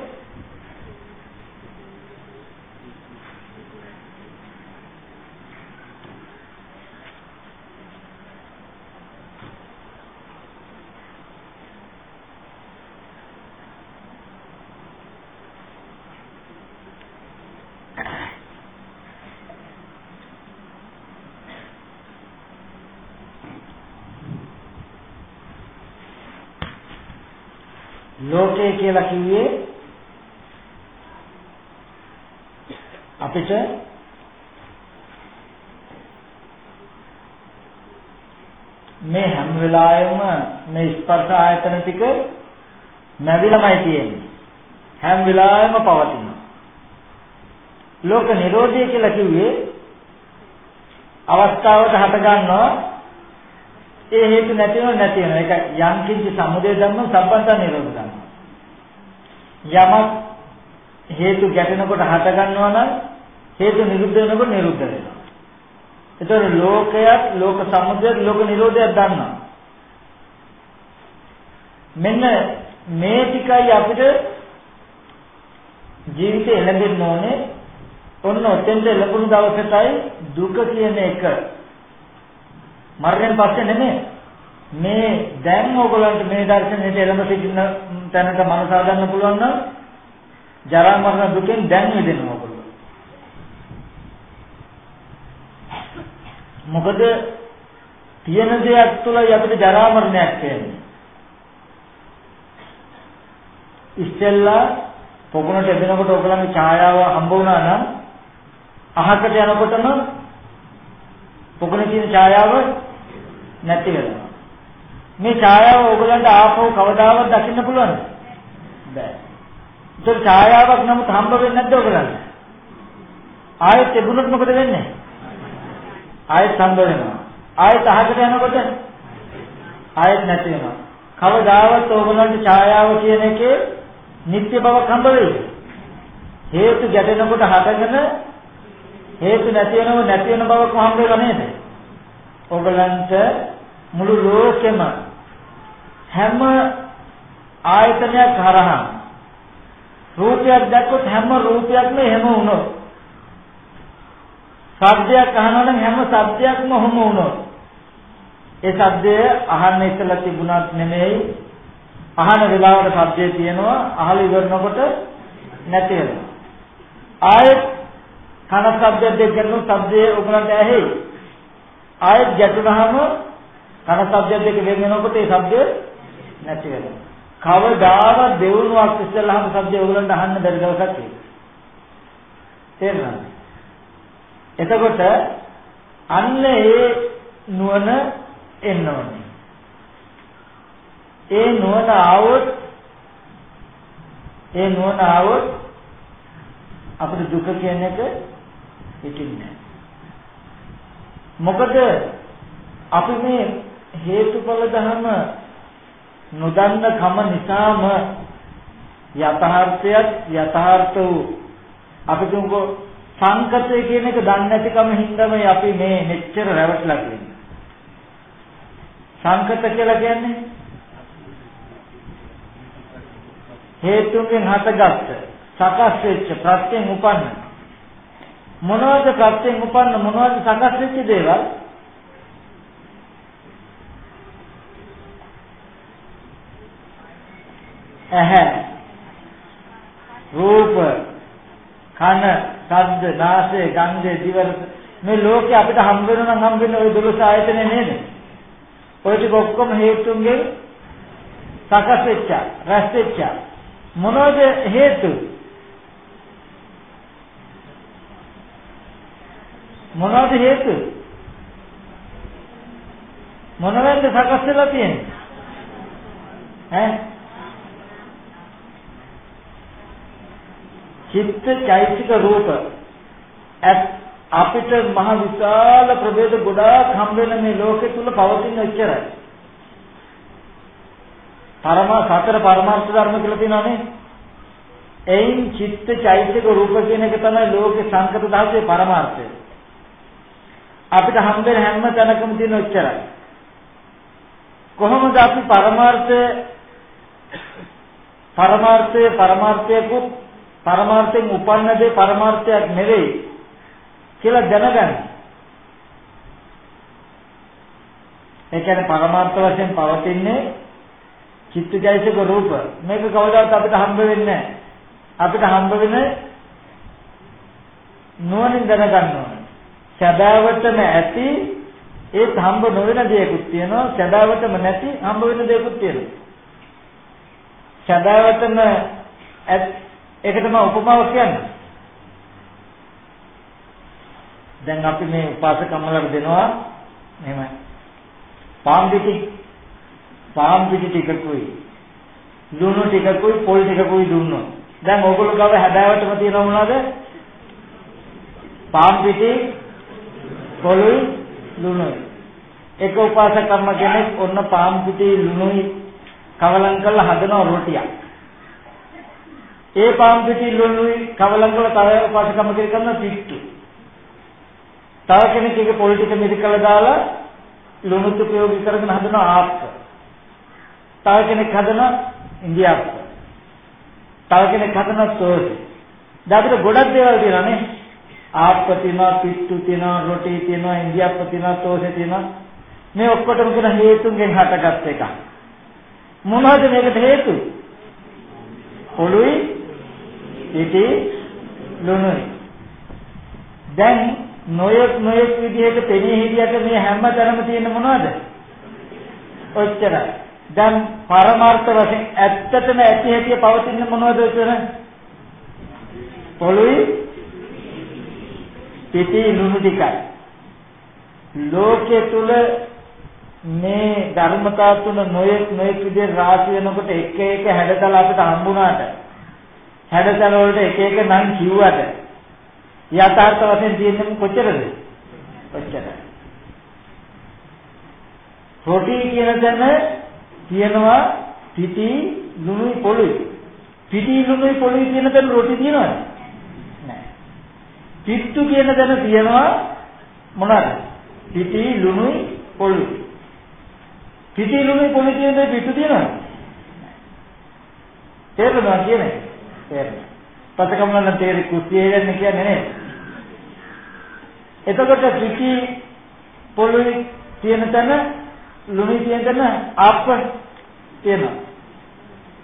ලෝකය කියලා කිව්වේ අපිට මේ හැම වෙලාවෙම මේ ස්පර්ශ ආයතන ටික නැවිලමයි තියෙන්නේ. හැම වෙලාවෙම පවතිනවා. ලෝක නිරෝධය කියලා කිව්වේ අවස්ථාවට හට ගන්නවා ඒ හේතු නැති වෙනව නැති වෙනවා. ඒක යම් කිසි සමුදය ධර්ම සම්බන්ධ නිරෝධ ධර්ම. යමක් හේතු ගැටෙනකොට හට ගන්නවා නම් හේතු නිරුද්ධ වෙනකොට නිරුද්ධ වෙනවා. ඒතර ලෝකයක් ලෝක සමුදයත් ලෝක නිරෝධයක් දන්නවා. මෙන්න මේ ටිකයි අපිට ජීවිතේ එළඹෙන්න ඕනේ. ඔන්න ඔතෙන්ට ලැබුණු දවසටයි දුක කියන එක මරණයෙන් පස්සේ නෙමෙයි. මේ දැන් ඕගොල්ලන්ට මේ දර්ශනයට එළඹ සිටින තැනට මනස හදන්න පුළුවන් නම් ජරා මරණ දුකෙන් දැන් මිදෙන්න ඕගොල්ලෝ. මොකද තියෙන දෙයක් තුලයි අපිට ජරා මරණයක් කියන්නේ. ඉස්සෙල්ලා පොකුණට එදෙනකොට ඔයගලන්ගේ ඡායාව හම්බ වුණා නම් අහකට යනකොටම පොකුණේ තියෙන ඡායාව නැති වෙනවා. මේ ඡායාව ඕගලන්ට ආපහු කවදාවත් දකින්න පුළුවන්ද? බෑ. ඒක ඡායාවක් නමුත් හම්බ වෙන්නේ නැද්ද ඕගලන්ට? ආයෙත් තිබුණොත් මොකද වෙන්නේ? ආයෙත් හම්බ වෙනවා. ආයෙත් අහකට යනකොට ආයෙත් නැති වෙනවා. කවදාවත් ඕගොල්ලන්ට ඡායාව කියන එකේ නිත්‍ය බවක් හම්බ වෙයි. හේතු ගැටෙනකොට හටගෙන හේතු නැති වෙනව නැති වෙන බවක් හම්බ වෙලා නේද? ඕගොල්ලන්ට මුළු ලෝකෙම හැම ආයතනයක් හරහා රූපයක් දැක්කොත් හැම රූපයක්ම එහෙම වුණොත් ශබ්දයක් අහනවා නම් හැම ශබ්දයක්ම ඔහොම වුණොත් ඒ ශබ්දය අහන්න ඉස්සලා තිබුණත් නෙමෙයි අහන වෙලාවට ශබ්දය තියෙනවා අහලා ඉවරනකොට නැති වෙනවා. ආයෙත් කන ශබ්දයක් දෙකන ශබ්දයේ උගලන්ට ඇහෙයි. ආයෙත් ගැටුනහම කන ශබ්දයක් දෙක වෙන වෙනකොට ඒ ශබ්දය නැති වෙනවා. කවදාවත් දෙවුණුවක් ඉස්සෙල්ලාම ශබ්දය උගලන්ට අහන්න බැරි දවසක් තේරෙනවද එතකොට අන්න ඒ නුවණ එන්න ඕනේ. ඒ නුවණ ආවොත් ඒ නුවණ ආවොත් අපිට දුක කියන එක හිතින්නේ මොකද අපි මේ හේතුඵල ධර්ම නොදන්න කම නිසාම යථාර්ථයත් යථාර්ථ වූ. අපි තුන්කෝ සංකතය කියන එක දන්නේ නැතිකම හින්දාමයි අපි මේ මෙච්චර රැවටිලා තියෙන්නේ. සංකත කියලා කියන්නේ? හේතුන්ගෙන් හටගත්ත සකස් වෙච්ච ප්‍රත්‍යයෙන් උපන්න. මොනවද ප්‍රත්‍යයෙන් උපන්න මොනවද සකස් වෙච්ච දේවල්? ඇහැ රූප කන ශබ්ද, නාසය, ගන්ධය, දිව මේ ලෝකේ අපිට හම්බ වෙනවා නම් හම්බ වෙන්නේ ওই 12 ආයතනේ නේද? ඔය ටික ඔක්කොම හේතුන්ගෙන් සකස් වෙච්ච, රැස් වෙච්ච. මොනවද හේතු? මොනවද හේතු? මොනවෙන්ද සකස් වෙලා තියෙන්නේ? ඈ චිත්ත චෛතසික රූප අපිට මහ විශාල ප්‍රභේද ගොඩාක් හම් වෙන මේ ලෝකෙ තුල පවතින එච්චරයි. පරම සතර පරමාර්ථ ධර්ම කියලා තියෙනවානේ. එයින් චිත්ත චෛතසික රූප කියන එක තමයි ලෝකේ සංකත ධාතුවේ පරමාර්ථය. අපිට හම් වෙන හැම තැනකම තියෙන එච්චරයි. කොහොමද අපි පරමාර්ථය පරමාර්ථයේ පරමාර්ථයකුත් පරමාර්ථයෙන් උපන්න දේ පරමාර්ථයක් නෙවෙයි කියලා දැනගන්න. ඒ කියන්නේ පරමාර්ථ වශයෙන් පවතින්නේ චිත්තජයසික රූප. මේක කවදාවත් අපිට හම්බ වෙන්නේ නැහැ. අපිට හම්බ වෙන්නේ නුවණින් දැනගන්න ඕනේ. සදාවටම ඇති ඒත් හම්බ නොවන දේකුත් තියෙනවා. සදාවටම නැති හම්බ වෙන දේකුත් තියෙනවා. සදාවටම ඒක තමයි උපමාව කියන්නේ. දැන් අපි මේ උපාසකම්මලට දෙනවා එහෙම පාම් පිටි පාම් පිටි ටිකකුයි ලුණු ටිකකුයි පොල් ටිකකුයි දුන්නොත්. දැන් ඕගොල්ලෝ ගාව හැබෑවටම තියෙනව මොනවද? පාම් පිටි පොළුයි ලුණුයි. එක උපාසකම්ම කෙනෙක් ඔන්න පාම් පිටි ලුණුයි කවලම් කරලා හදනවා රොටියක්. ඒ පාම් පිටි ලුණුයි කවලම් කරලා තව උපාසකම්ම කෙනෙක් කරන පිට්ටු තව කෙනෙක් එක පොල් ටික මිරිකලා දාලා ලුණුත් ප්‍රයෝග කරගෙන හදන ආප්ප. තව කෙනෙක් හදන ඉන්දියාප්ප. තව කෙනෙක් හදන සෝසි. දැන් ගොඩක් දේවල් තියෙනවා නේ. ආප්ප තියෙනවා, පිට්ටු තියෙනවා, රොටි තියෙනවා, ඉන්දියාප්ප තියෙනවා, සෝසි තියෙනවා. මේ ඔක්කොටම කියන හේතුන්ගෙන් හටගත් එක. මොනවද මේකට හේතු? පොළුයි, පිටි, ලුණුයි. දැන් නොයෙක් නොයෙක් විදිහට පෙනී හිටියට මේ හැම තැනම තියෙන මොනවද? ඔච්චරයි. දැන් පරමාර්ථ වශයෙන් ඇත්තටම ඇති හැටි පවතින මොනවද ඔච්චර? පොළොයි පිටි ලුණු ටිකයි. ලෝකයේ තුල මේ ධර්මතා තුන නොයෙක් නොයෙක් විදිහට රාශි වෙනකොට එක එක හැඩතල අපිට හම්බුණාට හැඩතල වලට එක එක නම් කිව්වට යථාර්ථ වශයෙන් තියෙන්නේ කොච්චරද? කොච්චර. රොටි කියන තැන තියෙනවා පිටි ලුණුයි පොළුයි. පිටි ලුණුයි පොළුයි කියන තැන රොටි තියෙනවද? නැහැ. පිට්ටු කියන තැන තියෙනවා මොනවාද? පිටි ලුණුයි පොළුයි. පිටි ලුණුයි පොළුයි කියන තැන පිට්ටු තියෙනවද? තේරෙනවා කියන්නේ? තේරෙනවා. පතකමන තේරි කුස්සියේ යන්නේ කියන්නේ නේද? එතකොට පිටි පොළුයි තියෙන තැන ලුණුයි තියෙන තැන ආප්ප තියෙනවා.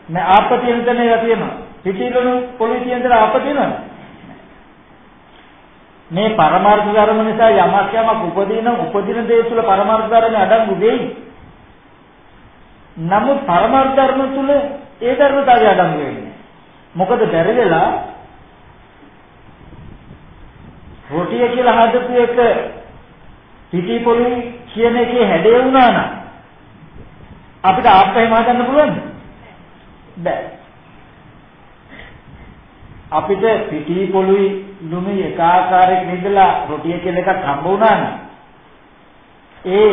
නෑ ආප්ප තියෙන තැන ඒවා තියෙනවා. පිටි ලුණු පොළුයි තියෙන තැන ආප්ප තියෙනවද? මේ පරමාර්ථ ධර්ම නිසා යමක් යමක් උපදින උපදින දේ තුල පරමාර්ථ ධර්ම අඩංගු වෙයි. නමුත් පරමාර්ථ ධර්ම තුල ඒ ධර්මතාවය අඩංගු වෙන්නේ. මොකද බැරි වෙලා රොටිය කියලා හදපු එක පිටි පොළොයි කියන එකේ හැඩය වුණා නම් අපිට ආප්පේ හදන්න පුළුවන්ද? බෑ. අපිට පිටි පොළොයි ලුණුයි එක ආකාරයක නිදලා රොටිය කියලා එකක් හම්බ වුණා නම් ඒ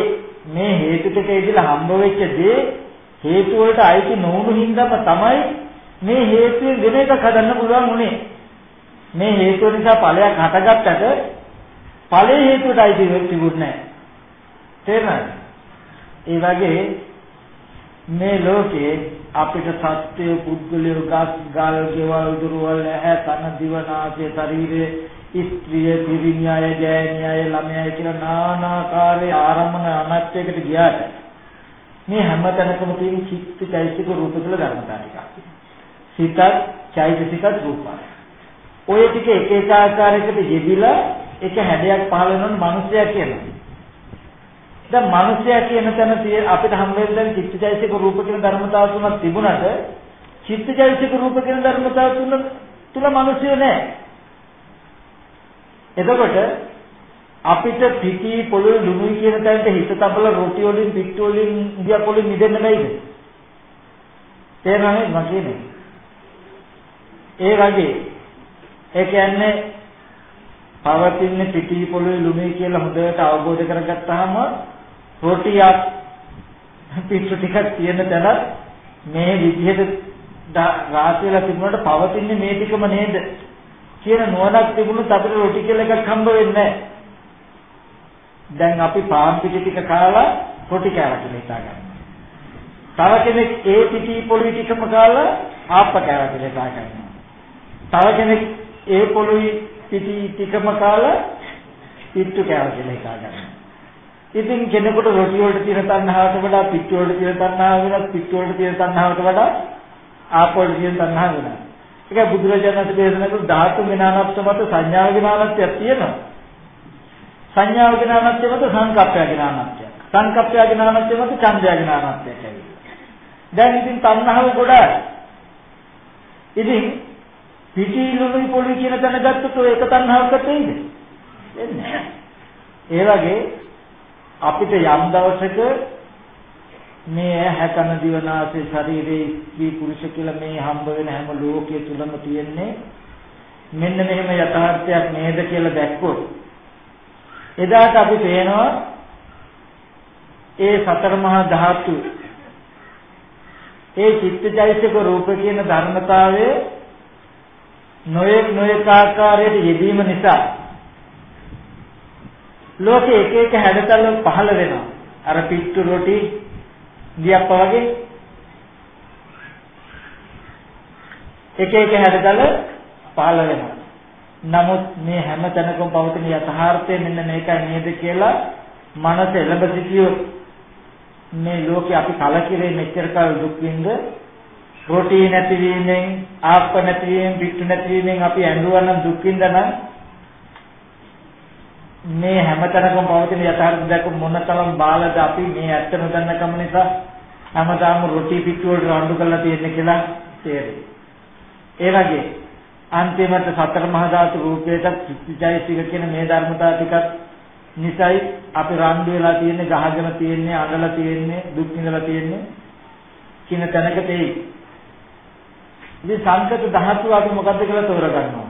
මේ හේතු ටික ඉදලා හම්බ වෙච්ච දේ හේතු වලට අයිති නොවුණු හින්දාම තමයි මේ හේතුවෙන් වෙන එකක් හදන්න පුළුවන් උනේ. මේ හේතුව නිසා ඵලයක් හටගත්තට ඵලයේ හේතුවට අයිති තිබුණ නැහැ. තේරෙනවද? ඒ වගේ මේ ලෝකේ අපිට සත්‍ය පුද්ගලයෝ ගස් ගල් ගෙවල් දුරවල් ඇහැ කන දිව නාසය ශරීරය ස්ත්‍රිය පිරිමියය ජෑනියය ළමයය කියලා নানাකාරයේ ආරම්මන අනත්යකට ගියාට මේ හැම තැනකම තියෙන චිත්ත චෛතසික රූප කියලා ධර්මතා ටිකක්. සිතත් චෛතසිකත් රූපයි. ඔය ටික එක එක ආකාරයකට යෙදිලා එක හැඩයක් පහළ වෙනවනේ මිනිසයා කියනවා. දැන් මිනිසයා කියන තැන තියෙන අපිට හම් වෙන දැන් චිත්තචෛතසික රූප කියන ධර්මතාව තුනක් තිබුණාට චිත්තචෛතසික රූප කියන ධර්මතාව තුන තුල මිනිසියෝ නැහැ. එතකොට අපිට පිටි පොළොවේ ලුණුයි කියන තැනට හිත තබල රොටි වලින් පිට්ටු වලින් ඉන්දියා පොළොවේ මිදෙන්න බැයිද? තේරෙනවද මම කියන්නේ? ඒ වගේ ඒ කියන්නේ පවතින පිටි පොළොවේ ලුණුයි කියලා හොඳට අවබෝධ කරගත්තාම රොටියක් පිටු ටිකක් තියෙන තැන මේ විදිහට රාශියලා තිබුණාට පවතින්නේ මේ ටිකම නේද කියන නුවණක් තිබුණොත් අපිට රොටි කියලා එකක් හම්බ වෙන්නේ දැන් අපි පාන් පිටි ටික කාලා රොටි කෑවා කියලා හිතා ගන්නවා. තව කෙනෙක් ඒ පිටි පොළි ටිකම කාලා ආප්ප කෑවා කියලා හිතා ගන්නවා. තව කෙනෙක් ඒ පොළොයි පිටි ටිකම කාලා පිට්ටු කෑවා කියලා හිතා ගන්නවා. ඉතින් කෙනෙකුට රොටි වලට තියෙන තණ්හාවට වඩා පිට්ටු වලට තියෙන තණ්හාව වෙනස් පිට්ටු වලට තියෙන තණ්හාවට වඩා ආප වලට තියෙන තණ්හාව වෙනස්. ඒක බුදුරජාණන් වහන්සේ දේශනා කරු ධාතු විනානත්ව මත සංඥා විනානත්වයක් තියෙනවා. සංඥා විනානත්වය මත සංකප්පය විනානත්වයක්. සංකප්පය විනානත්වය මත ඡන්දය විනානත්වයක් ඇවිල්ලා. දැන් ඉතින් තණ්හාව ගොඩයි. ඉතින් පිටිලුයි පොළි කියන තැන ගත්තොත් ඔය එක තණ්හාවකට එයිද? එන්නේ ඒ වගේ අපිට යම් දවසක මේ හැකන දිවනාසේ ශරීරේ ස්ත්‍රී පුරුෂ කියලා මේ හම්බ වෙන හැම ලෝකයේ තුලම තියෙන්නේ මෙන්න මෙහෙම යථාර්ථයක් නේද කියලා දැක්කොත් එදාට අපි පේනවා ඒ සතර මහා ධාතු ඒ චිත්තචෛතසික රූප කියන ධර්මතාවයේ නොයෙක් නොයෙක් ආකාරයට යෙදීම නිසා ලෝකේ එක එක හැඩතල පහළ වෙනවා. අර පිට්ටු රොටි දියප්ප වගේ එක එක හැඩතල පහළ වෙනවා. නමුත් මේ හැම තැනකම පවතින යථාර්ථය මෙන්න මේකයි නේද කියලා මනස එළඹ සිටියොත් මේ ලෝකේ අපි කලකිරේ මෙච්චර කාල දුක් විඳ රොටි නැතිවීමෙන් ආප්ප නැතිවීමෙන් පිට්ටු නැතිවීමෙන් අපි ඇඬුවා නම් දුක් විඳනනම් මේ හැමතැනකම පවතින යථාර්ථ දැක මොනතරම් බාලද අපි මේ ඇත්ත නොදන්නකම නිසා හැමදාම රොටි පිට්ටු වලට රණ්ඩු කරලා තියෙන්නේ කියලා තේරෙයි. ඒ වගේ අන්තිමට සතර මහා ධාතු රූපයට චිත්තචෛසික කියන මේ ධර්මතා ටිකක් නිසයි අපි රණ්ඩු වෙලා තියෙන්නේ ගහගෙන තියෙන්නේ අඬලා තියෙන්නේ දුක් විඳලා තියෙන්නේ කියන තැනක තේයි. ඉතින් සංකත ධාතුව අපි මොකද්ද කියලා තෝරගන්නවා.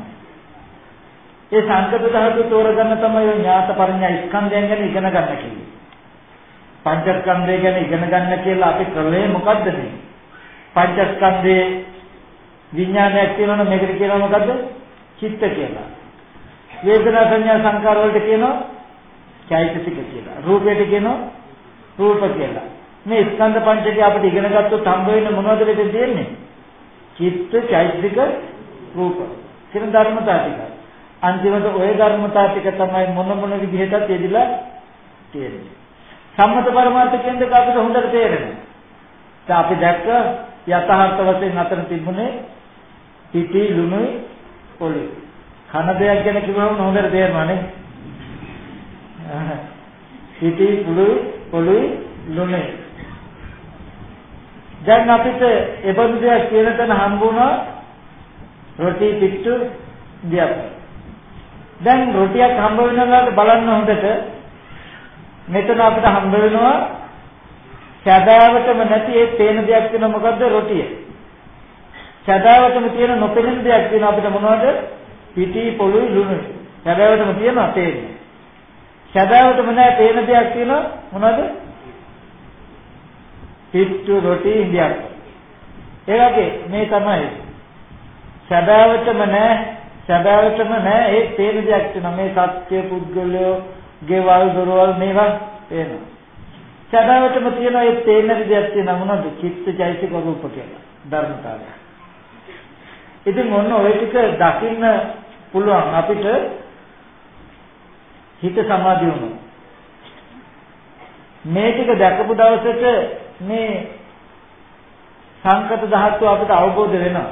ඒ සංකත ධාතුව තෝරගන්න තමයි ඥාත පරිඥා ස්කන්ධයන් ගැන ඉගෙන ගන්න කියන්නේ. පංචස්කන්ධය ගැන ඉගෙන ගන්න කියලා අපි ක්‍රමය මොකද්ද මේ? පංචස්කන්ධයේ විඥානයක් තියෙනවනේ මේකට කියනවා මොකද්ද? චිත්ත කියලා. වේදනා සංඥා සංකාර වලට කියනවා චෛතසික කියලා. රූපයට කියනවා රූප කියලා. මේ ස්කන්ධ පංචකය අපිට ඉගෙන ගත්තොත් හම්බ වෙන්නේ මොනවද වෙද තියෙන්නේ? චිත්ත චෛතසික රූප. කියන ධර්මතා ටික. අන්තිමට ওই ධර්මතා ටික තමයි මොන මොන විදිහටත් යෙදිලා තියෙන්නේ. සම්මත පරමාර්ථ කියන එක අපිට හොඳට තේරෙනවා. දැන් අපි දැක්ක යථාර්ථ වශයෙන් අතර තිබුණේ පිටි ලුණුයි පොළොයි. කන දෙයක් ගැන කිව්වම හොඳට තේරෙනවා නේ. පිටි පොළොයි පොළොයි ලුණුයි. දැන් අපිට එබඳු දෙයක් කියන තැන හම්බුණා රොටි පිට්ටු දියක්. දැන් රොටියක් හම්බ වෙනවා බලන්න හොඳට මෙතන අපිට හම්බ වෙනවා සැබෑවටම නැති ඒ තේන දෙයක් වෙන මොකද්ද රොටිය. සැබෑවටම තියෙන නොපෙනෙන දෙයක් වෙන අපිට මොනවද? පිටි පොළුයි ලුණුයි. සැබෑවටම තියෙනවා තේන්නේ. සැබෑවටම නැහැ තේන දෙයක් තියෙනවා මොනවද? පිට්ටු රොටි ඉන්දියක්. ඒ වගේ මේ තමයි සැබෑවටම නැහැ සැබෑවටම නැහැ ඒ තේන දෙයක් තියෙනවා මේ සත්‍ය පුද්ගලයෝ ගෙවල් දොරවල් මේවා පේනවා. සැබෑවටම තියෙන ඒ තේන දෙයක් තියෙනවා මොනවද? චිත්තචෛතසික රූප කියලා ධර්මතාවය. ඉතින් ඔන්න ඔය ටික දකින්න පුළුවන් අපිට හිත සමාධිය වුණා. මේ ටික දැකපු දවසට මේ සංකත ධාතුව අපිට අවබෝධ වෙනවා.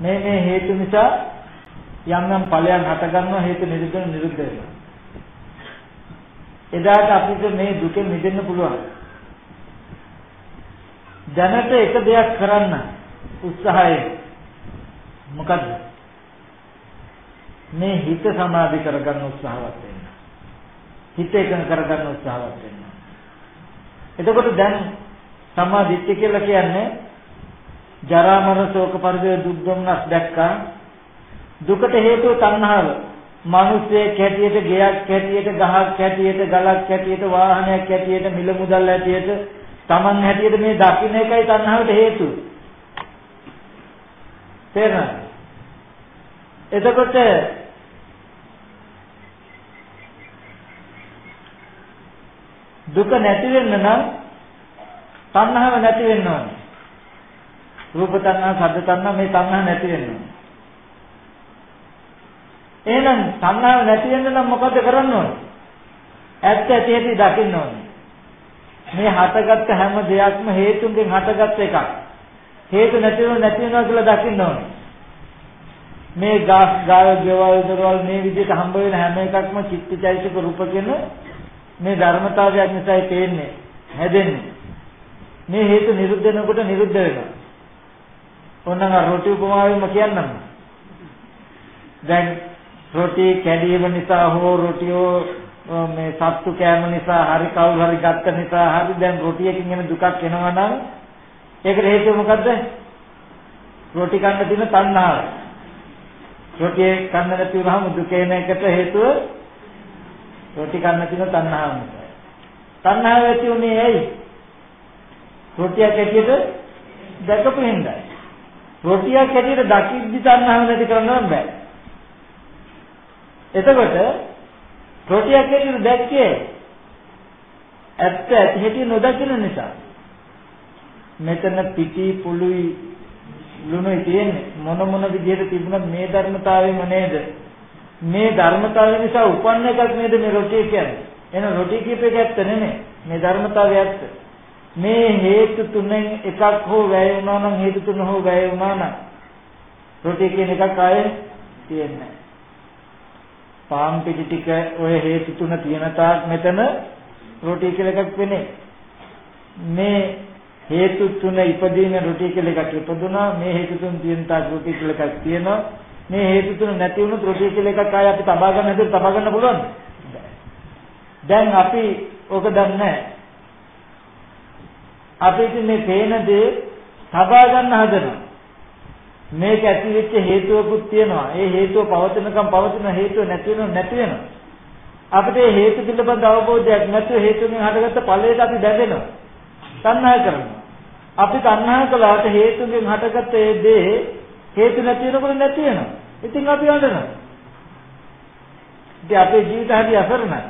මේ මේ හේතු නිසා යම් යම් ඵලයන් හට ගන්නවා හේතු නිරුද්ධ නිරුද්ධ වෙනවා. එදාට අපිට මේ දුකෙන් මිදෙන්න පුළුවන්. දැනට එක දෙයක් කරන්න උත්සාහය මොකද්ද? මේ හිත සමාධි කරගන්න උත්සාහවත් වෙන්න. හිත එකඟ කරගන්න උත්සාහවත් වෙන්න. එතකොට දැන් සමාධිත්‍ය කියලා කියන්නේ ජරා මරණ ශෝක පරිදේ දුක් දුම්නස් දැක්කා. දුකට හේතුව තණ්හාව. මිනිස්සෙක් හැටියට ගෙයක් හැටියට ගහක් හැටියට ගලක් හැටියට වාහනයක් හැටියට මිල මුදල් හැටියට Taman හැටියට මේ දකින්න එකයි තණ්හාවට හේතුව. තේරෙනවද එතකොට දුක නැති වෙන්න නම් තණ්හාව නැති වෙන්න ඕනේ රූප තණ්හා, ශබ්ද තණ්හා මේ තණ්හා නැති වෙන්න ඕනේ. එහෙනම් තණ්හාව නැති වෙන්න නම් මොකද කරන්න ඕනේ? ඇත්ත ඇති ඇති දකින්න ඕනේ. මේ හටගත්ත හැම දෙයක්ම හේතුන්ගෙන් හටගත්ත එකක්. හේතු නැති වෙනව නැති වෙනවා කියලා දකින්න ඕනේ. මේ ගාස් ගාය ගෙවල් දරවල් මේ විදිහට හම්බ වෙන හැම එකක්ම චිත්තචෛතසික රූප කියන මේ ධර්මතාවයක් නිසායි පේන්නේ හැදෙන්නේ. මේ හේතු නිරුද්ධ වෙනකොට නිරුද්ධ වෙනවා. ඕනනම් රොටි උපමාවෙන්ම කියන්නම්. දැන් රොටි කැඩීම නිසා හෝ රොටියෝ මේ සත්තු කෑම නිසා හරි කවුරු හරි ගත්ත නිසා හරි දැන් රොටියකින් එන දුකක් එනවා නම් ඒකට හේතුව මොකද්ද? රොටි කන්න තියෙන තණ්හාව. රොටිය කන්න නැති වුනහම දුක එන එකට හේතුව රොටි කන්න තියෙන තණ්හාව නිසා. තණ්හාව ඇති උනේ ඇයි? රොටියක් ඇටියට දැකපු හින්දායි. රොටියක් හැටියට දකිද්දි තණ්හාව නැති කරන්න බෑ. එතකොට රොටියක් හැටියට දැක්කේ ඇත්ත ඇති හැටි නොදකින නිසා. මෙතන පිටි පුළුයි ලුණුයි තියෙන්නේ මොන මොන විදිහට තිබුණත් මේ ධර්මතාවෙම නේද? මේ ධර්මතාවය නිසා උපන්න එකක් නේද මේ රොටිය කියන්නේ. එහෙනම් රොටිය කියප එක ඇත්ත නෙමෙයි. මේ ධර්මතාවය ඇත්ත. මේ හේතු තුනෙන් එකක් හෝ වැය වුණා නම් හේතු තුන හෝ වැය වුණා නම් රොටි කියන එකක් ආයේ තියෙන්නේ පාම් පිටි ටික ඔය හේතු තුන තියෙන තාක් මෙතන රොටි කියලා එකක් වෙන්නේ මේ හේතු තුන ඉපදීන රොටි කියලා එකක් ඉපදුනා මේ හේතු තුන තියෙන තාක් රොටි කියලා එකක් තියෙනවා මේ හේතු තුන නැති වුණොත් රොටි කියලා එකක් ආයේ අපි තබා ගන්න හැදුවොත් තබා ගන්න පුළුවන්ද දැන් අපි ඕක දන්නේ නැහැ අපි ඉතින් මේ පේන දේ තබා ගන්න හදනවා. මේක ඇති වෙච්ච හේතුවකුත් තියෙනවා. ඒ හේතුව පවතිනකම් පවතින හේතුව නැති වෙනව නැති වෙනවා. අපිට හේතු පිළිබඳ අවබෝධයක් නැතුව හේතුන්ගෙන් හටගත්ත ඵලයට අපි බැඳෙනවා. තණ්හා කරනවා. අපි තණ්හා කළාට හේතුන්ගෙන් හටගත්ත ඒ දේ හේතු නැති වෙනකොට නැති වෙනවා. ඉතින් අපි වඳනවා. ඉතින් අපේ ජීවිත හරි අසරණයි.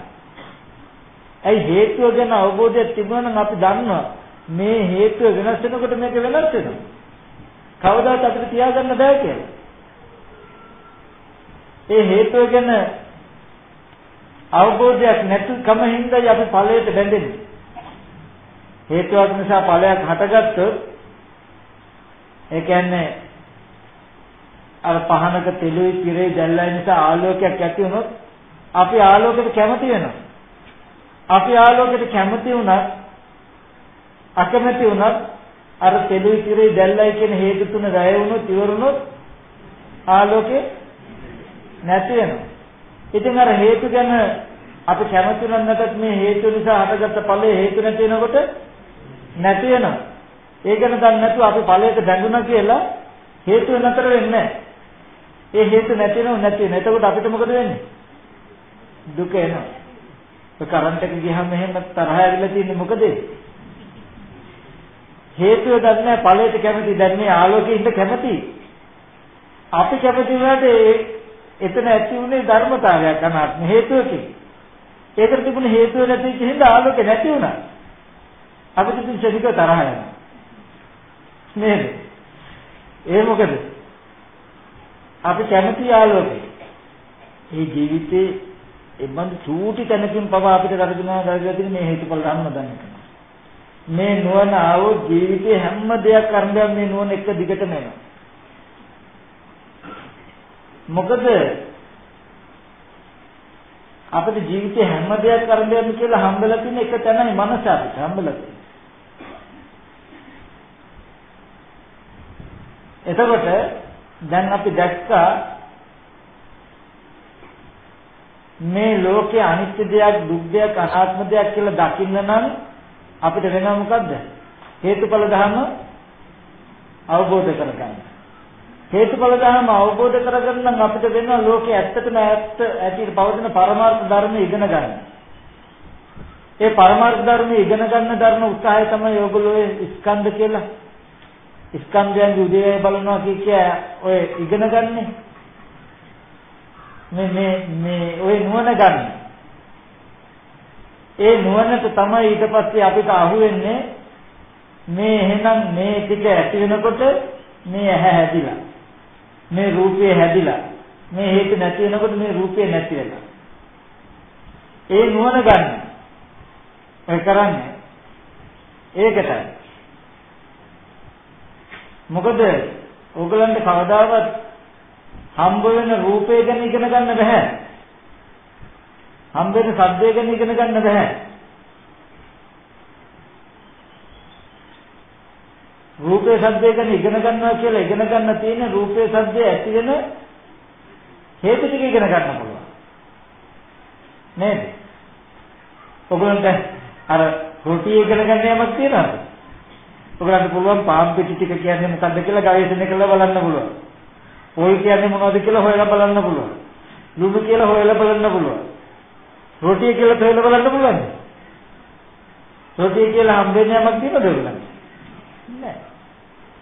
ඇයි හේතුව ගැන අවබෝධයක් තිබුණා නම් අපි දන්නවා මේ හේතුව වෙනස් වෙනකොට මේක වෙනස් වෙනවා. කවදාවත් අපිට තියාගන්න බෑ කියලා. ඒ හේතුව ගැන අවබෝධයක් නැතිකම හින්දායි අපි ඵලයට බැඳෙන්නේ. හේතුවක් නිසා ඵලයක් හටගත්තොත් ඒ කියන්නේ අර පහනක තෙලුයි පිරේ දැල්ලයි නිසා ආලෝකයක් ඇති වුණොත් අපි ආලෝකයට කැමති වෙනවා. අපි ආලෝකයට කැමති වුණත් අකමැති වුණත් අර තෙලුයි පිරේ දැල්ලයි කියන හේතු තුන වැය වුණොත් ඉවරුනොත් ආලෝකේ නැති වෙනවා. ඉතින් අර හේතු ගැන අපි කැමති නැත්නම් මේ හේතු නිසා හටගත්ත ඵලයේ හේතු නැති වෙනකොට නැති වෙනවා. ඒ ගැන දන්නේ නැතුව අපි ඵලයට බැඳුනා කියලා හේතු නතර වෙන්නේ ඒ හේතු නැති වෙනව නැති වෙන. එතකොට අපිට මොකද වෙන්නේ? දුක එනවා. ඒ කරන්ට් එක ගියහම එහෙම තරහ ඇවිල්ලා තියෙන්නේ මොකද? හේතුව දන්නේ ඵලයට කැමති දැන් මේ ආලෝකයේ ඉන්න කැමති. අපි කැමති වුණාට එතන ඇති වුණේ ධර්මතාවයක් අනාත්ම හේතුවකින්. ඒකට තිබුණ හේතුව නැති කිහින්ද ආලෝකේ නැති වුණා. අපිට ඉතින් ශනික තරහ යනවා. නේද? ඒ මොකද? අපි කැමති ආලෝකේ. මේ ජීවිතේ එබඳු චූටි තැනකින් පවා අපිට කරගෙන ගලලා තියෙන මේ හේතුඵල ධර්ම දන්නේ. මේ නුවණ ආවෝ ජීවිතේ හැම දෙයක් කරන්නේ මේ නුවණ එක දිගටම එනවා. මොකද අපේ ජීවිතේ හැම දෙයක් කරන්නේ කියලා හම්බෙලා තියෙන එක තැනයි මනස අපිට හම්බෙලා තියෙන්නේ. එතකොට දැන් අපි දැක්කා මේ ලෝකේ අනිත්‍ය දෙයක් දුක් දෙයක් අනාත්ම දෙයක් කියලා දකින්න නම් අපිට වෙනව මොකද්ද? හේතුඵල ධර්ම අවබෝධ කරගන්න. හේතුඵල ධර්ම අවබෝධ කරගන්න නම් අපිට වෙනවා ලෝකේ ඇත්තටම ඇත්ත ඇති පවතින පරමාර්ථ ධර්ම ඉගෙන ගන්න. ඒ පරමාර්ථ ධර්ම ඉගෙන ගන්න ධර්ම උත්සාහය තමයි ඔයගොල්ලෝ ස්කන්ධ කියලා ස්කන්ධයන්ගේ උදේවැය බලනවා කිය කිය ඔය ඉගෙන ගන්නෙ මේ මේ මේ ඔය නුවණ ගන්න. ඒ නුවණට තමයි ඊට පස්සේ අපිට අහුවෙන්නේ මේ එහෙනම් මේ ටික ඇති වෙනකොට මේ ඇහැ හැදිලා. මේ රූපය හැදිලා. මේ හේතු නැති වෙනකොට මේ රූපය නැති වෙලා. ඒ නුවණ ගන්න. ඒ කරන්නේ ඒකටයි. මොකද ඕගලන්ට කවදාවත් හම්බ වෙන රූපය ගැන ඉගෙන ගන්න බෑ. හම්බ වෙන සද්දය ගැන ඉගෙන ගන්න බෑ. රූපේ සද්දය ගැන ඉගෙන ගන්නවා කියලා ඉගෙන ගන්න තියෙන රූපේ සද්දය ඇති වෙන හේතු ටික ඉගෙන ගන්න පුළුවන්. නේද? ඔයගොල්ලන්ට අර රොටි ඉගෙන ගන්න යමක් තියෙනවද? ඔයගලන්ට පුළුවන් පාම් පිටි ටික කියන්නේ මොකද්ද කියලා ගවේෂණය කරලා බලන්න පුළුවන්. පොල් කියන්නේ මොනවද කියලා හොයලා බලන්න පුළුවන්. ලුණු කියලා හොයලා බලන්න පුළුවන්. රොටිය කියලා හොයලා බලන්න පුළුවන්. රොටිය කියලා හම්බෙන්නේ යමක් තියෙනවද ඔයගලන්ට? නෑ.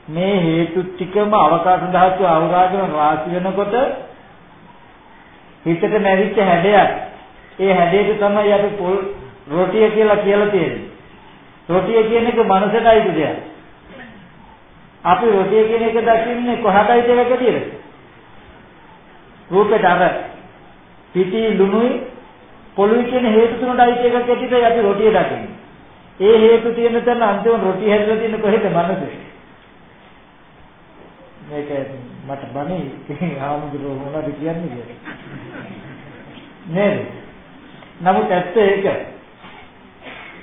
මේ හේතු ටිකම අවකාශ ධාතු අවරාගෙන රාශි වෙනකොට හිතට නැවිච්ච හැඩයක්. ඒ හැඩයට තමයි අපි පොල් රොටිය කියලා කියලා තියෙන්නේ. රොටිය කියන එක මනසටයි දෙයක්. අපි රොටිය කියන එක දකින්නේ කොහටයි කියලා කතියද? රූපයට අර පිටි ලුණුයි පොළුයි කියන හේතු තුනටයි එකක් ඇටිද අපි රොටිය දකින්නේ. ඒ හේතු තියෙන තැන අන්තිම රොටිය හැදලා තියෙන කොහෙද මනසේ? මේක මට බණේ ආමුදුරෝ මොනවද කියන්නේ නේද? නමුත් ඇත්ත ඒක.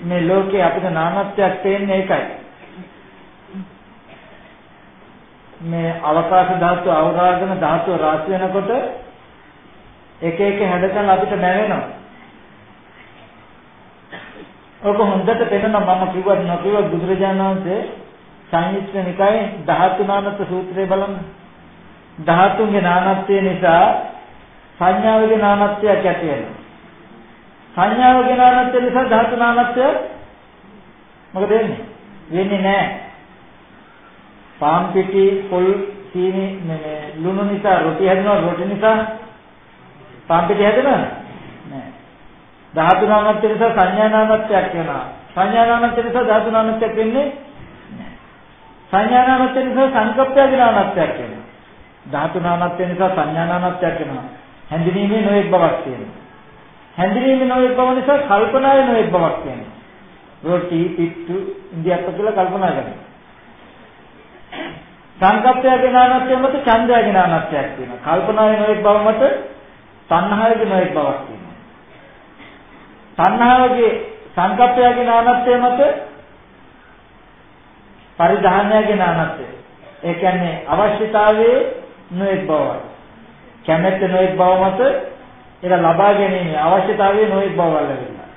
මේ ලෝකේ අපිට නානත්වයක් තේන්නේ ඒකයි. මේ අවකාශ ධාතු අවරාගන ධාතු රාශි වෙනකොට එක එක හැඩතල අපිට නැවෙනවා. ඔක හොඳට පේනවා මම කිව්වත් නොකියවත් බුදුරජාණන් වහන්සේ සංයුක්ත නිකායේ ධාතු නානත් සූත්‍රය බලන්න. ධාතුන්ගේ නානත්වය නිසා සංඥාවගේ නානත්වයක් ඇති වෙනවා. සංඥාව ගැන අනත්ය නිසා ධාතු නානත්ය මොකද වෙන්නේ? වෙන්නේ නැහැ. පාන් පිටි පොල් සීනි මේ ලුණු නිසා රොටි හැදෙනවා රොටි නිසා පාන් පිටි හැදෙනවද? නැහැ. ධාතු නානත්ය නිසා සංඥා නානත්යක් වෙනවා. සංඥා නානත්ය නිසා ධාතු නානත්යක් වෙන්නේ නැහැ. සංඥා නානත්ය නිසා සංකප්පය නානත්යක් වෙනවා. ධාතු නානත්ය නිසා සංඥා නානත්යක් වෙනවා. හැඳිනීමේ නොඑක් බවක් තියෙනවා. හැඳිනීමේ නොඑක් බව නිසා කල්පනාවේ නොඑක් බවක් තියෙනවා. රොටි, පිට්ටු, ඉන්දියාප්ප කියලා කල්පනා කරනවා. සංකප්පයගේ නානත්වය මත ඡන්දයගේ නානත්වයක් තියෙනවා. කල්පනාවේ නොඑක් බව මත තණ්හාවේ නොඑක් බවක් තියෙනවා. තණ්හාවගේ සංකප්පයගේ නානත්වය මත පරිධානයගේ නානත්වය. ඒ කියන්නේ අවශ්‍යතාවයේ නොඑක් බවයි. කැමැත්ත නොඑක් බව මත ඒක ලබා ගැනීම අවශ්‍යතාවයේ නොඑක් බව වලවිලා.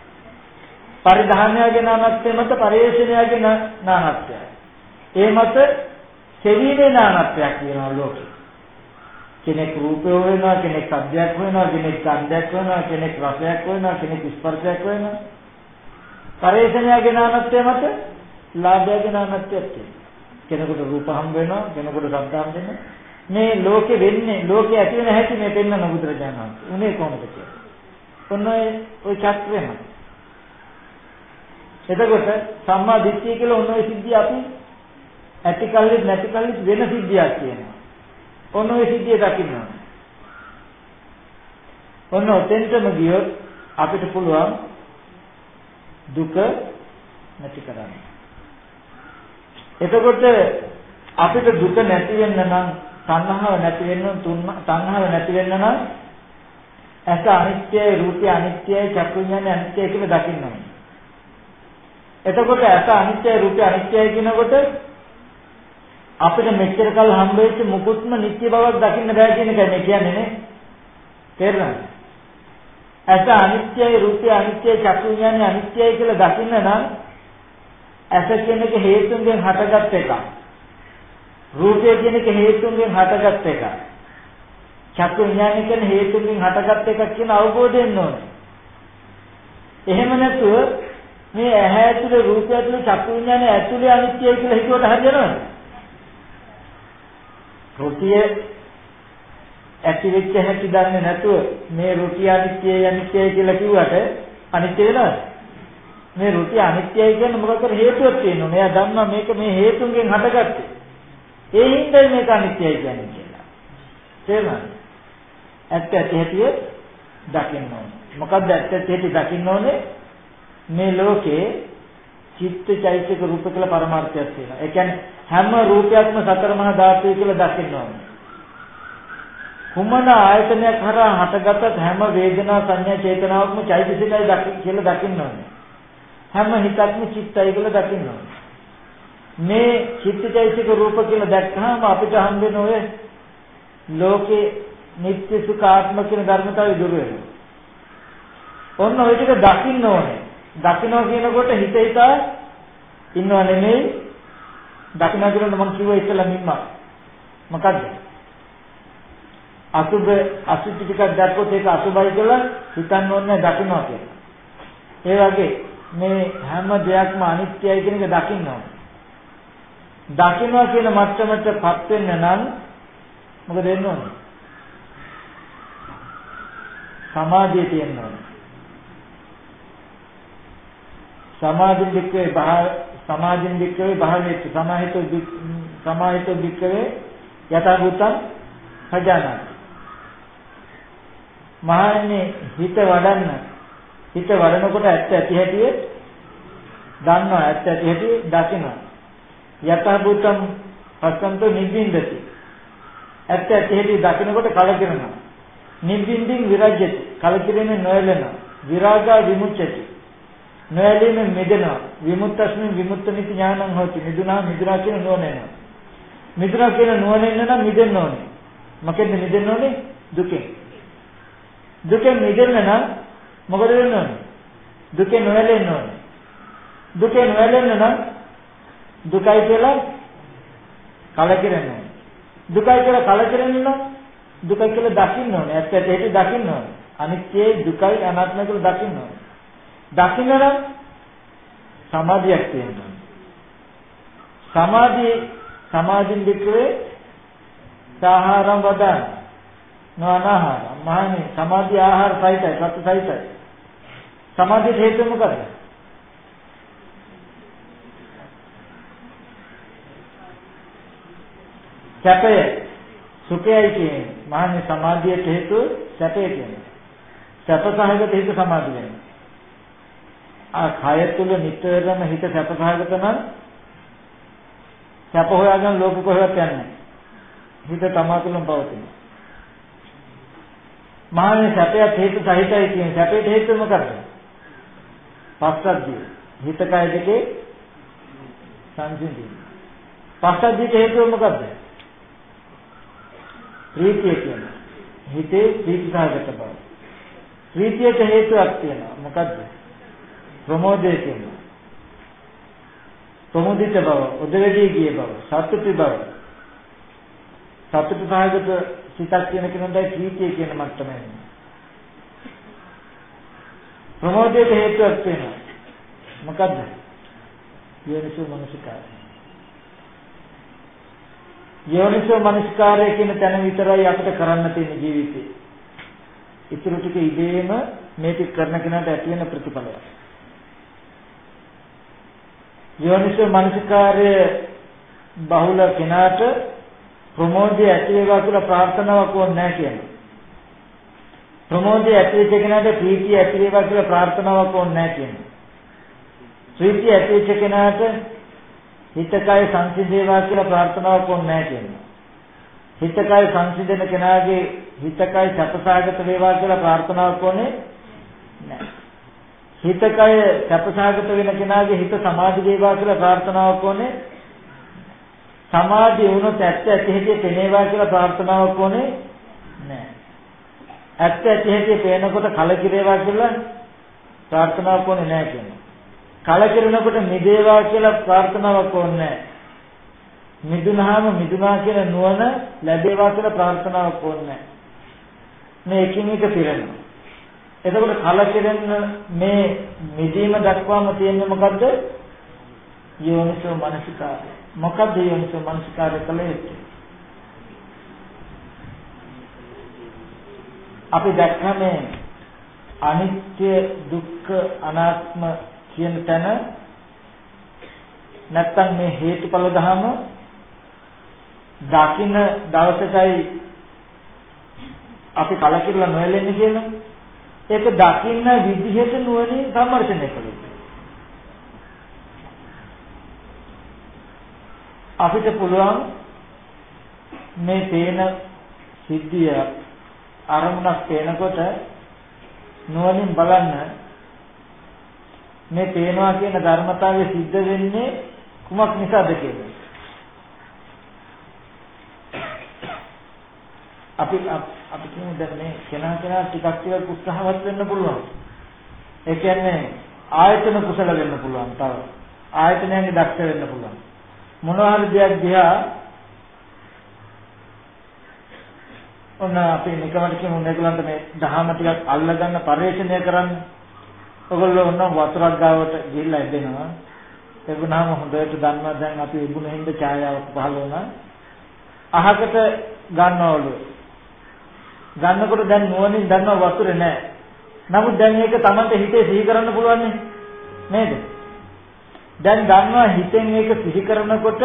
පරිධානයගේ නානත්වය මත පරිේශණයගේ නානත්වය. ඒ මත සෙවීමේ නානත්වයක් වෙනවා ලෝකේ. කෙනෙක් රූපය වෙනවා කෙනෙක් ශබ්දයක් වෙනවා කෙනෙක් ගන්ධයක් වෙනවා කෙනෙක් රසයක් වෙනවා කෙනෙක් ස්පර්ශයක් වෙනවා පරිේශණයගේ නානත්වය මත ලාභයගේ නානත්වයක් තියෙනවා කෙනෙකුට රූප හම් වෙනවා කෙනෙකුට ශබ්ද හම් වෙනවා මේ ලෝකෙ වෙන්නේ ලෝකෙ ඇති වෙන හැටි මේ පෙන්වන බුදුරජාණන් වහන්සේ උනේ කොහොමද කියලා. ඔන්න ඔය චක්‍රෙම. එතකොට සම්මා දිට්ඨිය කියලා ඔන්න ඔය සිද්ධිය අපි ඇති කල්ලි නැති කල්ලි වෙන සිද්ධියක් කියනවා. ඔන්න ඔය සිද්ධිය දකින්න ඔන්න ඔතෙන්ටම ගියොත් අපිට පුළුවන් දුක නැති කරන්න. එතකොට අපිට දුක නැති වෙන්න නම් තණ්හාව නැති වෙන්න තණ්හාව නැති වෙන්න නම් ඇස අනිත්‍යයි රූපය අනිත්‍යයි චක්කු විඤ්ඤාණය අනිත්‍යයි කියලා දකින්න ඕනේ. එතකොට ඇස අනිත්‍යයි රූපය අනිත්‍යයි කියනකොට අපිට මෙච්චර කල් හම්බෙච්ච මුකුත්ම නිත්‍ය බවක් දකින්න බෑ කියන එකයි මේ කියන්නේ නේ. තේරුණාද? ඇස අනිත්‍යයි රූපය අනිත්‍යයි චක්කු විඤ්ඤාණය අනිත්‍යයි කියලා දකින්න නම් ඇස කියන එක හේතුන්ගෙන් හටගත් එකක්. රූපය කියන එක හේතුන්ගෙන් හටගත් එකක්. චක්කු විඥානය කියන හේතුන්ගෙන් හටගත් එකක් කියන අවබෝධය එන්න ඕනේ. එහෙම නැතුව මේ ඇහැ ඇතුලේ රූපය ඇතුලේ චක්කු විඥානය ඇතුලේ අනිත්‍යයි කියලා හිතුවට හරියනවද? රොටිය ඇති වෙච්ච හැටි දන්නේ නැතුව මේ රොටිය අනිත්‍යයි අනිත්‍යයි කියලා කිව්වට අනිත්‍ය වෙනවද? මේ රොටිය අනිත්‍යයි කියන්නේ මොකක්ද හේතුවක් තියෙනවා. මෙයා දන්නවා මේක මේ හේතුන්ගෙන් හටගත්තේ. ඒ හින්දා මේක අනිත්‍යයි කියන්නේ කියලා. තේරුණාද? ඇත්ත ඇති හැටි දකින්න ඕනේ. මොකද්ද ඇත්ත ඇති හැටි දකින්න ඕනේ? මේ ලෝකේ චිත්ත චෛතසික රූප කියලා පරමාර්ථයක් තියෙනවා. ඒ කියන්නේ හැම රූපයක්ම සතර මහා ධාතුයි කියලා දකින්න ඕනේ. කුමන ආයතනයක් හරහා හටගතත් හැම වේදනා සංඥා චේතනාවක්ම චෛතසිකයි කියලා දකින්න ඕනේ. හැම හිතක්ම චිත්තයි කියලා දකින්න ඕනේ. මේ චිත්තචෛතසික රූප කියලා දැක්කහම අපිට හම්බෙන ඔය ලෝකේ නිත්‍ය සුඛ ආත්ම කියන ධර්මතාවය දුර වෙනවා. ඔන්න ඔය ටික දකින්න ඕනේ. දකින්න කියනකොට හිත හිතා ඉන්නව නෙමෙයි. දකින්න කියනකොට මම කිව්වා ඉස්සලා මිම්ම. මොකද්ද? අසුබ අසුචි ටිකක් දැක්කොත් ඒක අසුබයි කියලා හිතන්න ඕනේ දකින්නවා කියලා. ඒ වගේ මේ හැම දෙයක්ම අනිත්‍යයි කියන එක දකින්න ඕනේ. දකින්නවා කියන මට්ටමටපත් වෙන්න නම් මොකද වෙන්න ඕනේ? සමාධිය තියෙන්න ඕනේ. සමාධින් දික්කේ බහ සමාධින් දික්කේ බහලෙත් සමාහිත සමාහිත දික්කේ යථාභූතං සජානන. මහන්නේ හිත වඩන්න හිත වඩනකොට ඇත්ත ඇති හැටි දන්නවා ඇත්ත ඇති හැටි දකිනවා යතහ භූතං පස්සන්තෝ නිබ්බින්දති. ඇත්ත ඇටි දකිනකොට කලකිරෙනවා. නිබ්බින්දින් විරජ්‍යති. කලකිරෙන්නේ නොයලෙනවා. විරාගා විමුච්ඡති. නොයලෙන්නේ මෙදෙනවා. විමුක්තස්මින් විමුක්තනිති ඥානං හොති. මිදුනා මිදුනා කියන නුවණ එනවා. මිදුනා කියන නුවණ එන්න නම් මිදෙන්න ඕනේ. මොකෙන්ද මිදෙන්න ඕනේ? දුකෙන්. දුකෙන් මිදෙන්න නම් මොකද වෙන්න ඕනේ? දුකෙන් නොයලෙන්න ඕනේ. දුකෙන් නොයලෙන්න නම් දුකයි කියලා කලකිරෙනවා. දුකයි කියලා කලකිරෙන්න දුකයි කියලා දකින්න ඕනේ. ඇත්ත ඇටි දකින්න ඕනේ. අනිත්‍යයි දුකයි අනාත්මයි කියලා දකින්න ඕනේ. දකින්න නම් සමාධියක් තියෙනවා. සමාධිය සමාධින් වික්‍රේ සාහාරම් වදන් නොඅනහාර මහණේ සමාධි ආහාර සහිතයි සතු සහිතයි සමාධියට හේතුව මොකද සැපය සුඛයයි කියන්නේ මහණේ සමාධියට හේතුව සැපය කියන්නේ සැප සහගත හිත සමාධිය වෙනවා ආ කය තුල නිතරම හිත සැප සහගත නම් සැප හොයාගෙන ලෝක කොහෙවත් යන්නේ හිත තමා තුළම පවතිනවා මහානේ සැපයට හේතු සහිතයි කියන සැපයට හේතුව මොකක්ද? පස්සද්ධිය. හිත කය දෙකේ සංසිඳීම. පස්සද්ධියට හේතුව මොකක්ද? ප්‍රීතිය කියන්නේ. හිතේ ප්‍රීතිසහගත බව. ප්‍රීතියට හේතුවක් තියෙනවා. මොකද්ද? ප්‍රමෝදය කියනවා. ප්‍රමෝදිත බව, උදවැඩි ගිය බව, සතුටු බව. සතුටු සහගත සිතක් කියන කෙනෙක්ටයි ප්‍රීතිය කියන මට්ටම එන්නේ. ප්‍රමෝදයට හේතුවක් වෙනවා. මොකද්ද? යෝනිසෝ මනසිකාරය. යෝනිසෝ මනසිකාරය කියන තැන විතරයි අපිට කරන්න තියෙන ජීවිතේ. ඉතුරු ටික ඉබේම මේ ටික කරන කෙනාට ඇති වෙන ප්‍රතිඵලයක්. යෝනිසෝ මනසිකාරය බහුල කෙනාට ප්‍රමෝදය ඇති වේවා කියලා ප්‍රාර්ථනාවක් ඕනේ නැහැ කියන්නේ. ප්‍රමෝදය ඇති වෙච්ච කෙනාට ප්‍රීතිය ඇති වේවා කියලා ප්‍රාර්ථනාවක් ඕනේ නැහැ කියන්නේ. ප්‍රීතිය ඇති වෙච්ච කෙනාට හිතකය සංසිඳේවා කියලා ප්‍රාර්ථනාවක් ඕනේ නැහැ කියන්නේ. හිතකය සංසිඳන කෙනාගේ හිතකය සැපසහගත වේවා කියලා ප්‍රාර්ථනාවක් ඕනේ නැහැ. හිතකය සැපසහගත වෙන කෙනාගේ හිත සමාධි වේවා කියලා ප්‍රාර්ථනාවක් ඕනේ සමාධිය වුණොත් ඇත්ත ඇති හැටි පෙනේවා කියලා ප්‍රාර්ථනාවක් ඕනේ නැහැ. ඇත්ත ඇති හැටි පේනකොට කලකිරේවා කියලා ප්‍රාර්ථනාවක් ඕනේ නැහැ කියනවා. කලකිරෙනකොට මිදේවා කියලා ප්‍රාර්ථනාවක් ඕනේ නැහැ. මිදුනහම මිදුනා කියන නුවණ ලැබේවා කියලා ප්‍රාර්ථනාවක් ඕනේ නැහැ. මේ එකින් එක පිරෙනවා. එතකොට කලකිරෙන්න මේ මිදීම දක්වාම තියෙන්නේ මොකද්ද? යෝනිසෝ මනසිකාරය. මොකද යෝනිසෝ මනසිකාරය කළ යුත්තේ? අපි දැක්කනේ අනිත්‍ය දුක්ඛ අනාත්ම කියන තැන නැත්තම් මේ හේතුඵල ධම දකින්න දවසටයි අපි කලකිරලා නොයලෙන්නේ කියලා. ඒක දකින්න විදිහට නුවණින් සම්මර්ෂණය කළොත්. අපිට පුළුවන් මේ පේන සිද්ධිය අරමුණක් පේනකොට නුවණින් බලන්න මේ පේනවා කියන ධර්මතාවය සිද්ධ වෙන්නේ කුමක් නිසාද කියලා. අපි අපි කියමු දැන් මේ කෙනා කෙනා ටිකක් ටිකක් උත්සාහවත් වෙන්න පුළුවන්. ඒ කියන්නේ ආයතන කුසල වෙන්න පුළුවන්. තව ආයතනයන්ගේ දක්ෂ වෙන්න පුළුවන්. මොනවා හරි දෙයක් දිහා ඔන්න අපි නිකමට කියමු මේගොල්ලන්ට මේ දහම ටිකක් අල්ලගන්න පරිශ්‍රණය කරන්න. ඔයගොල්ලෝ ඔන්න වතුරක් ගාවට ගිහිල්ලා ඉඳෙනවා. එවුනහම හොඳට දන්නවා දැන් අපි ඉබුණ හිඳ ඡායාවක් පහළ වුණා. අහකට ගන්නවලු. ගන්නකොට දැන් නුවණින් දන්නව වතුරේ නැහැ. නමුත් දැන් මේක Tamante හිතේ සිහි කරන්න පුළුවන් නේද? දැන් දන්නවා හිතෙන් ඒක සිහි කරනකොට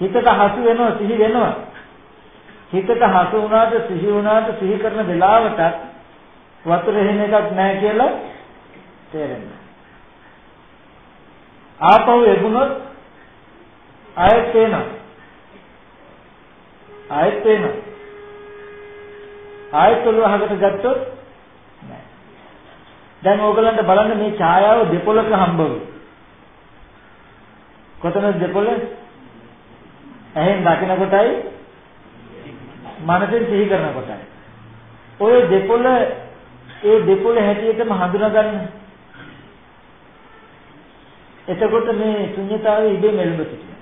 හිතට හසු වෙනවා සිහි වෙනවා. හිතට හසු වුණාට සිහි වුණාට සිහි කරන වෙලාවට වතුර එහෙම එකක් නැහැ කියලා තේරෙනවා. ආපහු එගුණොත් ආයෙත් වෙනවා. ආයෙත් වෙනවා. ආයෙත් ඔළුවහකට ගත්තොත් නෑ. දැන් ඕගලන්ට බලන්න මේ ඡායාව දෙපොලක හම්බ වෙයි. කොතනද දෙපොළ? ඇහෙන් දකින කොටයි මනසෙන් සිහි කරන කොටයි. ඔය දෙපොළ ඒ දෙපොළ හැටියටම හඳුනා ගන්න. එතකොට මේ ශුන්‍යතාවය ඉබේ මෙල්බ සිටිනවා.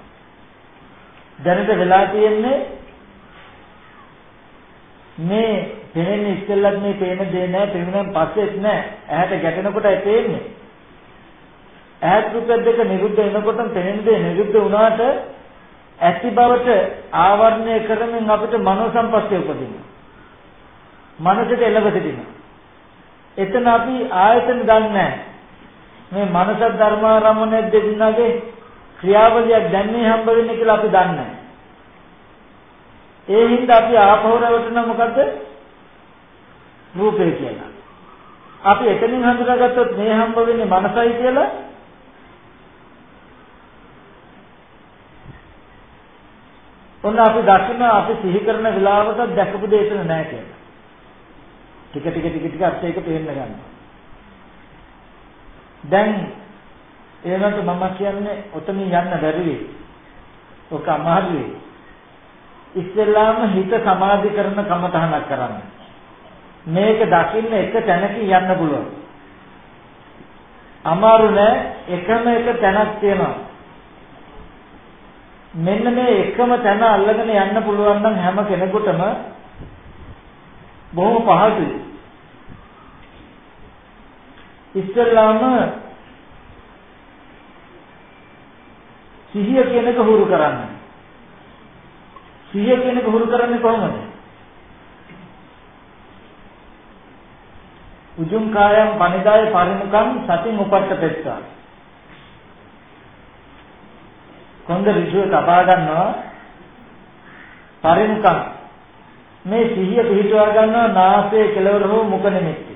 දැනට වෙලා තියෙන්නේ මේ පෙනෙන්නේ ඉස්සෙල්ලත් මේ පේන දේ නෑ පෙනුනන් පස්සෙත් නෑ ඇහැට ගැටෙනකොටයි පේන්නේ ඇහත් රූප දෙක නිරුද්ධ වෙනකොටම පෙනෙන දේ නිරුද්ධ වුණාට ඇති බවට ආවරණය කරමින් අපිට මනෝ සම්පස්සේ උපදිනවා. මනසට එළව සිටිනවා. එතන අපි ආයතන දන්නේ මේ මනස ධර්මාරම්මණය දෙන්නාගේ ක්‍රියාවලියක් දැන්නේ හම්බ වෙන්නේ කියලා අපි දන්නේ ඒ හින්දා අපි ආපහු රැවටෙන මොකද්ද? රූපේ කියලා. අපි එතනින් හඳුනාගත්තොත් මේ හම්බ වෙන්නේ මනසයි කියලා ඔන්න අපි දකින්න අපි සිහි කරන වෙලාවට දැකපු දෙයක් නෑ කියලා. ටික ටික ටික ටික අත් ඒක පේන්න ගන්නවා. දැන් ඒකට මම කියන්නේ ඔතනින් යන්න බැරි වෙයි. ඔක අමාරු වෙයි. ඉස්සෙල්ලාම හිත සමාධි කරන කමතහනක් කරන්න. මේක දකින්න එක තැනකින් යන්න පුළුවන්. අමාරු නෑ එකම එක තැනක් තියෙනවා. මෙන්න මේ එකම තැන අල්ලගෙන යන්න පුළුවන් නම් හැම කෙනෙකුටම බොහොම පහසුයි. ඉස්සෙල්ලාම සිහිය කියන එක හුරු කරන්න. සිහිය කියන එක හුරු කරන්නේ කොහොමද? උජුං කායම් පනිදාය පරිමුඛං සතින් උපට්ඨපෙත්තා. කොන්ද ඍජුව තබා ගන්නවා පරිමුඛං මේ සිහිය පිහිටවා ගන්නවා නාසයේ කෙළවර හෝ මුඛ නිමිති.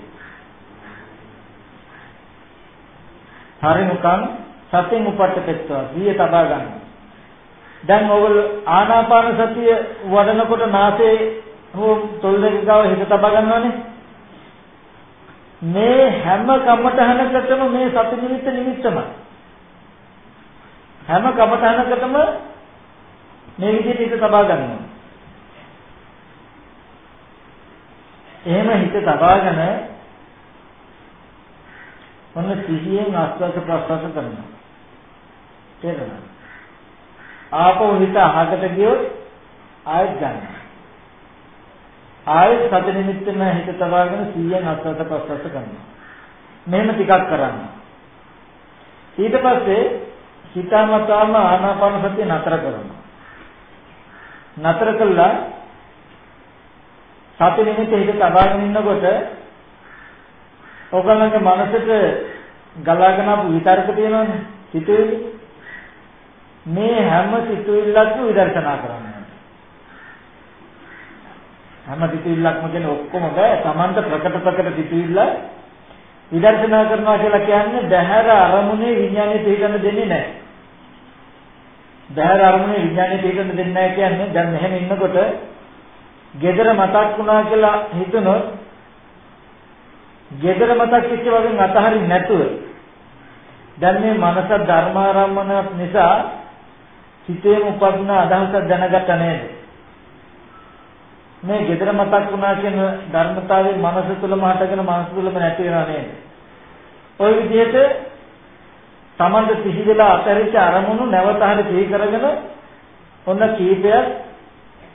පරිමුඛං සතින් උපට්ඨපෙත්තා සිහිය තබා ගන්නවා. දැන් ඔයගොල්ලෝ ආනාපාන සතිය වඩනකොට නාසයේ හෝ තොල් දෙක ගාව හිත තබා ගන්නවනේ. මේ හැම කමඨහනකටම මේ සති නිමිත්ත නිමිත්තමයි. හැම කමඨහනකටම මේ විදිහට හිත තබා ගන්නවා. එහෙම හිත තබාගෙන ඔන්න සිහියෙන් ආස්වාද ප්‍රසවාස කරනවා. තේරෙනවද? ආපහු හිත අහකට ගියොත් ආයෙත් ගන්නවා. ආයෙත් සති නිමිත්තෙන් හිත තබාගෙන සිහියෙන් ආස්වාද ප්‍රසවාස කරනවා. මෙහෙම ටිකක් කරන්න. ඊට පස්සේ හිතාමතාම ආනාපාන සතිය නතර කරනවා. නතර කළා සති නිමිත්ත හිත තබාගෙන ඉන්නකොට ඔයගලගේ මනසට ගලාගෙන ආපු විතර්ක තියෙනවනේ සිතුවිලි? මේ හැම සිතුවිල්ලක්ම විදර්ශනා කරන්න හැම සිතුවිල්ලක්ම කියන්නේ ඔක්කොම බෑ. Tamanta ප්‍රකට ප්‍රකට සිතුවිල්ල විදර්ශනා කරනවා කියලා කියන්නේ බහැර අරමුණේ විඥානය පිළිගන්න දෙන්නේ නැහැ. බහැර අරමුණේ විඥානය පිළිගන්න දෙන්නේ නැහැ කියන්නේ දැන් මෙහෙම ඉන්නකොට gedara මතක් වුණා කියලා හිතනොත් gedara මතක් වෙච්ච වගේ අතහරින්න නැතුව. දැන් මේ මනස ධර්මාරම්මණයක් නිසා සිතේම උපදින අදහසක් දැනගත්ත නේද? මේ gedara මතක් වුණා කියන ධර්මතාවයේ මනස තුලම හටගෙන මනස තුලම නැති වෙනා නේද? ওই විදිහට තමන්ට සිහි වෙලා අතහැරිච්ච අරමුණු නැවත හරි සිහි කරගෙන ඔන්න කීපයක්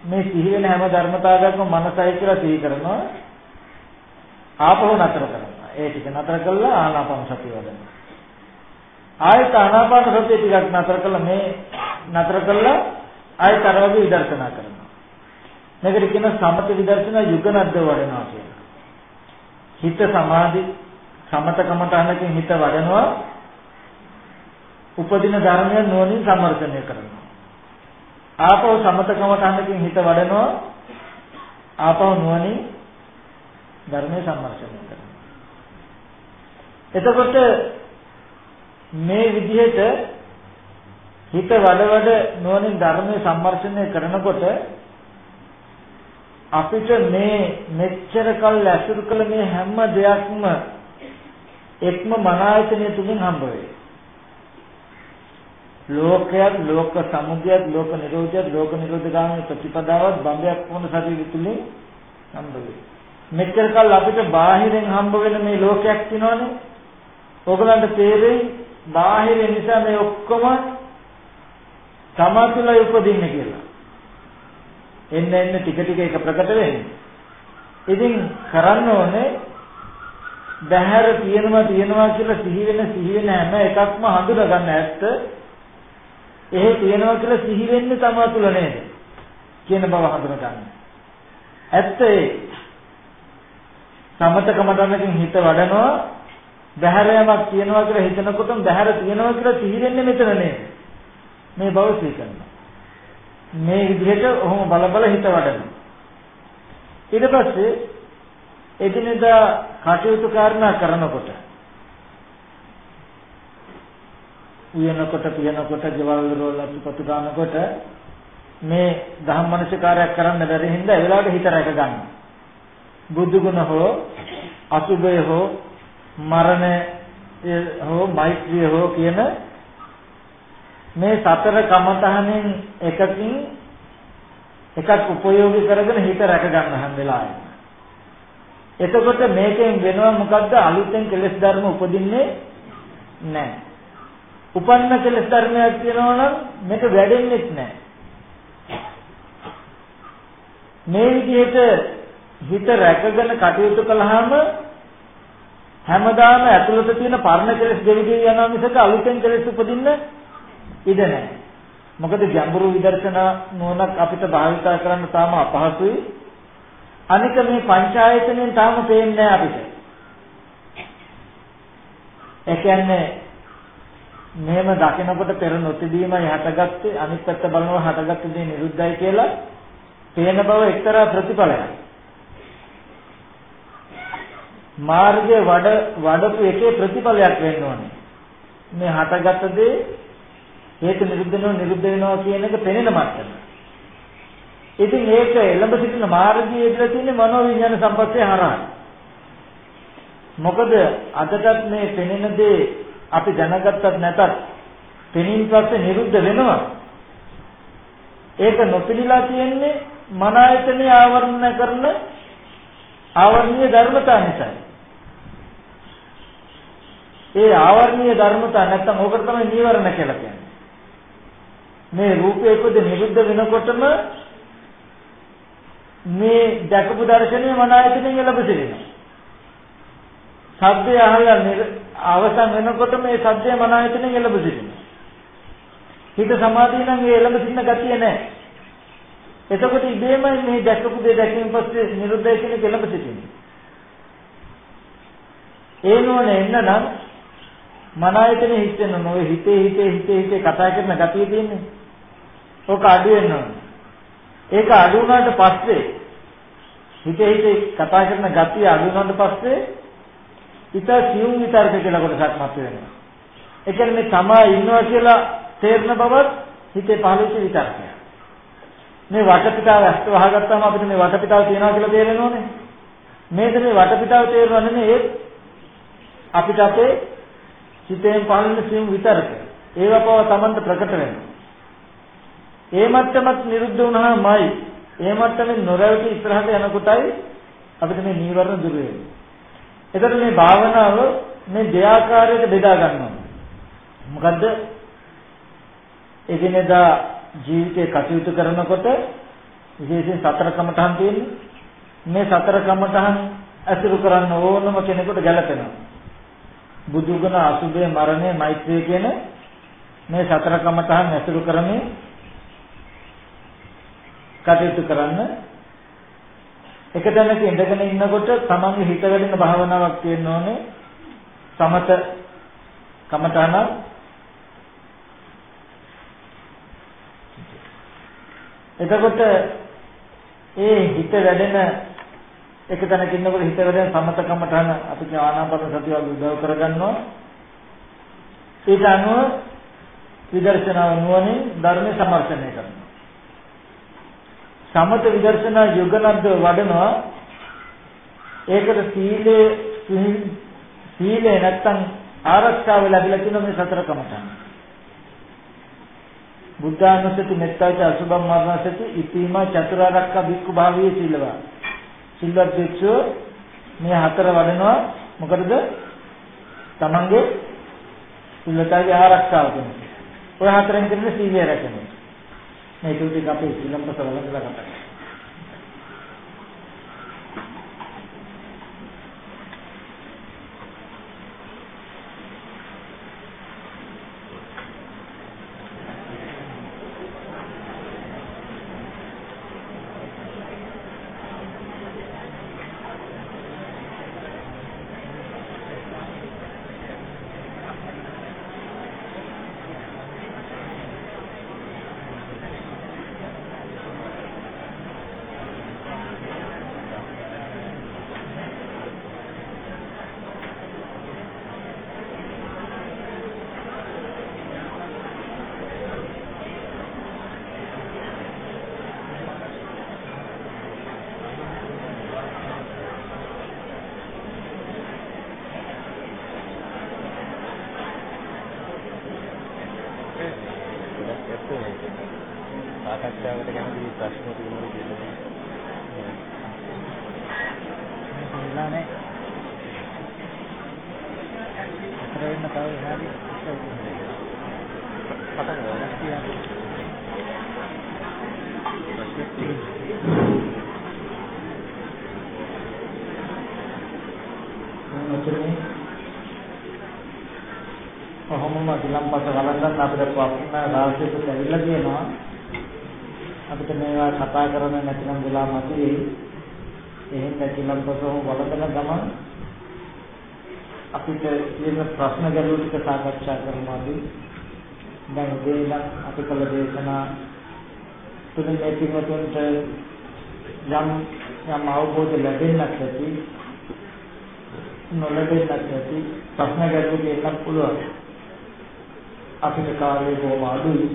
මේ සිහි වෙන හැම ධර්මතාවයක්ම මනසයි කියලා සිහි කරනවා. ආපහු නතර කරනවා. ඒ ටික නතර කළා ආනාපාන සතිය වඩනවා. ආයත ආනාපාන සතිය ටිකක් නතර කළා මේ නතර කළා ආයත අර වගේ විදර්ශනා කරනවා. මේකට කියන සමත විදර්ශනා යුගනද්ද වඩනවා කියලා. හිත සමාධි සමතකමට අනකින් හිත වඩනවා උපදින ධර්මය නුවණින් සම්වර්ධනය කරනවා. ආපහු සමතකමට අනකින් හිත වඩනවා ආපහු නුවණින් ධර්මයේ සම්වර්ධනය කරනවා. එතකොට මේ විදිහට හිත වඩ වඩ නුවණින් ධර්මයේ සම්වර්ධනය කරනකොට අපිට මේ මෙච්චර කල් ඇසුරු කළ මේ හැම දෙයක්ම එක්ම මන ආයතනය තුලින් හම්බ වෙයි. ලෝකයක් ලෝක සමුදයක් ලෝක නිරෝධයක් ලෝක නිරෝධගාමී ප්‍රතිපදාවක් බඹයක් වුණ ශරීර තුලින් හම්බ වෙයි. මෙච්චර කල් අපිට බාහිරෙන් හම්බ වෙන මේ ලෝකයක් තියෙනවනේ. ඕගලන්ට තේරෙයි බාහිර නිසා මේ ඔක්කොම තමතුලයි උපදින්නේ කියලා. එන්න එන්න ටික ටික ඒක ප්‍රකට වෙන්නේ. ඉතින් කරන්න ඕනේ බහැර තියෙනවා තියෙනවා කියලා සිහි වෙන සිහි වෙන හැම එකක්ම හඳුනා ගන්න ඇත්ත එහෙ තියෙනවා කියලා සිහි වෙන්නේ තමා තුල නේද කියන බව හඳුනා ගන්න. ඇත්ත ඒ සමතකම ධර්මකින් හිත වඩනවා බහැර යමක් තියෙනවා කියලා හිතනකොටම බහැර තියෙනවා කියලා සිහි වෙන්නේ මෙතන නේද මේ බව සිහි කරනවා. මේ විදිහට ඔහොම බල බල හිත වඩනවා. ඊට පස්සේ එදිනෙදා කටයුතු කාරණා කරනකොට උයනකොට පියනකොට ගෙවල් වල අතුපතු ගන්නකොට මේ ධම්මනසිකාරයක් කරන්න බැරි හින්දා ඒ වෙලාවට හිත රැක ගන්න. බුදු ගුණ හෝ අසුභය හෝ මරණය හෝ මෛත්‍රිය හෝ කියන මේ සතර කමතහනෙන් එකකින් එකක් උපයෝගී කරගෙන හිත රැක ගන්න හැම වෙලාවෙම. එතකොට මේකෙන් වෙනවා මොකද්ද අලුතෙන් කෙලෙස් ධර්ම උපදින්නේ නැහැ. උපන්න කෙලෙස් ධර්මයක් තියෙනවා නම් මේක වැඩෙන්නේ නැහැ. මේ විදිහට හිත රැකගෙන කටයුතු කළාම හැමදාම ඇතුළත තියෙන පරණ කෙලෙස් දෙවිදී යනවා මිසක අලුතෙන් කෙලෙස් උපදින්න ඉඩ නැහැ. මොකද ගැඹුරු විදර්ශනා නුවණක් අපිට භාවිතා කරන්න තාම අපහසුයි. අනික මේ පංචායතනෙන් තාම පේන්නේ අපිට. ඒ කියන්නේ මෙහෙම දකිනකොට පෙර නොතිබීමයි හටගත්තේ අනිත් පැත්ත බලනවා හටගත්ත දේ නිරුද්ධයි කියලා පේන බව එක්තරා ප්‍රතිඵලයක්. මාර්ගයේ වඩ වඩපු එකේ ප්‍රතිඵලයක් වෙන්න ඕනේ. මේ හටගත්ත දේ හේතු නිරුද්ධ වෙනවා නිරුද්ධ වෙනවා කියන එක පෙනෙන මට්ටම. ඉතින් ඒක එළඹ සිටින මාර්ගයේ ඉඳලා තියෙන මනෝ විඥාන සම්පස්සේ හරහා. මොකද අදටත් මේ පෙනෙන දේ අපි දැනගත්තත් නැතත් පෙනීම පස්සේ නිරුද්ධ වෙනවා. ඒක නොපිළිලා තියෙන්නේ මන ආයතනේ ආවරණය කරන ආවර්ණීය ධර්මතා නිසායි. ඒ ආවර්ණීය ධර්මතා නැත්තම් ඕකට තමයි නීවරණ කියලා කියන්නේ. මේ රූපේ කුද නිරුද්ධ වෙනකොටම මේ දැකපු දර්ශනය මන ආයතනෙන් එළඹෙනවා. සද්දය අහලා අවසන් වෙනකොට මේ සද්දය මන ආයතනෙන් එළඹෙනවා. හිත සමාධිය නම් ඒ එළඹ සිටින ගතිය නැහැ. එතකොට ඉබේම මේ දැකපු දේ දැකීම පස්සේ නිරුද්ධය කියන කෙලඹ සිටින්නේ. ඒ නෝන එන්න නම් මන ආයතනේ හිතෙන්න නොවේ හිතේ හිතේ හිතේ හිතේ කතා කරන ගතිය තියෙන්නේ. ඕක අඩු වෙන්න ඕනේ. ඒක අඩු වුණාට පස්සේ හිතේ හිතේ කතා කරන ගතිය අඩු වුණාට පස්සේ හිත සියුම් විතර්ක කියලා කොටසක් මත වෙනවා. ඒ කියන්නේ මේ තමා ඉන්නවා කියලා තේරෙන බවත් හිතේ පහළට විතර්කයක්. මේ වටපිටාව ඇස්ත වහගත්තාම අපිට මේ වටපිටාව තියනවා කියලා තේරෙනවනේ. මේක මේ වටපිටාව තේරෙනව නෙමෙයි ඒ අපිට අපේ සිතෙන් පාලන සියුම් විතරක. ඒව පව Tamanට ප්‍රකට වෙනවා. ඒ මට්ටමත් නිරුද්ධ වුණාමයි ඒ මට්ටමෙන් නොරැවටි ඉස්සරහට යනකොටයි අපිට මේ නීවරණ දුර වෙන්නේ. එතකොට මේ භාවනාව මේ දෙආකාරයකට බෙදා ගන්නවා. මොකද්ද? එදිනෙදා ජීවිතේ කටයුතු කරනකොට විශේෂයෙන් සතර කමඨහන් තියෙන්නේ. මේ සතර කමඨහන් අසුරු කරන්න ඕනම කෙනෙකුට ගැලපෙනවා. බුදුගුණ අසුභය මරණය මෛත්‍රිය කියන මේ සතර කමඨහන් අසුරු කරන්නේ කටයුතු කරන්න. එක තැනක ඉඳගෙන ඉන්නකොට තමන්ගේ හිත වැඩෙන භාවනාවක් තියෙන්න ඕනේ. සමත කමඨහන. එතකොට ඒ හිත වැඩෙන එක තැනක ඉන්නකොට හිත වැඩෙන සමතකමටහන අපි කියන ආනාපාන සතිය උදව් කරගන්නවා. ඒක අනුව විදර්ශනා නුවණින් ධර්ම සමර්ථනය කරනවා. සමත විදර්ශනා යොගනද්ද වඩනවා. ඒකට සීලේ සීලේ නැත්තම් ආරක්ෂාව ලැබිලා තියෙන මේ සතර කමටහන බුද්ධානුස්සති මෙත්තයිච අසුභම් මරණසති ඉතිම චතුරාර්යක බික්කු භාවයේ සීලවා. සිල්වත් භික්ෂුව මේ හතර වඩනවා. මොකටද? තමන්ගේ සිල්වතගේ ආරක්ෂාව කරන ඔය හතරෙන් කරන්නේ සීලය රැකෙන මේ තුන්දෙක අපේ ශ්‍රීලංකත වලඳලා කතා තියෙනවා කියලා. වෙලා නැහැ. අතර වෙන්න තව විනාඩි 20ක් පටන් ගන්න. මෙතන කොහොමම ගිලම්පස වළඳන් අපිට ප්‍රශ්න රාශියක ඇවිල්ලා තියෙනවා. අපිට මේවා කතා කරන්න නැතිනම් වෙලා මතුවේ. එහෙනම් ගිලම්පස වළඳන ගමන් අපිට තියෙන ප්‍රශ්න ගැටලු ටික සාකච්ඡා කරනවා අපි. දැන් උදේ ඉඳන් අපි කළ දේශනා තුලින් මේ පිටුන්ට යම් යම් අවබෝධ ලැබෙන්නත් ඇති නොලැබෙන්නත් ඇති ප්‍රශ්න ගැටලු දෙන්නත් පුළුවන්. අපිට කාර්යය බොහොම අඩුයි.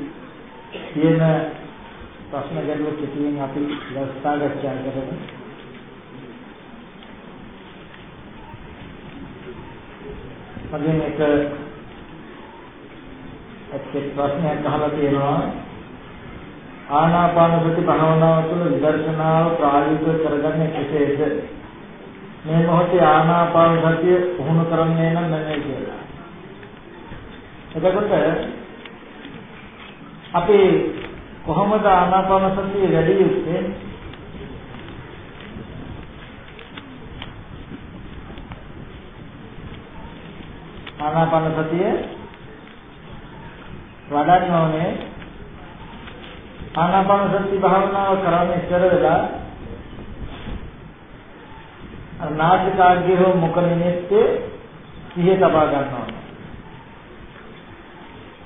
තියෙන ප්‍රශ්න ගැටලු කිසියෙන් අපි සාකච්ඡා කරමු. මගෙන් එක එක්ක ප්‍රශ්නයක් අහලා තියෙනවා. ආනාපාන සති භාවනාව තුළ විදර්ශනාව ප්‍රායෝගික කරගන්නේ කෙසේද? මේ මොහොතේ ආනාපාන සතිය පුහුණු කරන්නේ නම් නැහැ කියලා. එතකොට අපි කොහොමද ආනාපාන සතිය වැඩි යුත්තේ? ආනාපාන සතිය වඩන්න ඕනේ ආනාපාන සති භාවනාව කරන්න ඉස්සර වෙලා නාසිකාග්‍රේ හෝ මුඛ නිමෙත්තේ සිහිය තබා ගන්නවා.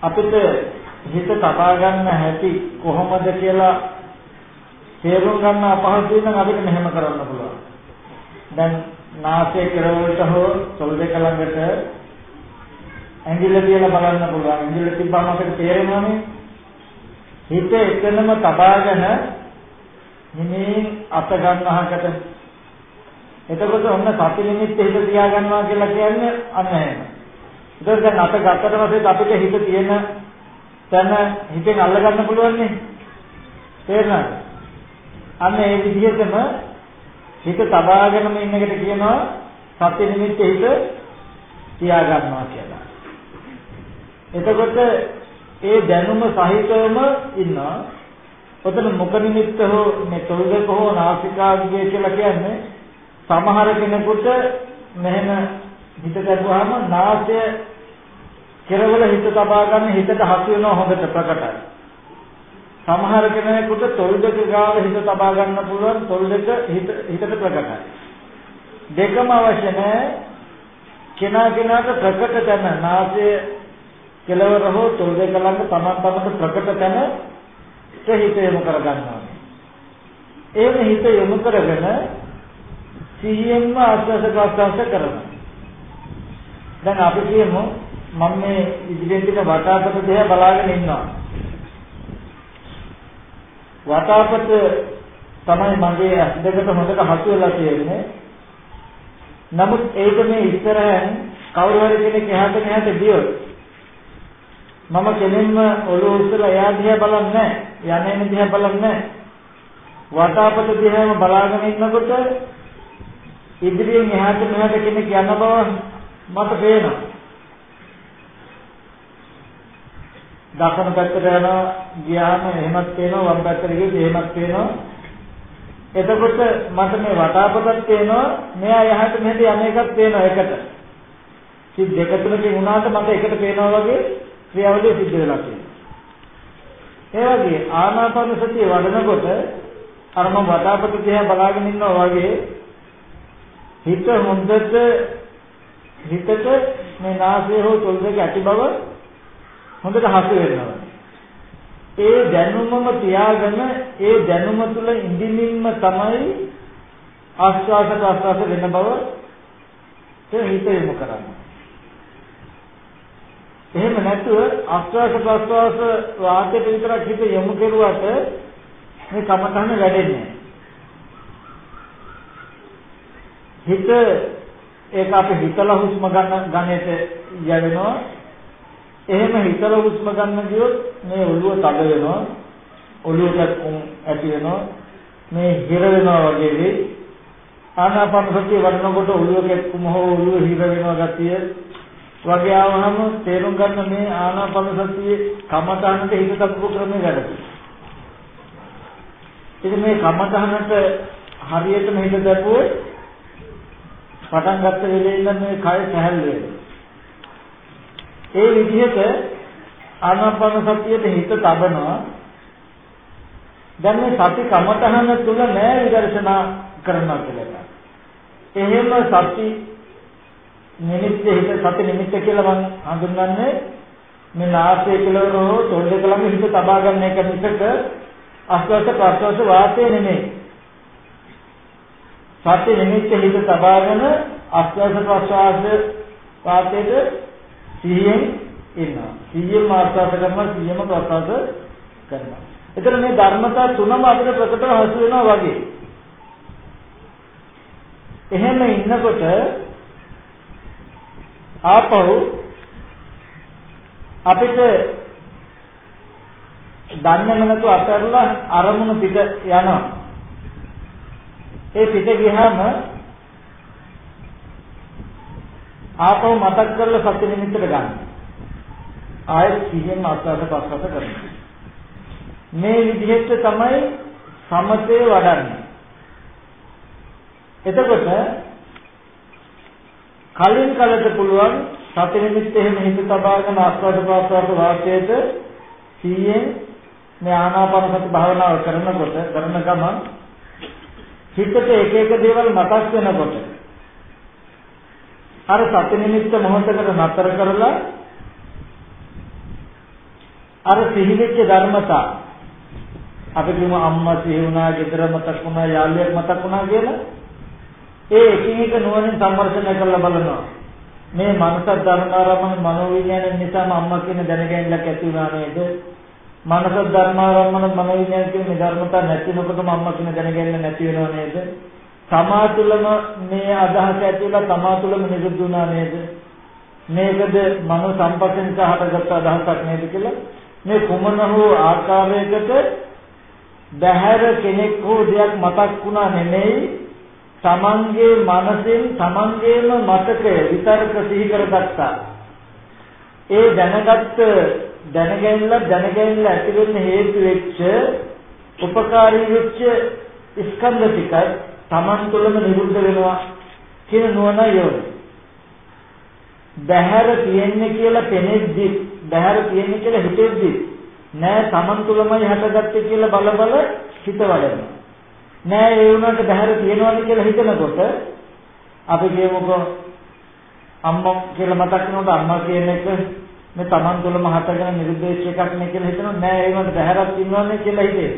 අපිට හිත තබා ගන්න හැටි කොහොමද කියලා තේරුම් ගන්න අපහසුයි නම් අපිට මෙහෙම කරන්න පුළුවන්. දැන් නාසයේ කෙරවලට හෝ තොල් දෙක ළඟට ඇඟිල්ල තියලා බලන්න පුළුවන්. ඇඟිල්ල තිබ්බම අපිට තේරෙනවානේ. හිත එතනම තබාගෙන හිමින් අත ගන්නහකට එතකොට ඔන්න සති නිමිත්ත හිත තියා ගන්නවා කියලා කියන්නේ අන්න එහෙම. ඒකත් දැන් අප ගත්තට පස්සේ අපිට හිත තියෙන තැන හිතෙන් අල්ල ගන්න පුළුවන් නේ. තේරෙනවද? අන්න ඒ විදිහටම හිත තබාගෙනම ඉන්න එකට කියනවා සති නිමිත්ත හිත තියා ගන්නවා කියලා. එතකොට ඒ දැනුම සහිතවම ඉන්නවා. ඔතන මුඛ නිමිත්ත හෝ මේ තොල්දක හෝ නාසිකාග්‍රය කියලා කියන්නේ සමහර කෙනෙකුට මෙහෙම හිත කරුවාම නාසය කෙරවල හිත තබා ගන්න හිතට හසු වෙනවා හොඳට ප්‍රකටයි. සමහර කෙනෙකුට තොල් දෙක ගාව හිත තබා ගන්න පුළුවන් තොල් දෙක හිත හිතට ප්‍රකටයි. දෙකම අවශ්‍ය නැහැ. කෙනා කෙනාට ප්‍රකට තැන නාසය කෙලවර හෝ තොල් දෙක ළඟ තමන් තමන්ට ප්‍රකට තැන හිත යොමු කර ගන්නවා. එහෙම හිත යොමු කරගෙන සිහියෙන්ම ආස්වාද ප්‍රාස්වාද කරනවා. දැන් අපි කියමු මම මේ ඉදිරියෙන් තියෙන වටාපත දෙය බලාගෙන ඉන්නවා. වටාපත තමයි මගේ ඇස් දෙකට හොඳට හසු වෙලා තියෙන්නේ. නමුත් ඒක මේ ඉස්සරහෙන් කවුරු හරි කෙනෙක් එහාට මෙහාට ගියොත් මම කෙලින්ම ඔළුව උස්සලා එයා දිහා බලන්නේ නැහැ. යන්නේ දිහා බලන්නේ නැහැ. වටාපත දිහාම බලාගෙන ඉන්නකොට ඉදිරියෙන් එහාට මෙහාට කෙනෙක් යන බව මට පේනවා. දකුණු පැත්තට යනවා ගියාම එහෙමත් පේනවා වම් පැත්තට ගියොත් එහෙමත් පේනවා. එතකොට මට මේ වටාපතක් පේනවා මෙයා එහාට මෙහාට යන එකක් පේනවා එකට. සිත් දෙක තුනකින් වුණාට මට එකට පේනවා වගේ ක්‍රියාවලිය සිද්ධ වෙලා තියෙනවා. ඒ වගේ ආනාපාන සතිය වඩනකොට අර මම වටාපත දිහා බලාගෙන ඉන්නවා වගේ හිත හොඳට හිතට මේ නාසය හෝ තොල් දෙක ඇති බව හොඳට හසු වෙනවා. ඒ දැනුමම තියාගෙන ඒ දැනුම තුළ ඉඳින්නින්ම තමයි ආස්වාද ප්‍රාස්වාද වෙන බව ඒ හිත යොමු කරන්නේ. එහෙම නැතුව ආස්වාද ප්‍රාස්වාද වාක්‍යයට විතරක් හිත යොමු කරුවට මේ කමතහන වැඩෙන්නේ නැහැ. හිත ඒක අපි හිතලා හුස්ම ගන්න ගණයට යවෙනවා. එහෙම හිතලා හුස්ම ගන්න ගියොත් මේ ඔළුව තද වෙනවා. ඔළුවට ඇති වෙනවා. මේ හිර වෙනවා වගේ වෙයි. ආනාපාන සතිය වඩනකොට ඔළුව කැක්කුම හෝ ඔළුව හිර වෙනවා ගතිය වගේ ආවහම තේරුම් ගන්න මේ ආනාපාන සතියේ කමඨහනට හිත තබපු ක්‍රමය වැඩි. ඉතින් මේ කමඨහනට හරියටම හිත දැපුවොත් පටන් ගත්ත වෙලේ ඉඳන් මේ කය සැහැල්ලු වෙනවා. ඒ විදිහට ආනාපාන සතියේ හිත තබනවා. දැන් මේ සති කමඨහන තුල නෑ විදර්ශනා කරනවා කියලා. එහෙම සති නිමිත්ත හිත සති නිමිත්ත කියලා මම හඳුන්වන්නේ මේ නාසය කියලා හෝ තොල් දෙක ළඟ හිත තබා ගන්න එක මිසක ආස්වාද ප්‍රස්වාස වාතය නෙමෙයි. සති නිමිත්ත හිත තබාගෙන ආස්වාද ප්‍රස්වාස වාතයට සිහියෙන් ඉන්නවා. සිහියෙන් ආස්වාද කරනවා සිහියම ප්‍රස්වාස කරනවා. එතන මේ ධර්මතා තුනම අපිට ප්‍රකටව හසු වෙනවා වගේ. එහෙම ඉන්නකොට ආපහු අපිට දන්නේම නැතුව අතහැරලා අරමුණු පිට යනවා. ඒ පිට ගියාම ආපහු මතක් කරලා සත්‍ය නිමිත්තට ගන්න. ආයෙත් සිහියෙන් අත්වාද පස්සට කරනවා. මේ විදිහට තමයි සමතේ වඩන්නේ. එතකොට කලින් කලට පුළුවන් සති නිමිත්ත එහෙම හිත තබාගෙන ආස්වාද ප්‍රාස්වාද වාක්‍යයට සීයෙන් මේ ආනාපාන සති භාවනාව කරනකොට කරන ගමන් හිතට එක එක දේවල් මතක් වෙනකොට අර සති නිමිත්ත මොහොතකට නතර කරලා අර සිහිවෙච්ච ධර්මතා අපි කියමු අම්මා සිහි වුණා, ගෙදර මතක් වුණා, යාළුවෙක් මතක් වුණා කියලා ඒ එකින් එක නුවණින් සම්වර්ධනය කරලා බලනවා. මේ මනස ධර්මාරම්මන මනෝවිඥාන නිසාම අම්මා කියන දැනගැනීමක් ඇති වුණා නේද? මනස ධර්මාරම්මන මනෝවිඥාන කියන මේ ධර්මතා නැතිනකොටම අම්මා කියන දැනගැනීම නැති වෙනව නේද? තමා තුළම මේ අදහස ඇතිවලා තමා තුළම නිරුද්ධ වුණා නේද? මේකද මනෝ සම්පස්යෙන් සහටගත් අදහසක් නේද කියලා මේ කුමන හෝ ආකාරයකට බහැර කෙනෙක් හෝ දෙයක් මතක් වුණා නෙමෙයි තමන්ගේ මනසෙන් තමන්ගේම මතකය විතරක සිහි කරගත්තා. ඒ දැනගත්ත දැනගැනලා දැනගැනලා ඇති වෙන්න හේතු වෙච්ච උපකාරී වෙච්ච ස්කන්ධ ටික තමන් තුළම නිරුද්ධ වෙනවා කියන නුවණ යොමු. බහැර තියෙන්නේ කියලා පෙනෙද්දි බහැර තියෙන්නේ කියලා හිතෙද්දි නෑ තමන් තුළමයි හටගත්තේ කියලා බල බල හිත වඩනවා. නෑ ඒ වුණාට බහැර තියනවාද කියලා හිතනකොට අපි කියමුකෝ අම්මා කියලා මතක් වෙනකොට අම්මා කියන එක මේ Taman තුළම හටගෙන නිරුද්ධ එකක් නේ කියලා හිතනවා. නෑ ඒ වුණාට බහැරක් ඉන්නවන්නේ කියලා හිතේ.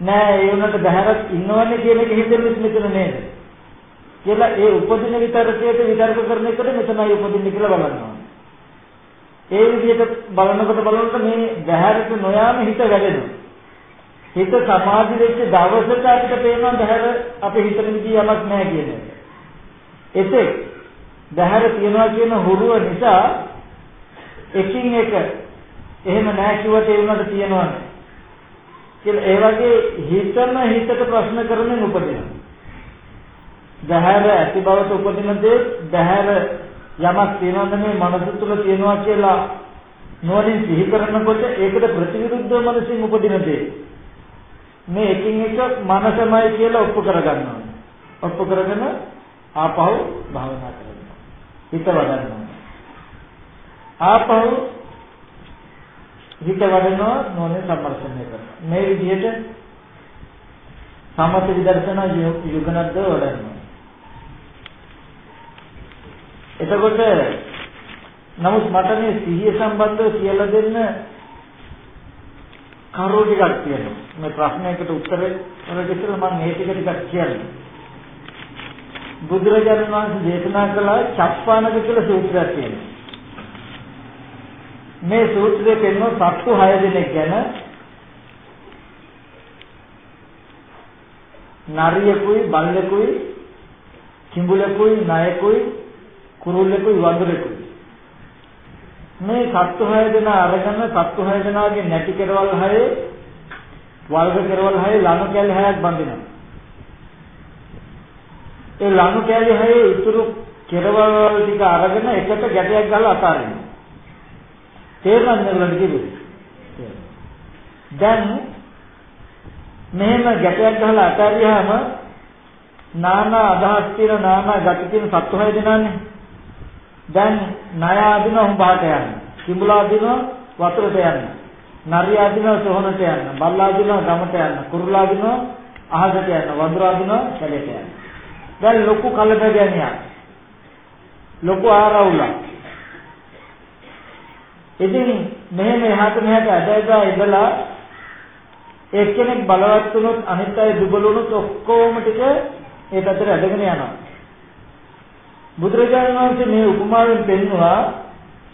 නෑ ඒ වුණාට බහැරක් ඉන්නවන්නේ කියන එක හිතෙන්නේ මෙතන නේද? කියලා ඒ උපදින විතරකයට විතර්ක කරන එකට මෙතනයි උපදින්නේ කියලා බලනවා. ඒ විදිහට බලනකොට බලනකොට මේ බහැරට නොයාම හිත වැඩෙනවා හිත සමාධි වෙච්ච දවසට අපිට පේනවා බහැර අපේ හිතෙන් කිය යමක් නැහැ කියන එක. එතෙක් බහැර තියනවා කියන හුරුව නිසා එකින් එක එහෙම නැහැ කිව්වට ඒ වුණාට තියනවා කියලා ඒ වගේ හිතම හිතට ප්‍රශ්න කරමින් උපදිනවා. බහැර ඇති බවට උපදින දේ බහැර යමක් තියනවද මේ මනස තුල තියනවා කියලා නුවණින් සිහි කරනකොට ඒකට ප්‍රතිවිරුද්ධව මනසින් උපදින දේ මේ එකින් එක මනසමයි කියලා ඔප්පු කරගන්නවා. ඔප්පු කරගෙන ආපහු භාවනා කරනවා. හිත වඩනවා. ආපහු හිත වඩනවා නොනේ සම්මර්ෂණය කරනවා. මේ විදිහට සමථ විදර්ශනා යුගනද්ද වඩනවා. එතකොට නමුත් මට මේ සිහිය සම්බන්ධව කියලා දෙන්න කරුණු ටිකක් තියෙනවා. මේ ප්‍රශ්නයකට උත්තර වලට ඉස්සෙල්ලා මම මේ ටික ටිකක් කියන්නේ. බුදුරජාණන් වහන්සේ දේශනා කළ චප්පානක කියලා සූත්‍රයක් තියෙනවා. මේ සූත්‍රයේ පෙන්වන සත්තු 6 දෙනෙක් ගැන නරියෙකුයි බල්ලෙකුයි කිඹුලෙකුයි නයෙකුයි කුරුල්ලෙකුයි වඳුරෙකුයි මේ සත්තු හය දෙනා අරගෙන සත්තු හය දෙනාගේ නැටි කෙරවල් හයේ වර්ග කෙරවල හයේ ලණු කැලි හයක් බඳිනවා. ඒ ලණු කැලි හයේ ඉතුරු කෙරවල ටික අරගෙන එකට ගැටයක් ගහලා අතාරිනවා. තේරුණාද මේගොල්ලන්ට කිව්වේ? දැන් මෙහෙම ගැටයක් ගහලා අතාරියාම නානා අදහස් තියෙන නානා ගති තියෙන සත්තු හය දෙනානේ. දැන් ණය ආදින උඹහට යන්න. කිඹුලා ආදින වතුරට යන්න. නරිය ආදින සොහනට යන්න. බල්ලා ආදින ගමට යන්න. කුරුල්ලා ආදින අහසට යන්න. වඳුරා ආදින කැලේට යන්න. දැන් ලොකු කලබගැනියක්. ලොකු ආරවුලක්. ඉතින් මෙහෙම එහාට මෙහාට ඇදලා ඉඳලා එක්කෙනෙක් බලවත් වුණොත් අනිත් අය දුබල වුණොත් ඔක්කොම ටික ඒ පැත්තට ඇදගෙන යනවා. බුදුරජාණන් වහන්සේ මේ උපමාවෙන් පෙන්වුවා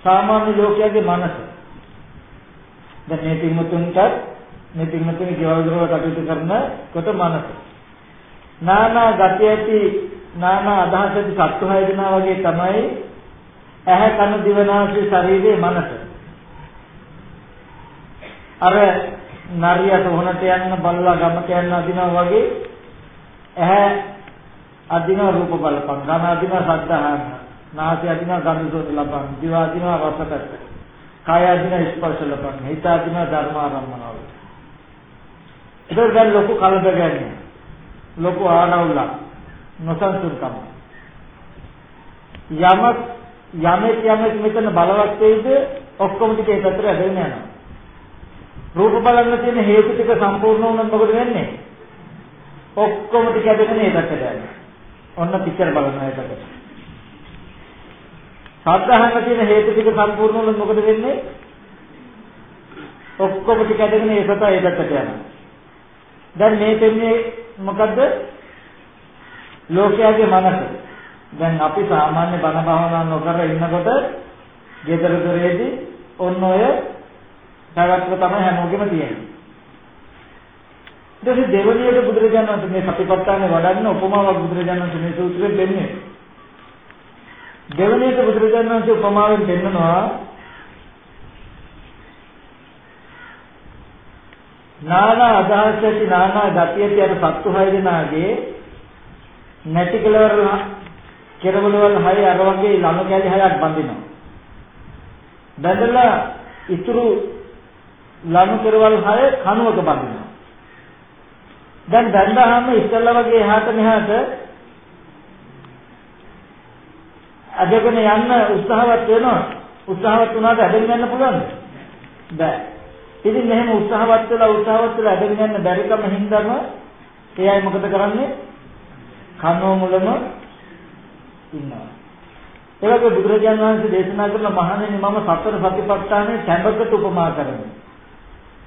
සාමාන්‍ය ලෝකයාගේ මනස. දැන් මේ පින්මුතුන්ට මේ පින්මුතුන්ගේ ගෙවල් දරව කටයුතු කරන කොට මනස. නානා ගති ඇති නානා අදහස් ඇති සත්තු හය දෙනා වගේ තමයි ඇහැ කන දිව නාසය ශරීරයේ මනස. අර නරියට හොනට යන්න බල්ලා ගමට යන්න අදිනවා වගේ ඇහැ අදින රූප බලපං ගම අදින ශබ්ද අහන්න නාසය අදින ගන්ධ සෝත ලබන දිව අදින රසකට කාය අදින ස්පර්ශ ලබන හිත අදින ධර්ම ආරම්මනවල ඒක දැන් ලොකු කලබගන්නේ ලොකු ආනවුල නොසන්සුන්කම. යමක් යමෙක් යමෙක් මෙතන බලවත් වෙයිද? ඔක්කොම ටික ඒකට ඇදගෙන යනවා. රූප බලන්න තියෙන හේතු ටික සම්පූර්ණ වුණොත් මොකද වෙන්නේ ඔක්කොම ටික ඇදගෙන ඒකට යනවා ඔන්න පිටර බලන එකට. සාධාරණ තියෙන හේතු ටික සම්පූර්ණ වුණොත් මොකද වෙන්නේ? ඔක්කොම ටික ඇදගෙන ඒ සතා ඒ පැත්තට යනවා. දැන් මේ දෙන්නේ මොකද්ද? ලෝකයාගේ මනස. දැන් අපි සාමාන්‍ය බණ භාවනා නොකර ඉන්නකොට ගෙදර දොරේදී ඔන්න ඔය පැවැත්ම තමයි හැමෝගෙම තියෙන්නේ. ඊට දෙවනියට බුදුරජාණන් වහන්සේ මේ සතිපට්ඨානෙ වඩන්න උපමාවක් බුදුරජාණන් වහන්සේ මේ සූත්‍රයෙන් දෙන්නේ. දෙවනියට බුදුරජාණන් වහන්සේ උපමාවෙන් දෙන්නනවා නානා අදහස් ඇති නානා ගතිය ඇති අර සත්තු හය දෙනාගේ නැති කෙලවර කෙරවලවල් හය අර වගේ ළම කැලි හයක් බඳිනවා. බඳලා ඉතුරු ළම කෙරවල් හය කණුවක බඳිනවා. දැන් බැඳහම ඉස්සල්ලා වගේ එහාට මෙහාට අදගෙන යන්න උත්සාහවත් වෙනවා. උත්සාහවත් වුණාට අදගෙන යන්න පුළුවන්ද? බෑ. ඉතින් මෙහෙම උත්සාහවත් වෙලා උත්සාහවත් වෙලා අදගෙන යන්න බැරි කම හින්දාම ඒ අය මොකද කරන්නේ? කනෝ මුලම ඉන්නවා. ඒ වගේ බුදුරජාණන් වහන්සේ දේශනා කරන මහණෙනි මම සතර සතිපට්ඨානයේ සැඹකට උපමා කරනවා.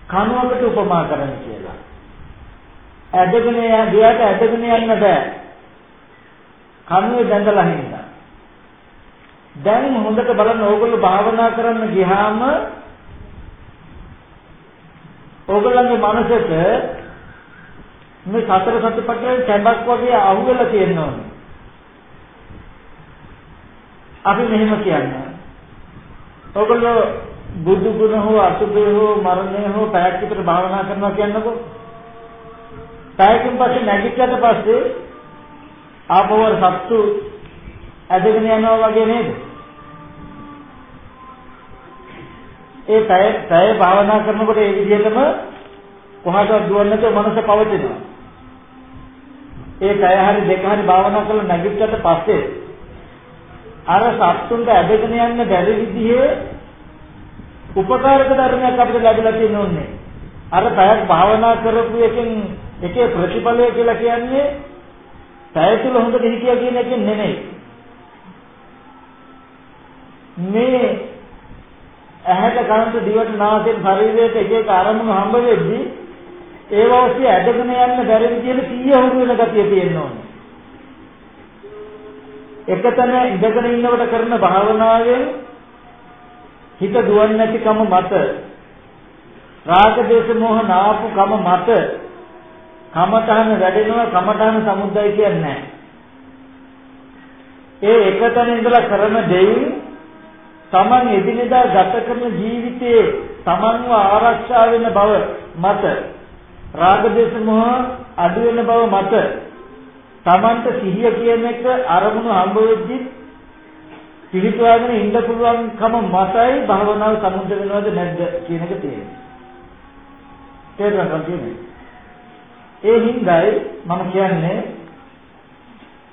කනුවකට උපමා කරනවා කියලා. ඇදගෙන යන දියට ඇදගෙන යන්න බෑ. කනුවේ දැඳලා හින්දා. දැන් හොඳට බලන්න ඕගොල්ලෝ භාවනා කරන්න ගියාම ඕගොල්ලන්ගේ මනසට මේ සතර සතිපට්ඨාන සැඹක් වගේ අහුවෙලා තියෙනවා. අපි මෙහෙම කියන්නේ. ඕගොල්ලෝ බුදු ගුණ හෝ අසුභ හෝ මරණය හෝ පැයක් විතර භාවනා කරනවා කියන්නකෝ. පැයකින් පස්සේ නැගිට්ටට පස්සේ ආපවර සත්තු ඇදගෙන යනවා වගේ නේද? ඒ පැය පැය භාවනා කරනකොට ඒ විදිහටම කොහාටවත් දුවන්නේ නැතුව මනස පවතිනවා. ඒ පැය හරි දෙක හරි භාවනා කරලා නැගිට්ටට පස්සේ අර සත්තුන්ට ඇදගෙන යන්න බැරි විදිහේ උපකාරක ධර්මයක් අපිට ලැබිලා තියෙන්නේ. අර පැයක් භාවනා කරපු එකෙන් එකේ ප්‍රතිඵලය කියලා කියන්නේ පැය තුල හොඳට හිතියා කියන එකෙන් නෙමෙයි. මේ ඇහැට කනට දිවට නාසයෙන් ශරීරයට එක එක අරමුණු හම්බ වෙද්දී ඒව ඔස්සේ ඇදගෙන යන්න බැරි විදිහට සිහිය හුරු වෙන ගතිය තියෙන්න ඕනේ. එකතන ඉඳගෙන ඉන්නකොට කරන භාවනාවෙන් හිත දුවන්නේ නැතිකම මත. රාග දේශ මොහ නාපු කම මත. කමඨහන වැඩෙනවා කමඨහන සමුද්දයි කියන්නේ ඒ එකතැන ඉඳලා කරන දෙයින් Taman එදිනෙදා ගත කරන ජීවිතයේ Tamanව ආරක්ෂා වෙන බව මත. රාග දේශ මොහ අඩු වෙන බව මත. Tamanta සිහිය කියන එක අරමුණු හම්බ වෙද්දි පිළිතුරගෙන ඉන්න පුළුවන්කම මතයි භාවනාව සමුද වෙනවද නැද්ද කියන එක තියෙනවා. තේරුණාද කියන්නේ? ඒ හින්දායි මම කියන්නේ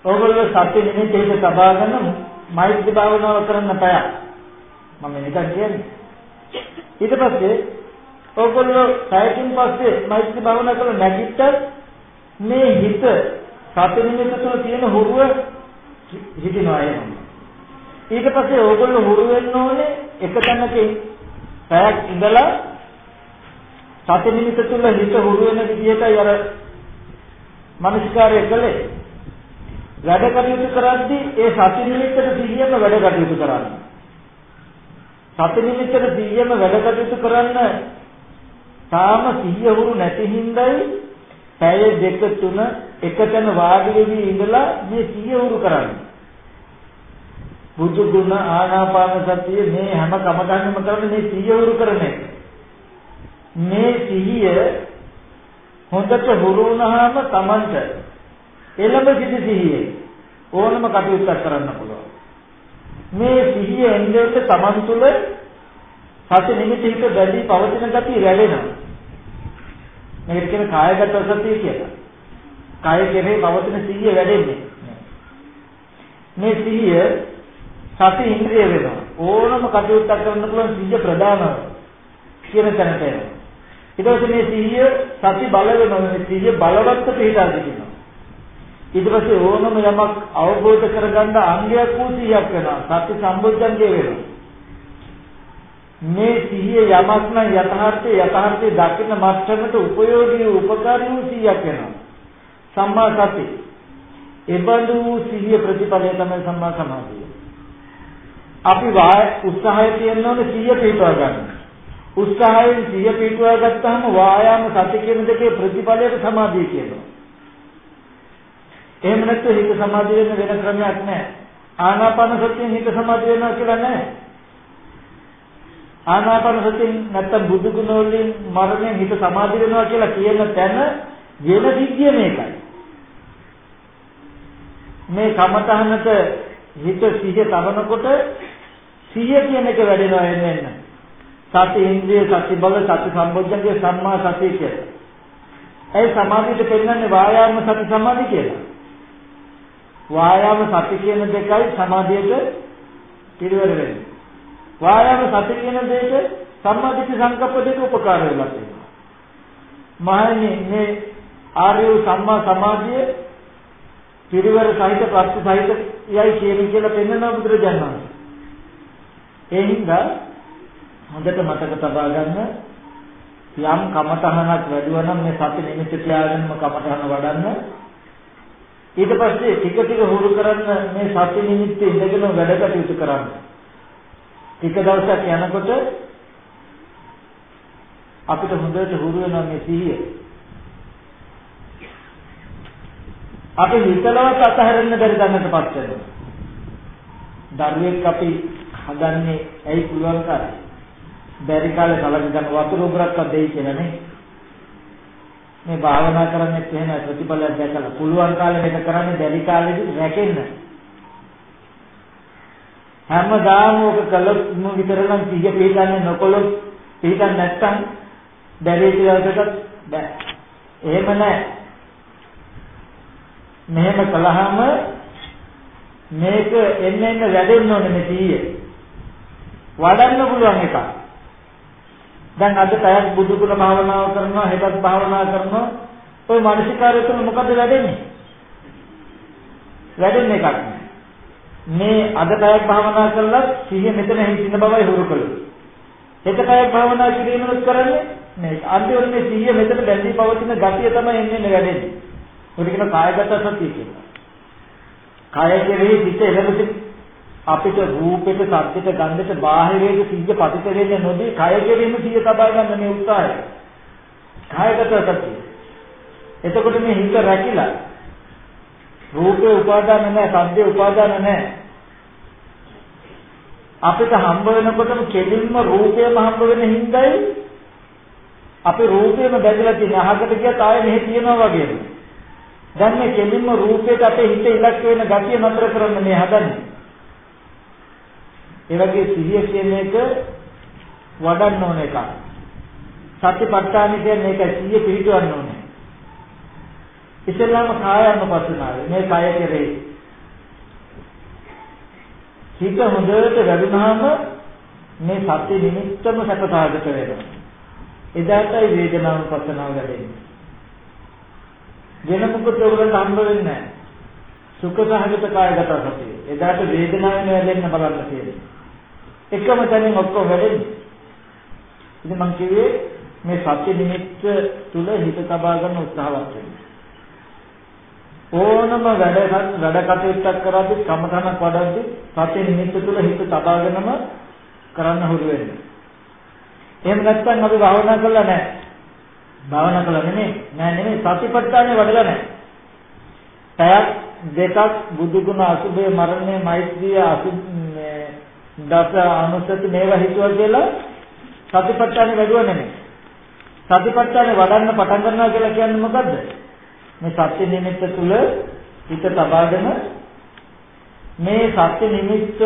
ඕගොල්ලෝ සත්‍ය නිමිති හිත තබාගෙන මෛත්‍රී භාවනාව කරන්න බෑ. මම නිකන් කියන්නේ. ඊට පස්සේ ඕගොල්ලෝ පැයකින් පස්සේ මෛත්‍රී භාවනා කරලා නැගිට මේ හිත සති නිමිති තුළ තියෙන හුරුව හිටිනවා එහෙනම්. ඊට පස්සේ ඕගොල්ලෝ හුරු වෙන්න ඕනේ එක තැනක පැයක් ඉඳලා සති නිමිති තුළ හිත හුරු වෙන විදිහටයි අර මනස්කාරය කළේ. වැඩ කටයුතු කරද්දී ඒ සති නිමිත්තට සිහියම වැඩ කටයුතු කරන්නේ. සති නිමිත්තට සිහියම වැඩ කටයුතු කරන්න තාම සිහිය හුරු නැති හින්දායි පැය දෙක තුන එකතැන වාඩි වෙවි ඉඳලා මේ සිහිය හුරු කරන්නේ. බුදු ගුණ ආනාපාන සතිය මේ හැම කමඩන්නම කරන්නේ මේ සිහිය හුරු කරන එක. මේ සිහිය හොඳට හුරු වුණාම Tamanට එළඹ සිටි සිහියේ ඕනම කටයුත්තක් කරන්න පුළුවන්. මේ සිහිය එන්නේ Taman තුල සති නිමිති හිත වැඩි පවතින ගතිය වැඩෙනවා. මේකට කියන කායගත සතිය කියලා. කාය කෙරේ පවතින සිහිය වැඩෙන්නේ. මේ සිහිය සති ඉන්ද්‍රිය වෙනවා. ඕනම කටයුත්තක් කරන්න පුළුවන් සිහිය ප්‍රධානම කියන තැනට එනවා. ඊට පස්සේ මේ සිහිය සති බල වෙනවා. මේ සිහිය බලවත් පිටා දෙනවා. ඊට පස්සේ ඕනම යමක් අවබෝධ කරගන්න අංගයක් වූ සිහියක් වෙනවා. සති සම්බුද්ධංගේ වෙනවා. මේ සිහිය යමක් නම් යථාර්ථයේ යථාර්ථයේ දකින්න මට්ටමට උපයෝගී උපකාරී වූ සිහියක් වෙනවා. සම්මා සති. එබඳු සිහිය ප්‍රතිපලය තමයි සම්මා සමාධිය. අපි වාය උත්සාහය තියෙනවනේ සිහිය පිටවා ගන්න. උත්සාහයෙන් සිහිය පිටවා ගත්තාම වායාම සති කියන දෙකේ ප්‍රතිපලයට සමාධිය කියනවා. එහෙම නැත්නම් හිත සමාධිය වෙන වෙන ක්‍රමයක් නැහැ. ආනාපාන සතියෙන් හිත සමාධිය වෙනවා කියලා නැහැ. ආනාපාන සතියෙන් නැත්නම් බුදු ගුණ වලින් මරණයෙන් හිත සමාධි වෙනවා කියලා කියන තැන වෙන සිද්ධිය මේකයි. මේ කමතහනට හිත සිහිය තබනකොට සිහිය කියන එක වැඩෙනවා එන්න. සති ඉන්ද්‍රිය සති බල සති සම්බොජ්ජංගේ සම්මා සතිය කියලා. ඒ සමාධියට පෙන්වන්නේ වායාම සති සමාධි කියලා. වායාම සති කියන දෙකයි සමාධියට පිළිවෙල වෙන්නේ. වායාම සති කියන දෙයට සම්මාදිට සංකප්ප දෙක උපකාර වෙලා තියෙනවා. මහණනි මේ ආර්ය සම්මා සමාධිය පිරිවර සහිත ප්‍රත්‍ය සහිත යයි කියන කියලා පෙන්වනවා බුදුරජාණන් වහන්සේ. ඒ හින්දා හොඳට මතක තබා ගන්න යම් කමතහනක් වැඩුවා නම් මේ සති නිමිති තියාගෙනම කමතහන වඩන්න. ඊට පස්සේ ටික ටික හුරු කරන්න මේ සති නිමිති ඉඳගෙන වැඩ කටයුතු කරන්න. ටික දවසක් යනකොට අපිට හොඳට හුරු වෙනවා මේ සිහිය. අපි හිතලවත් අතහැරෙන්න බැරි දැනටපත් වෙනවා. දරුවෙක් අපි හදන්නේ ඇයි පුළුවන් කරන්නේ? බැරි කාලේ කලකින් වතුර උගරක්වත් දෙයි කියලා නේ. මේ භාවනා කරන්නේ එහෙම ප්‍රතිඵලයක් දැකලා පුළුවන් කාලේ මේක කරන්නේ බැරි කාලෙදි රැකෙන්න. හැමදාම ඔක කළොත් මු විතරනම් සිහිය පිටන්නේ නොකොළොත් පිටන්නේ නැත්තම් බැරි කියලා බෑ. එහෙම නැහැ. මෙහෙම කළාම මේක එන්න එන්න වැඩෙන්න ඕනේ මේ සීය. වඩන්න පුළුවන් එකක්. දැන් අද පැයක් බුදු ගුණ භාවනාව කරනවා හෙටත් භාවනා කරනවා ඔය මානසිකාරය තුළ මොකද වැඩෙන්නේ? වැඩෙන්නේ එකක් මේ අද පැයක් භාවනා කළා සිහිය මෙතන හිටින බවයි හුරු කළේ. හෙට පැයක් භාවනා කිරීමත් කරන්නේ මේ අන්තිමට මේ සිහිය මෙතන බැඳී පවතින ගතිය තමයි එන්නේ වැඩෙන්නේ. ඒකට කියන කායගත සතිය කියලා. කාය කෙරෙහි සිත එළඹ අපිට රූපෙට, ශබ්දෙට, ගන්ධෙට, බාහිරයට සිහිය පතිත වෙන්නේ නොදී කාය කෙරෙහිම සිහිය තබා ගන්න මේ උත්සාහය. කායගත සතිය. එතකොට මේ හිත රැකිලා රූපේ උපාදාන නැහැ, ශබ්දේ උපාදාන නැහැ. අපිට හම්බ වෙනකොටම කෙලින්ම රූපයම හම්බ වෙන හිඳයි අපේ රූපේම බැඳලා තියෙන අහකට ගියත් ආයෙ මෙහෙ තියෙනවා වගේම. දැන් මේ කෙලින්ම රූපයට අපේ හිත ඉලක්ක වෙන ගතිය නතර කරන්න මේ හදන්නේ. ඒ වගේ සිහිය කියන එක වඩන්න ඕන එකක්. සතිපට්ඨාන කියන්නේ ඒක සිහිය පිළිටවන්න ඕනේ. ඉතින්ලාම කාය අනුපස්සනාවේ මේ කය කෙරේ හිත හොඳට වැඩුණාම මේ සත්‍ය නිමිත්තම සකසාගත වෙනවා. එදාටයි වේදනානුපස්සනාව වැඩෙන්නේ. වෙන මොකද ඔයගොල්ලන්ට හම්බ වෙන්නේ නැහැ. සුඛ සහගත කායගත සතිය. එදාට වේදනාවෙන් වැළෙන්න බලන්න තියෙනවා. එකම තැනින් ඔක්කොම වැඩෙන්නේ. ඉතින් මම කිව්වේ මේ සත්‍ය නිමිත්ත තුල හිත තබා ගන්න උත්සාහවත් වෙන්න. ඕනම වැඩ වැඩ කටයුත්තක් කරද්දී කමතනක් වඩද්දී සත්‍ය නිමිත්ත තුල හිත තබාගෙනම කරන්න හුරු වෙන්න. එහෙම නැත්නම් අපි භාවනා කළා නැහැ. භාවනා කළා නෙමෙයි. නෑ නෙමෙයි සතිපට්ඨානෙ වඩලා නැහැ. පැයක් දෙකක් බුදු ගුණ අසුභය මරණය මෛත්‍රිය අසුභ දස අනුසති මේවා හිතුවා කියලා සතිපට්ඨානෙ වැඩුවා නෙමෙයි. සතිපට්ඨානෙ වඩන්න පටන් ගන්නවා කියලා කියන්නේ මොකද්ද? මේ සත්‍ය නිමිත්ත තුල හිත තබාගෙන මේ සත්‍ය නිමිත්ත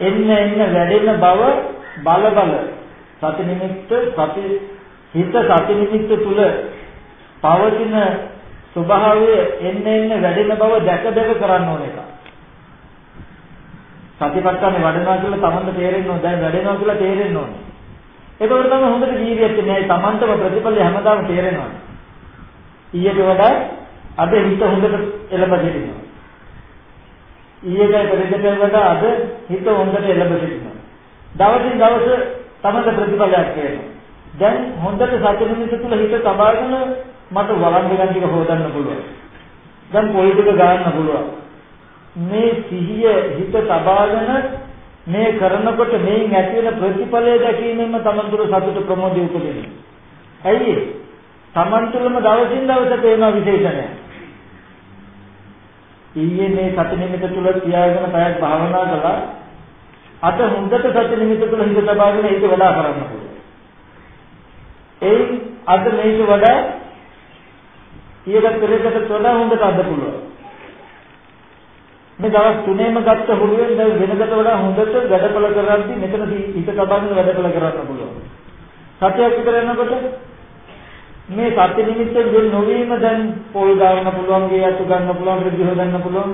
එන්න එන්න වැඩෙන බව බල බල සති නිමිත්ත සති හිත සති නිමිත්ත තුල පවතින ස්වභාවය එන්න එන්න වැඩෙන බව දැක දැක කරන්න ඕන එක. සතිපට්ඨානේ වඩනවා කියලා තමන්ට තේරෙන්න ඕන දැන් වැඩෙනවා කියලා තේරෙන්න ඕන. ඒකවල තමයි හොඳට ජීවිතයක් නෑ තමන්ටම ප්‍රතිඵලය හැමදාම තේරෙනවා. ඊට වඩා අද හිත හොඳට එළඹ සිටිනවා. ඊයේ පෙරේදට වඩා අද හිත හොඳට එළඹ සිටිනවා. දවසින් දවස තමන්ට ප්‍රතිඵලයක් වෙනවා. දැන් හොඳට සත්‍ය නිමිති තුල හිත තබාගෙන මට වළං දෙකක් ටික හොදන්න පුළුවන්. දැන් පොයි ටික ගන්න පුළුවන්. මේ සිහිය හිත තබාගෙන මේ කරනකොට මේන් ඇති වෙන ප්‍රතිඵලය දැකීමෙන්ම තමන් තුළ සතුට ප්‍රමෝදය උපදිනවා. ඇයි තමන් තුළම දවසින් දවස පේන විශේෂණය. ඊයේ මේ සති නිමිත තුල තියාගෙන පැයක් භාවනා කළා. අද හොඳට සති නිමිත තුල හිත තබාගෙන ඒක වඩා කරන්න පුළුවන්. ඒ අද මේක වඩා ඊට පෙරකට වඩා හොඳට අද පුළුවන්. මේ දවස් තුනේම ගත්ත හුරුවෙන් දැන් වෙනකට වඩා හොඳට වැඩපල කරද්දි මෙතන හිත තබාගෙන වැඩපල කරන්න පුළුවන්. සතියක් විතර යනකොට මේ සත්‍ය නිමිත්තෙන් දුර නොවීම දැන් පොල් ගන්න පුළුවන්, ගේ අතු ගන්න පුළුවන්, ඍජු හදන්න පුළුවන්.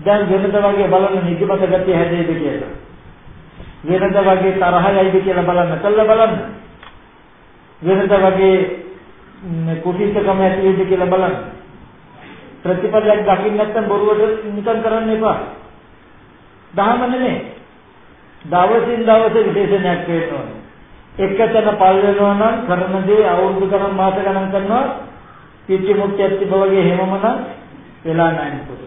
දැන් වෙනද වගේ බලන්න නිදිමත ගතිය හැදෙයිද කියලා. වෙනද වගේ තරහයයිද කියලා බලන්න. කළා බලන්න. වෙනද වගේ කුටිකම ඇති වෙයිද කියලා බලන්න. ප්‍රතිපලයක් දකින්න නැත්නම් බොරුවට නිකන් කරන්න එපා. දහම නෙමෙයි. දවසින් දවස විශේෂණයක් වෙනවා. එකතන පල් වෙනවා නම් කරන දේ අවුරුදු ගණන් මාස ගණන් කරනවා පිටි මුට්ටියක් තිබ වගේ හැමම නම් වෙලා නැහැ නේද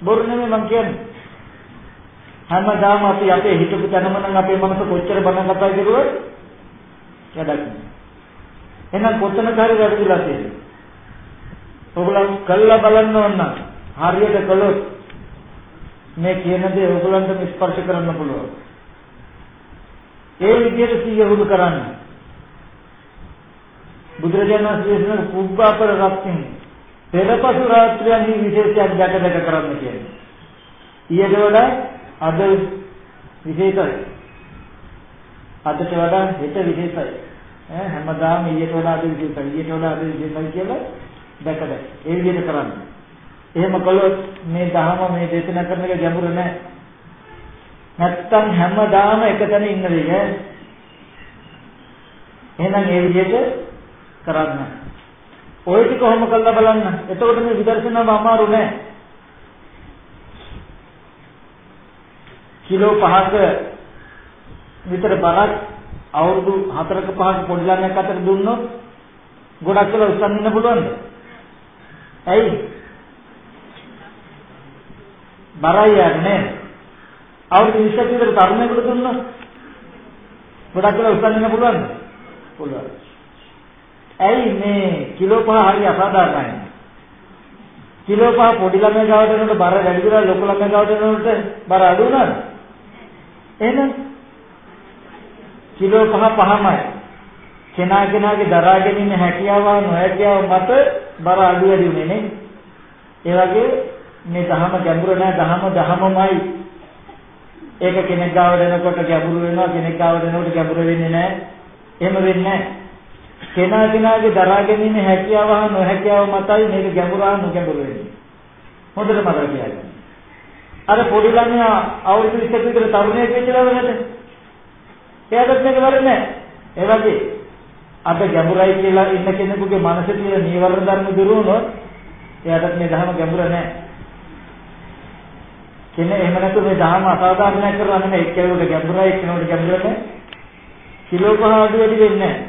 බොරු නෙමෙයි මං කියන්නේ හැමදාම අපි අපේ හිතපු තැනම නම් අපේ මනස කොච්චර බණ කතා කරුවොත් වැඩක් එහෙනම් කොතනක හරි වැරදිලා තියෙනවා ඔයගොල්ලෝ කළා බලන්න ඕන හරියට කළොත් මේ කියන දේ ඔයගොල්ලන්ට ස්පර්ශ කරන්න පුළුවන් ඒ විදිහට සිය හුරු කරන්න. බුදුරජාණන් වහන්සේ දේශනා කුබ්බාපර රත්ත්‍ින් පෙරපසු රාත්‍රියන්හි විශේෂයක් දැක දැක කරන්න කියන්නේ. ඊට වඩා අද විශේෂයි. අදට වඩා හෙට විශේෂයි. ඈ හැමදාම ඊට වඩා අද විශේෂයි. ඊට වඩා අද විශේෂයි කියලා දැක දැක ඒ විදිහට කරන්න. එහෙම කළොත් මේ ධහම මේ දේශනා කරන එක ගැඹුරු නෑ. නැත්තම් හැමදාම එකතැන ඉන්න දෙයක්. එහෙනම් ඒ විදිහට කරන්න. ඔය ටික කොහොම කරලා බලන්න. එතකොට මේ විදර්ශනාව අමාරු නෑ. කිලෝ 5ක විතර බරක් අවුරුදු 4ක 5ක පොඩි ළමයෙක් අතර දුන්නොත් ගොඩක් වෙලා උස්සන්න ඉන්න පුළුවන්ද? ඇයි? බරයි යන්නේ අවුරුදු 20ක් විතර තරුණයෙකුට දුන්නොත් ගොඩක් වෙලා උස්සන්න පුළුවන්ද? පුළුවන්. ඇයි මේ කිලෝ 5 හරි අසාධාරණයි. කිලෝ 5 පොඩි ළමයි ගාවට එනකොට බර වැඩි කරලා ලොකු ළමයි ගාවට එනකොට බර අඩු වුණාද? එහෙනම් කිලෝ 5 පහමයි. කෙනා කෙනාගේ දරා ගැනීම හැකියාව නොහැකියාව මත බර අඩු වැඩි වෙන්නේ නේ. ඒ වගේ මේ ධහම ගැඹුර නෑ ධහම ධහමමයි. ඒක කෙනෙක් ගාව දෙනකොට ගැඹුරු වෙනවා කෙනෙක් ගාව දෙනකොට ගැඹුරු වෙන්නේ නෑ. එහෙම වෙන්නේ නෑ. කෙනා කෙනාගේ දරා ගැනීම හැකියාව හා නොහැකියාව මතයි මේක ගැඹුරු හා නොගැඹුරු වෙන්නේ. හොඳට මතක තියාගන්න. අර පොඩි ළමයා අවුරුදු 20ක විතර තරුණයෙක් වෙච්ච ළමයාට එයාට මේක වරන්නේ ඒ වගේ අද ගැඹුරයි කියලා ඉන්න කෙනෙකුගේ මනසේ තියෙන නීවරණ ධර්ම දුරු වුණොත් එයාට මේ ධර්ම ගැඹුර නැහැ. කෙනෙක් එහෙම නැතු මේ ධර්ම අසාධාරණයක් කරලා නෙමෙයි එක්කෙනෙකුට ගැඹුරයි එක්කෙනෙකුට ගැඹුර නැහැ. කිලෝ පහ අඩු වැඩි වෙන්නේ නැහැ.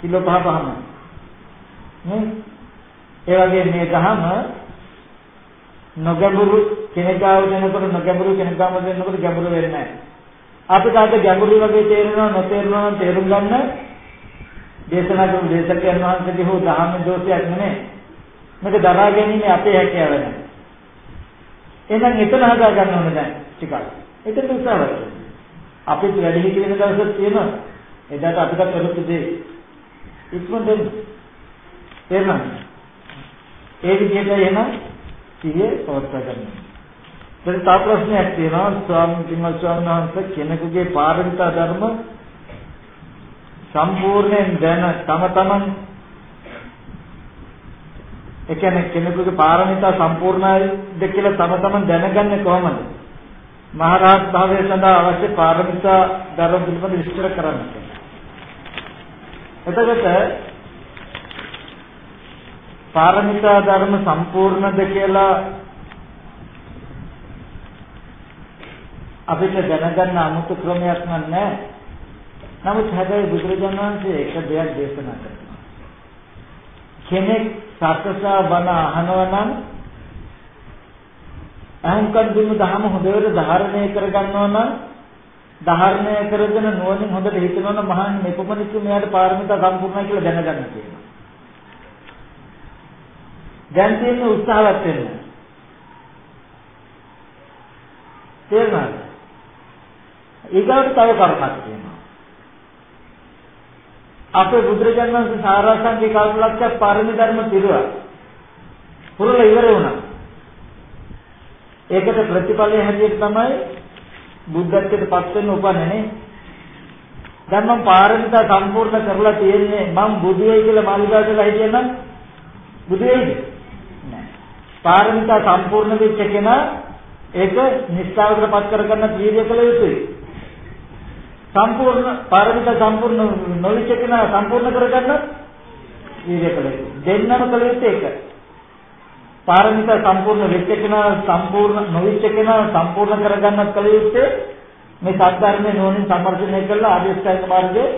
කිලෝ පහ පහම. නේ? ඒ වගේ මේ ධර්ම නොගැඹුරු කෙනෙක්ගාව දෙනකොට නොගැඹුරු කෙනෙක්ගාව දෙනකොට ගැඹුරු වෙන්නේ නැහැ. අපිට අද ගැඹුරු වගේ තේරෙනවා නොතේරෙනවා නම් තේරුම් ගන්න දේශනා කරන දේශකයන් වහන්සේගේ හෝ දහම් දෝෂයක් නෙමෙයි. මේක දරා ගැනීම අපේ හැකියාව නෑ. එහෙනම් එතන හදා ගන්න ඕනේ දැන් ටිකක්. එතන උත්සාහවත්. අපිට වැඩි හිටි වෙන දවසක් තියෙනවා. එදාට අපිට කරපු දේ ඉක්මනට තේරෙනවද? ඒ විදිහට එහෙනම් සිහිය පවත්වා ගන්න. දැන් තා ප්‍රශ්නයක් තියෙනවා ස්වාමීන් කිමල් ස්වාමීන් වහන්සේ කෙනෙකුගේ පාරමිතා ධර්ම සම්පූර්ණයෙන් දැන තම තමන් ඒ කියන්නේ කෙනෙකුගේ පාරමිතා සම්පූර්ණයිද කියලා තම තමන් දැනගන්නේ කොහොමද? මහරහත් භාවය සඳහා අවශ්‍ය පාරමිතා ධර්ම පිළිබඳ විස්තර කරන්න. එතකොට පාරමිතා ධර්ම සම්පූර්ණද කියලා අපිට දැනගන්න 아무තු ක්‍රමයක් නැහැ. නමුත් හැබැයි බුදුරජාණන් වහන්සේ එක දෙයක් දේශනා කරනවා. කෙනෙක් සත්‍යසා බණ අහනවා නම් අහංකන් දුන්නු දහම හොඳට ධාරණය කරගන්නවා නම් ධාරණය කරගෙන නුවණින් හොඳට හිතනවා නම් මහන් මෙපමණික මෙයාට පාරමිතා සම්පූර්ණයි කියලා දැනගන්න කියනවා. දැන් තියෙන උත්සාහවත් වෙන්න. තේරුණාද? ඊගාට තව කර්මයක් තියෙනවා. අපේ බුදුරජාණන් වහන්සේ සාරාංශික කල්පලක්ෂ පාරමී ධර්ම පිරුවා. පුරලා ඉවර වුණා. ඒකට ප්‍රතිඵලය හැටියට තමයි බුද්ධත්වයට පත් වෙන්න උපන්නේ නේ. දැන් මම පාරමිතා සම්පූර්ණ කරලා තියෙන්නේ මම බුදු වෙයි කියලා මාළිගා කියලා හිටියනම් බුදු වෙයිද? නෑ. පාරමිතා සම්පූර්ණ වෙච්ච කෙනා ඒක නිස්සාරකට පත් කරගන්න තීරිය කළ යුතුයි. සම්පූර්ණ පාරමිතා සම්පූර්ණ නොවිච්ච කෙනා සම්පූර්ණ කරගන්න වීර්ය කළ යුතුයි. දෙන්නම කළ යුත්තේ ඒක. පාරමිතා සම්පූර්ණ වෙච්ච කෙනා සම්පූර්ණ නොවිච්ච කෙනා සම්පූර්ණ කරගන්නත් කළ යුත්තේ මේ සත්‍යර්මයේ නෝනින් සම්පර්ෂණය කළා ආදිස්ත්‍යක මාර්ගයේ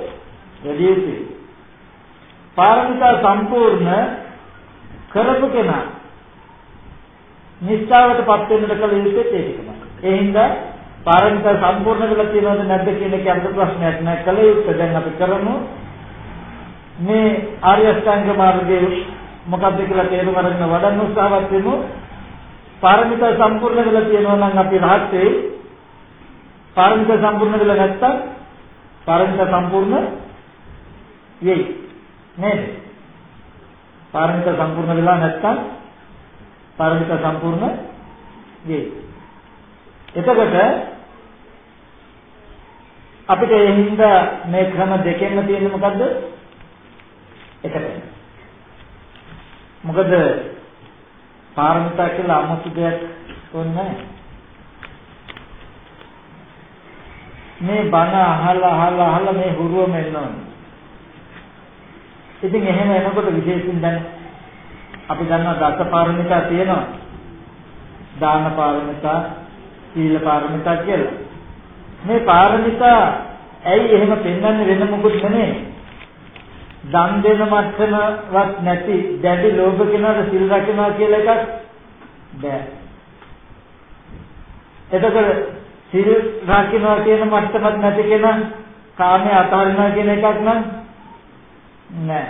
වැඩි යුතුයි. පාරමිතා සම්පූර්ණ කරපු කෙනා නිස්සාවටපත් වෙන්නට කළ යුත්තේ ඒක තමයි. ඒ හින්දා පාරමිතා සම්පූර්ණ කරලා තියෙනවද නැද්ද කියන එක අද ප්‍රශ්නයක් නෑ. කල යුත්තේ දැන් අපි කරමු. මේ ආර්ය අෂ්ටාංග මාර්ගයේ මොකක්ද කියලා තේරුම් අරගෙන වඩන්න උත්සාහවත් වෙමු. පාරමිතා සම්පූර්ණ කරලා තියෙනවා නම් අපි රහත් වෙයි පාරමිතා සම්පූර්ණ කරලා නැත්තම් පාරමිතා සම්පූර්ණ වෙයි. නේද? පාරමිතා සම්පූර්ණ වෙලා නැත්තම් පාරමිතා සම්පූර්ණ වෙයි. එතකොට අපිට ඒ හින්දා මේ ක්‍රම දෙකෙන්ම තියෙන්නේ මොකද්ද? එකට. මොකද පාරමිතා කියලා 아무තු දෙයක් ඕනේ මේ බණ අහලා අහලා අහලා මේ හුරුවම එන්න ඕනේ. ඉතින් එහෙම එනකොට විශේෂයෙන් දැන් අපි දන්නවා දස පාරමිතා තියෙනවා. දාන පාරමිතා, සීල පාරමිතා කියලා. මේ පාරමිතා ඇයි එහෙම පෙන්වන්නේ වෙන මොකුත් නෙමෙයි. දන් දෙන මට්ටමවත් නැති දැඩි ලෝභ කෙනාට සිල් රකින්නවා කියලා එකක් බෑ. එතකොට සිල් රකින්නවා කියන මට්ටමක් නැති කෙනා කාමයේ අතහරිනවා කියන එකක් නම් නෑ.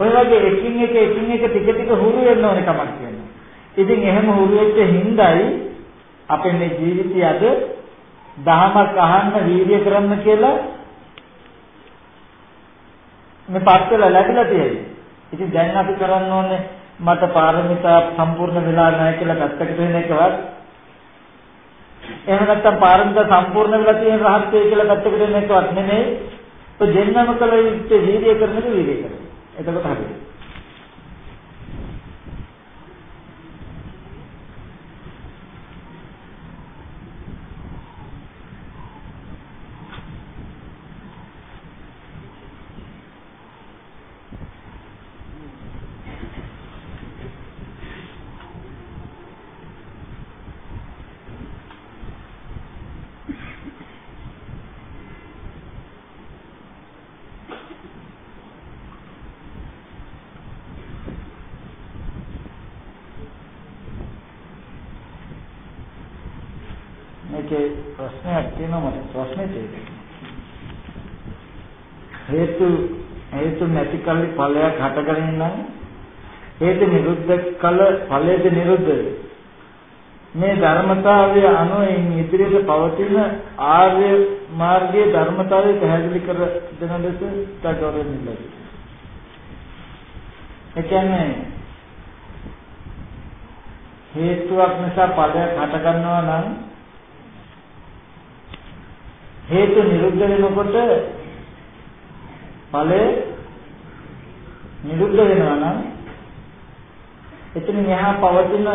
ඔය වගේ එකින් එක එකින් එක ටික ටික හුරු වෙන්න ඕනේ කමක් කියනවා. ඉතින් එහෙම හුරු වෙච්ච හිඳයි අපේ මේ ජීවිතය අද දහමක් අහන්න වීර්ය කරන්න කියලා මේ පත් වෙලා ලැබිලා තියෙන්නේ. ඉතින් දැන් අපි කරන්න ඕනේ මට පාරමිතා සම්පූර්ණ වෙලා නැහැ කියලා පැත්තකට වෙන එකවත් එහෙම නැත්නම් පාරමිතා සම්පූර්ණ වෙලා තියෙන රහත් වේ කියලා පැත්තකට වෙන එකවත් නෙමෙයි. ඒ දෙන්නම කල යුත්තේ වීර්ය කරන එක වීර්ය කරන. එතකොට හරියට. හේතු හේතු නැති කල්ලි ඵලයක් හටගන්නේ නම් හේතු නිරුද්ධ කල ඵලයේද නිරුද්ධ මේ ධර්මතාවය අනුයින් ඉදිරියට පවතින ආර්ය මාර්ගයේ ධර්මතාවය පැහැදිලි කර දෙන ලෙස තදවරින් ඉල්ලයි. ඒ කියන්නේ හේතුවක් නිසා ඵලයක් හටගන්නවා නම් හේතු නිරුද්ධ වෙනකොට ඵලය නිරුද්ධ වෙනවා නම් එතනින් එහා පවතින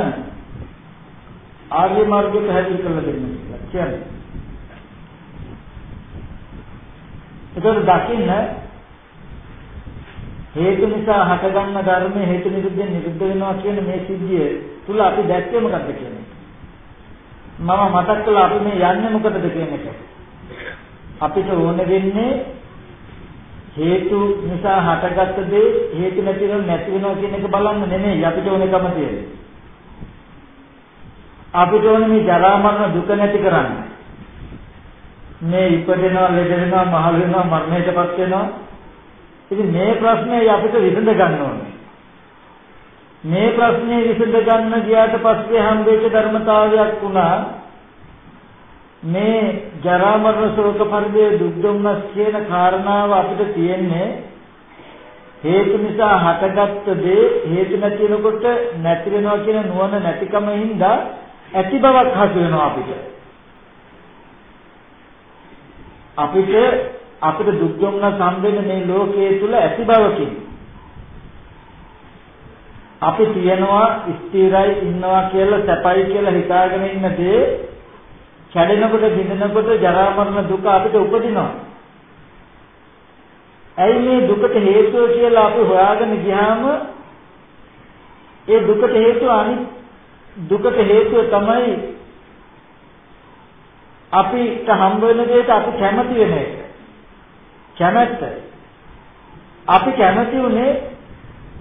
ආර්ය මාර්ගය පැහැදිලි කරලා දෙන්න කියලා කියන්නේ. ඒකත් දකින්න හේතු නිසා හටගන්න ධර්මයේ හේතු නිරුද්ධයෙන් නිරුද්ධ වෙනවා කියන මේ සිද්ධිය තුල අපි දැක්කේ මොකද්ද කියන්නේ? මම මතක් කළා අපි මේ යන්නේ මොකටද කියන එක. අපිට ඕන වෙන්නේ හේතු නිසා හටගත්ත දේ හේතු නැති වෙනව නැති වෙනවා කියන එක බලන්න නෙමෙයි අපිට ඕනකම තියෙන්නේ. අපිට ඕනේ මේ ජරා මරණ දුක නැති කරන්න. මේ ඉපදෙනවා, ලෙඩ වෙනවා, මහලු වෙනවා, මරණයටපත් වෙනවා. ඉතින් මේ ප්‍රශ්නේ අපිට විසඳ ගන්න ඕනේ. මේ ප්‍රශ්නේ විසඳ ගන්න ගියාට පස්සේ හම්බෙච්ච ධර්මතාවයක් වුණා මේ ජරා මරණ ශෝක පරිදේ දුක් දුම්නස් කියන කාරණාව අපිට තියෙන්නේ හේතු නිසා හටගත්ත දේ හේතු නැති වෙනකොට නැති වෙනවා කියන නුවණ නැතිකම හින්දා ඇති බවක් හසු වෙනවා අපිට. අපිට අපිට දුක් දුම්නස් සම්බෙන්න මේ ලෝකයේ තුල ඇති බවකින් අපි තියනවා ස්ථිරයි ඉන්නවා කියලා සැපයි කියලා හිතාගෙන ඉන්න දේ කැඩෙනකොට බිඳෙනකොට ජරා මරණ දුක අපිට උපදිනවා. ඇයි මේ දුකට හේතුව කියලා අපි හොයාගෙන ගියාම ඒ දුකට හේතුව අනිත් දුකට හේතුව තමයි අපිට හම්බ වෙන දෙයට අපි කැමති වෙන එක. කැමැත්ත. අපි කැමති උනේ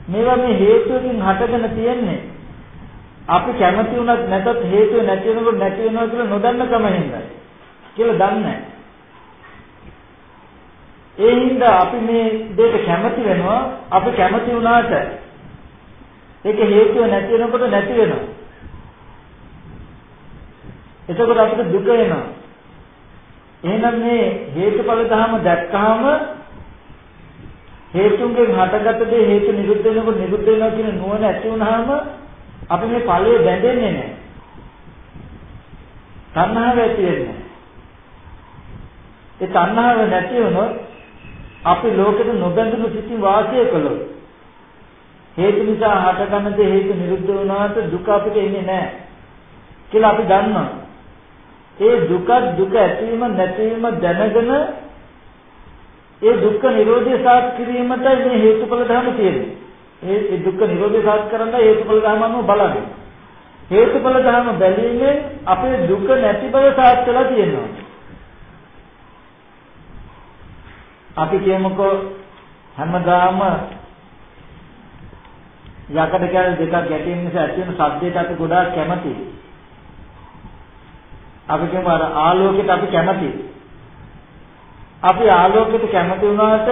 මේවා මේ හේතුවකින් හටගෙන තියෙන්නේ. අපි කැමති වුණත් නැතත් හේතුව නැති වෙනකොට නැති වෙනවා කියලා නොදන්න කම හින්දා කියලා දන්නේ ඒ හින්දා අපි මේ දෙයට කැමති වෙනවා. අපි කැමති වුණාට ඒක හේතුව නැති වෙනකොට නැති වෙනවා. එතකොට අපිට දුක එනවා. එහෙනම් මේ හේතුඵල ධර්ම දැක්කහම හේතුන්ගෙන් හටගත්ත දේ හේතු නිරුද්ධ වෙනකොට නිරුද්ධ වෙනවා කියන නුවණ ඇති වුනහම අපි මේ ඵලයේ බැඳෙන්නේ නැහැ. තණ්හාව ඇති වෙන්නේ ඒ තණ්හාව නැති වුණොත් අපි ලෝකෙට නොබැඳුණු සිතින් වාසය කළොත් හේතු නිසා හටගන්න දේ හේතු නිරුද්ධ වුණාට දුක අපිට එන්නේ නැහැ කියලා අපි දන්නවා. ඒ දුක දුක ඇතිවීම නැතිවීම දැනගෙන ඒ දුක්ඛ නිරෝධය සාත් කිරීමට මේ හේතුඵල ධර්ම තියෙනවා. ඒ දුක්ඛ නිරෝධය සාධ කරන්න හේතුඵල ධර්ම අනුව බලන්න. හේතුඵල ධර්ම බැලීමෙන් අපේ දුක නැති බව සාධ වෙලා තියෙනවා. අපි කියමුකෝ හැමදාම යකඩ කැල දෙකක් ගැටීම නිසා ඇති වෙන සද්දයට අපි ගොඩාක් කැමතියි. අපි කියමු අර ආලෝකයට අපි කැමතියි. අපි ආලෝකයට කැමති වුණාට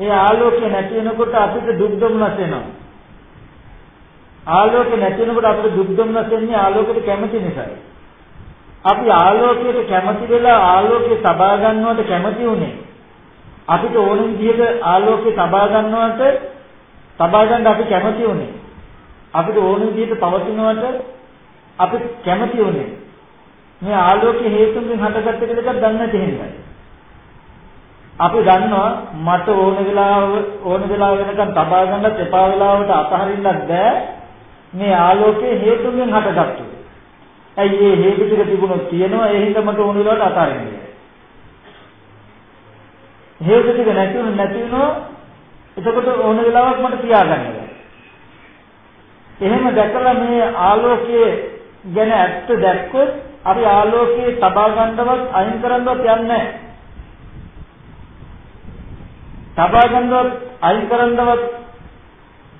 ඒ ආලෝකය නැති වෙනකොට අපිට දුක් දුම්නස් එනවා. ආලෝකය නැති වෙනකොට අපිට දුක් දුම්නස් එන්නේ ආලෝකයට කැමති නිසායි. අපි ආලෝකයට කැමති වෙලා ආලෝකය සබා ගන්නවට කැමති උනේ. අපිට ඕන විදිහට ආලෝකය තබා ගන්නවට තබා ගන්න අපි කැමති උනේ. අපිට ඕන විදිහට පවතිනවට අපි කැමති උනේ. මේ ආලෝකයේ හේතුන්ගෙන් හටගත්ත කියලා එකක් දන්නේ නැති හින්දා. අපි දන්නවා මට ඕන වෙලාව ඕන වෙලාව වෙනකන් තබා ගන්නත් එපා වෙලාවට අතහරින්නත් බෑ මේ ආලෝකයේ හේතුන්ගෙන් හටගත්තු. ඇයි මේ හේතු ටික තිබුණොත් තියෙනවා ඒ හින්දා මට ඕන වෙලාවට අතහරින්න. හේතු ටික නැති වුණ නැති වුණා එතකොට ඕන වෙලාවක් මට තියාගන්න බෑ. එහෙම දැකලා මේ ආලෝකයේ ගැන ඇත්ත දැක්කොත් අපි ආලෝකයේ තබා ගන්නවත් අයින් කරන්නවත් යන්නේ නැහැ. තබා ගන්නවත් අයින් කරන්නවත්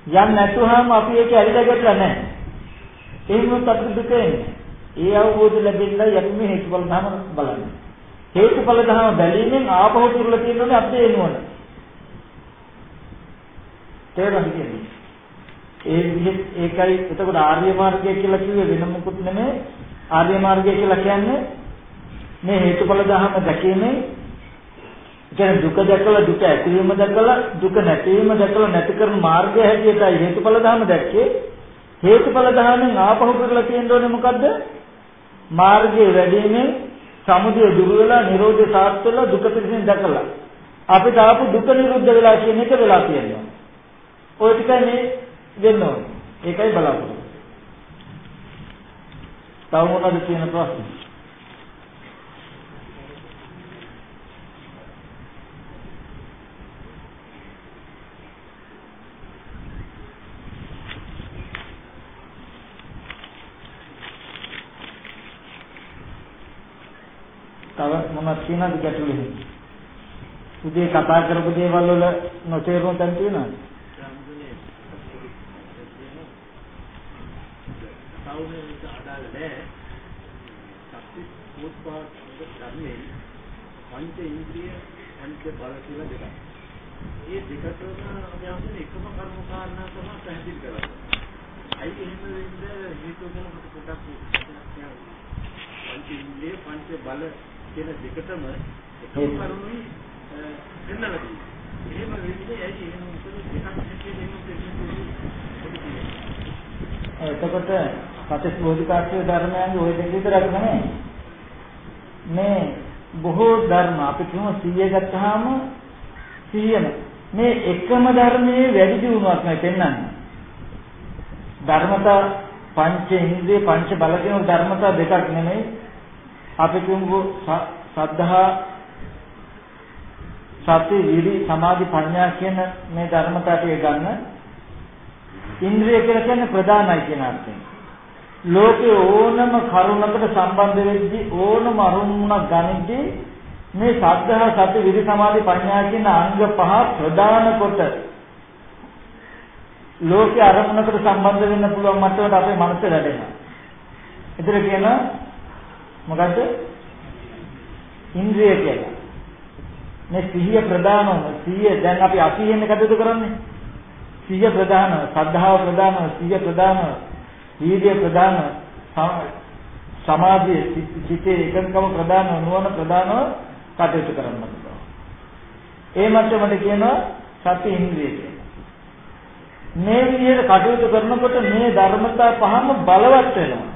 යන්නේ නැතුවම අපි ඒක ඇරිලා ගැටලා නැහැ. එහෙමත් අපිට දුක එන්නේ. ඒ අවබෝධ ලැබෙන්න යටි මේ හේතුඵල ධම බලන්න. හේතුඵල ධම බැලීමෙන් ආපහු තුරලා තියෙනනේ අපේ එනවන. තේරුණාද ඒ විදිහට ඒකයි එතකොට ආර්ය මාර්ගය කියලා කිව්වේ වෙන මොකුත් නෙමෙයි ආර්ය මාර්ගය කියලා කියන්නේ මේ හේතුඵල ධම දැකීමේ කියන්නේ දුක දැකලා දුක ඇතිවීම දැකලා දුක නැතිවීම දැකලා නැති කරන මාර්ගය හැටියටයි හේතුඵල ධම දැක්කේ. හේතුඵල ධමෙන් ආපහු කරලා තියෙන්නේ මොකද්ද? මාර්ගයේ වැඩිමෙන් සමුදය දුර වෙලා නිරෝධය සාර්ථක වෙලා දුක පිළිසින් දැකලා. අපිට ආපු දුක නිරුද්ධ වෙලා කියන එක වෙලා තියෙනවා. ඔය ටිකයි මේ වෙන්න ඕනේ. ඒකයි බලාපොරොත්තු. තව මොනවද කියන ප්‍රශ්න? තව මොනවද කියනද ගැටලු උදේ කතා කරපු දේවල් වල නොතේරුම් තැන් තියෙනවද? සෞම්‍යයට අදාළ නැහැ. ශක්ති පොත්පාත් ධර්මයේ පංච ඉන්ද්‍රිය පංච බල කියලා දෙකක්. මේ දෙකටම අපි අහන්නේ එකම කර්ම කාරණා තමයි පැහැදිලි කරන්නේ. අයි එහෙම වෙන්නේ හේතු ගැන පොඩ්ඩක් පංච ඉන්ද්‍රිය පංච බල කියන දෙකටම එකම කරුණුයි දෙන්නලා තියෙනවා. එහෙම වෙන්නේ ඇයි එහෙම මොකද දෙකක් හැටියට එහෙම දෙන්නේ එතකොට සත්‍ය බෝධිකාර්ය ධර්මයන්ගේ ওই දෙක විතරක් නෙමෙයි. මේ බොහෝ ධර්ම අපි කියමු 100 ගත්තාම 100ම මේ එකම ධර්මයේ වැඩි දියුණුවක් නෑ පෙන්වන්නේ. ධර්මතා පංච ඉන්ද්‍රිය පංච බල කියන ධර්මතා දෙකක් නෙමෙයි අපි කියමු සද්ධා සති විරි සමාධි ප්‍රඥා කියන මේ ධර්මතා ටික ගන්න ඉන්ද්‍රිය කියලා කියන්නේ ප්‍රධානයි කියන අර්ථයෙන් ලෝකේ ඕනම කරුණකට සම්බන්ධ වෙද්දී ඕනම අරුමුණක් ගනිද්දී මේ සද්ධා සති විරි සමාධි ප්‍රඥා කියන අංග පහ ප්‍රධාන කොට ලෝකේ අරමුණකට සම්බන්ධ වෙන්න පුළුවන් මට්ටමට අපේ මනස වැඩෙනවා. ඒතර කියනවා මොකද්ද? ඉන්ද්‍රිය කියලා. මේ සිහිය ප්‍රධානම සිහිය දැන් අපි අසිහියෙන් කටයුතු කරන්නේ. සිහිය ප්‍රධාන, සද්ධාව ප්‍රධාන, සිහිය ප්‍රධාන, වීර්ය ප්‍රධාන, සමාධිය, චිතේ එකඟකම ප්‍රධාන, නුවණ ප්‍රධානව කටයුතු කරන්න පුළුවන්. ඒ මට්ටමට කියනවා සති ඉන්ද්‍රිය කියලා. මේ විදිහට කටයුතු කරනකොට මේ ධර්මතා පහම බලවත් වෙනවා.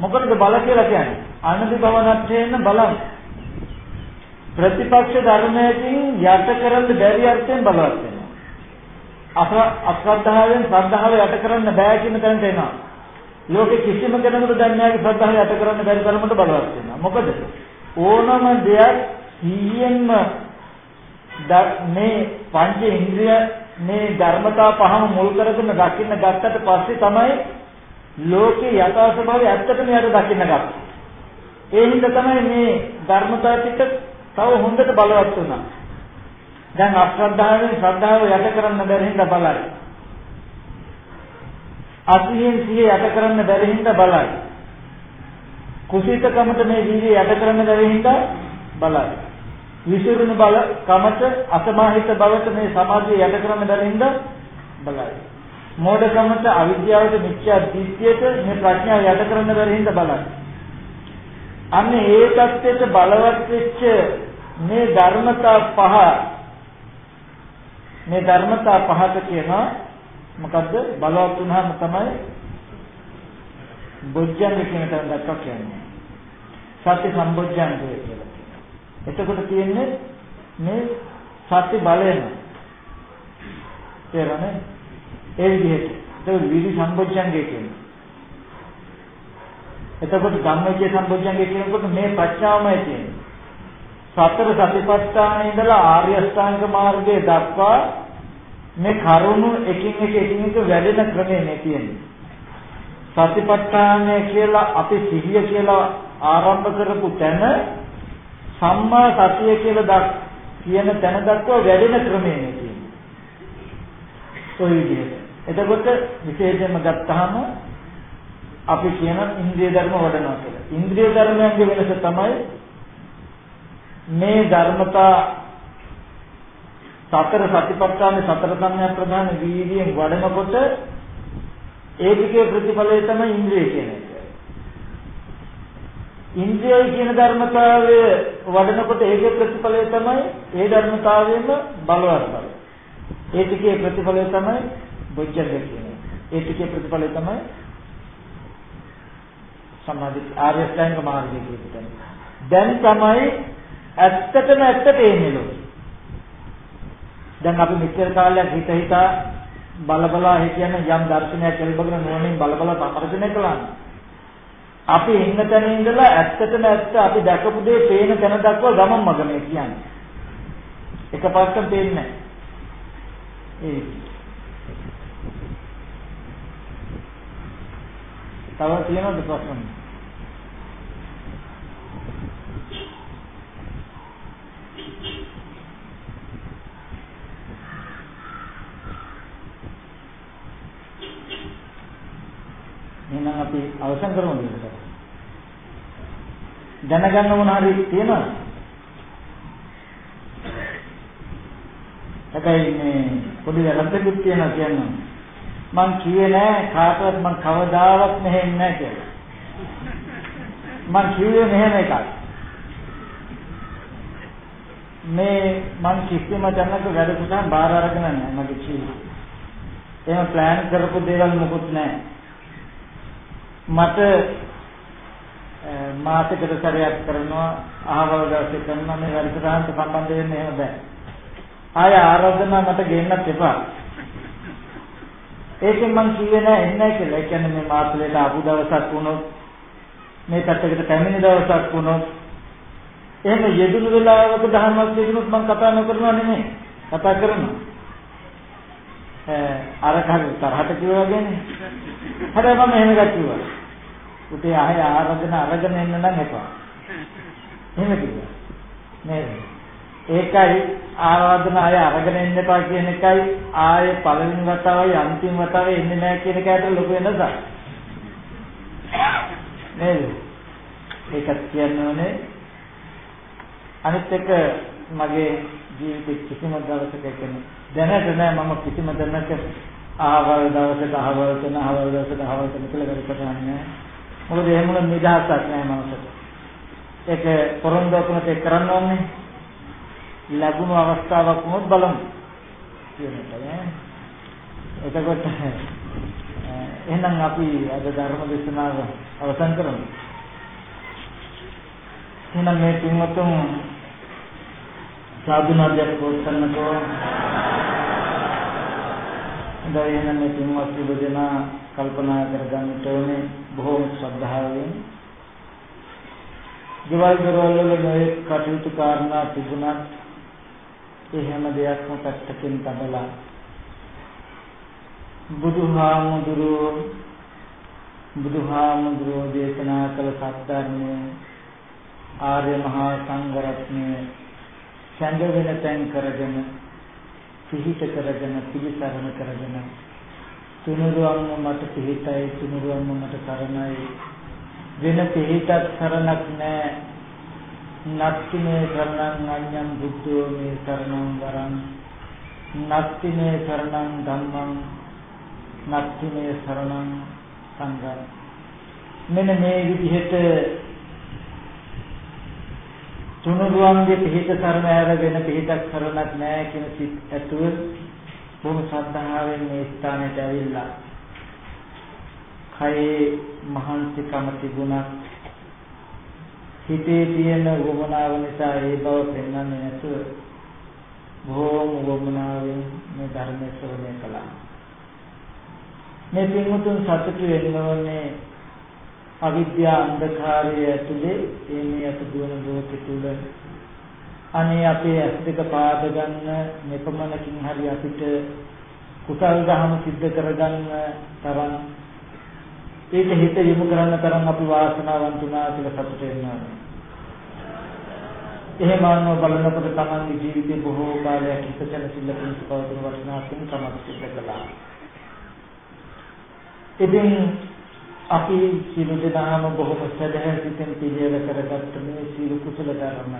මොකටද බල කියලා කියන්නේ? අනදි භවනත්යෙන් බලන්න. ප්‍රතිපක්ෂ ධර්මයෙන් යට කරන්න බැරි අර්ථයෙන් බලවත් වෙනවා. අස අශ්‍රද්ධාවෙන් ශ්‍රද්ධාව යට කරන්න බෑ කියන තැනට එනවා. ලෝකෙ කිසිම කෙනෙකුට දැන් නැහැ ශ්‍රද්ධාව යට කරන්න බැරි තරමට බලවත් වෙනවා. මොකද ඕනම දෙයක් සීයෙන්ම මේ පංච ඉන්ද්‍රිය මේ ධර්මතා පහම මුල් කරගෙන දකින්න ගත්තට පස්සේ තමයි ලෝකේ යථා ස්වභාවය ඇත්තටම යට දකින්න ගත්තා. ඒ හින්දා තමයි මේ ධර්මතා ටික තව හොඳට බලවත් වුණා. දැන් අශ්‍රද්ධාවෙන් ශ්‍රද්ධාව යට කරන්න බැරි හින්දා බලයි. අසියෙන් සිය යට කරන්න බැරි හින්දා බලයි. කුසීතකමට මේ වීර්යය යට කරන්න බැරි හින්දා බලයි. විසිරුණු බල කමට අසමාහිත බවට මේ සමාධිය යට කරන්න බැරි හින්දා බලයි. මෝඩකමට අවිද්‍යාවට මිත්‍යා දෘෂ්ටියට මේ ප්‍රඥාව යට කරන්න බැරි හින්දා බලන්න. අන්න ඒ தත්ත්වයට බලවත් වෙච්ච මේ ධර්මතා පහ මේ ධර්මතා පහක කියනවා මොකද්ද? බලවත් වුණාම තමයි බොජ්ජංග කියන තැන දක්වා කියන්නේ. සත්‍ය සම්බොජ්ජංගය කියලා. එතකොට තියෙන්නේ මේ සත්‍ය බලයම තේරෙන්නේ ඒ විදිහට ඒක විදි සම්බොජ්ජංගය කියන්නේ එතකොට ධම්මවිචේ සම්බොජ්ජංගය කියනකොට මේ ප්‍රඥාවමයි තියෙන්නේ සතර සතිපට්ඨාන ඉඳලා ආර්ය අෂ්ටාංග මාර්ගයේ දක්වා මේ කරුණු එකින් එක එකින් එක වැඩෙන ක්‍රමය මේ තියෙන්නේ. සතිපට්ඨානය කියලා අපි සිහිය කියලා ආරම්භ කරපු තැන සම්මා සතිය කියලා දක් කියන තැන දක්වා වැඩෙන ක්‍රමය මේ තියෙන්නේ. ඔය විදිහට. එතකොට විශේෂයෙන්ම ගත්තාම අපි කියන ඉන්ද්‍රිය ධර්ම වඩනවා කියලා. ඉන්ද්‍රිය ධර්මයන්ගේ වෙනස තමයි මේ ධර්මතා සතර සතිපට්ඨාන සතර සම්‍යක් ප්‍රධාන වීර්යයෙන් වඩනකොට ඒකේ ප්‍රතිඵලය තමයි ඉන්ද්‍රිය කියන එක. ඉන්ද්‍රිය කියන ධර්මතාවය වඩනකොට ඒකේ ප්‍රතිඵලය තමයි ඒ ධර්මතාවයෙම බලවත් බව. ඒ ටිකේ ප්‍රතිඵලය තමයි බොජ්ජංග කියන්නේ. ඒ ටිකේ ප්‍රතිඵලය තමයි සමාධි ආර්ය ශ්‍රැංග මාර්ගය කියන්නේ. දැන් තමයි ඇත්තටම ඇත්ත පේන්නේ ලෝකෙ. දැන් අපි මෙච්චර කාලයක් හිත හිතා බලබලා හිතන යම් දර්ශනයක් කෙල්බගෙන නෝනින් බලබලා සමර්ථනය කළා. අපි ඉන්න තැන ඉඳලා ඇත්තටම ඇත්ත අපි දැකපු දේ පේන තැන දක්වා ගමන් මග මේ කියන්නේ. එකපාරටම පේන්නේ නැහැ. ඒ තව තියෙනවද ප්‍රශ්න? එහෙනම් අපි අවසන් කරමු නේද? දැනගන්න මොන හරි තියෙනවද? හැබැයි මේ පොඩි වැරද්දකුත් තියෙනවා කියනවා. මං කියේ නෑ කාටවත් මං කවදාවත් මෙහෙම නෑ කියලා. මං කිව්වේ මෙහෙම එකක්. මේ මං කිසිම දැනක වැඩ සටහන් බාර අරගෙන නෑ මගේ ජීවිතේ. එහෙම ප්ලෑන් කරපු දේවල් මොකුත් නෑ. මට මාසෙකට සැරයක් කරනවා අහවල් දවසේ කරනවා මේ වැඩසටහනට සම්බන්ධ වෙන්න එහෙම බෑ. ආය ආරාධනා මට ගෙන්නත් එපා. ඒකෙන් මං කිව්වේ නෑ එන්නේ කියලා. ඒ කියන්නේ මේ මාසෙලට ආපු දවසක් වුණොත් මේ පැත්තකට පැමිණි දවසක් වුණොත් එහෙම යෙදුණු වෙලාවක දහමක් යෙදුනොත් මං කතා නොකරනවා නෙමෙයි. කතා කරනවා. අර කර තරහට කිව්වා වගේනේ. හැබැයි මම එහෙම එකක් කිව්වා. උටේ ආය ආරාධන අරගෙන එන්න නම් එපා. එහෙම කිව්වා. නේද? ඒකයි ආරාධන ආය අරගෙන එන්න එපා කියන එකයි ආයේ පළවෙනි වතාවයි අන්තිම වතාවේ එන්නේ නැහැ කියන එකට ලොකු වෙනසක්. නේද? ඒකත් කියන්නෝනේ අනිත් එක මගේ ජීවිතේ කිසිම දවසක කියන්නේ දැනට නෑ. මම කිසිම දැනක ආවල් දවසක ආවල් තන ආවල් දවසක ආවල් තන කියලා වැඩ කරන්නේ මොකද එහෙම වුණ නිදහසක් නෑ මනසට. ඒක පොරොන්දුකමත් එක් කරන්න ඕනේ. ලැබුණු අවස්ථාවක් වුණොත් බලමු. කියන එක නේ එතකොට එහෙනම් අපි අද ධර්ම දේශනාව අවසන් කරමු. එහෙනම් මේ පින්වතුන් සාධුනාදයක් පොත්සන්නකෝ දයන මේ පින්වත් සිදු දෙනා කල්පනා කරගන්නට ඕනේ බොහෝම ශ්‍රද්ධාවෙන්. ගෙවල් දරවල මේ කටයුතු කාරණා තිබුණත් ඒ හැම දෙයක්ම පැත්තකින් තබලා බුදුහාමුදුරුවෝ බුදුහාමුදුරුවෝ දේශනා කළ සත්‍යර්මය ආර්ය මහා සංඝරත්නය සැඟවෙන තැන් කරගෙන පිහිට කරගෙන පිළිසරණ කරගෙන තුනුරුවන්ම මට පිහිටයි තුනුරුවන්ම මට සරණයි වෙන පිහිටක් සරණක් නැහැ නත්ති මේ සරණං අඤ්ඤං බුද්ධෝ මේ සරණං වරං. නත්ති මේ සරණං ධම්මං. නත්ති මේ සරණං සංඝං. මෙන්න මේ විදිහට තුනුරුවන්ගේ පිහිට සරණ ඇර වෙන පිහිටක් සරණක් නැහැ කියන සිත් ඇතුව බොහොම ශ්‍රද්ධාවෙන් මේ ස්ථානයට ඇවිල්ලා. කයේ මහන්සිකම තිබුණත් හිතේ තියෙන වමනාව නිසා ඒ බව පෙන්වන්නේ නැතුව බොහොම වමනාවෙන් මේ ධර්ම ශ්‍රවණය කළා. මේ පින්වතුන් සතුටු වෙන්න ඕනේ අවිද්‍යා අන්ධකාරය ඇතුලේ ඒ මේ අත දුවන ලෝකෙ තුල අනේ අපේ ඇස් දෙක පාද ගන්න මෙපමණකින් හරි අපිට කුසල් දහම සිද්ධ කරගන්න තරම් ඒක හිත යොමු කරන්න තරම් අපි වාසනාවන්ත වුණා කියලා සතුට වෙනවා. එහෙම අනුව බලනකොට තමන්ගේ ජීවිතේ බොහෝ කාලයක් හිතසන සිල්ලකින් පවතින වටිනා පින්කමක් සිද්ධ කළා. ඉතින් අපි සියලු දෙනාම බොහොම සදහැ සිතෙන් පිළියෙල කරගත්ත මේ සීල කුසල ධර්ම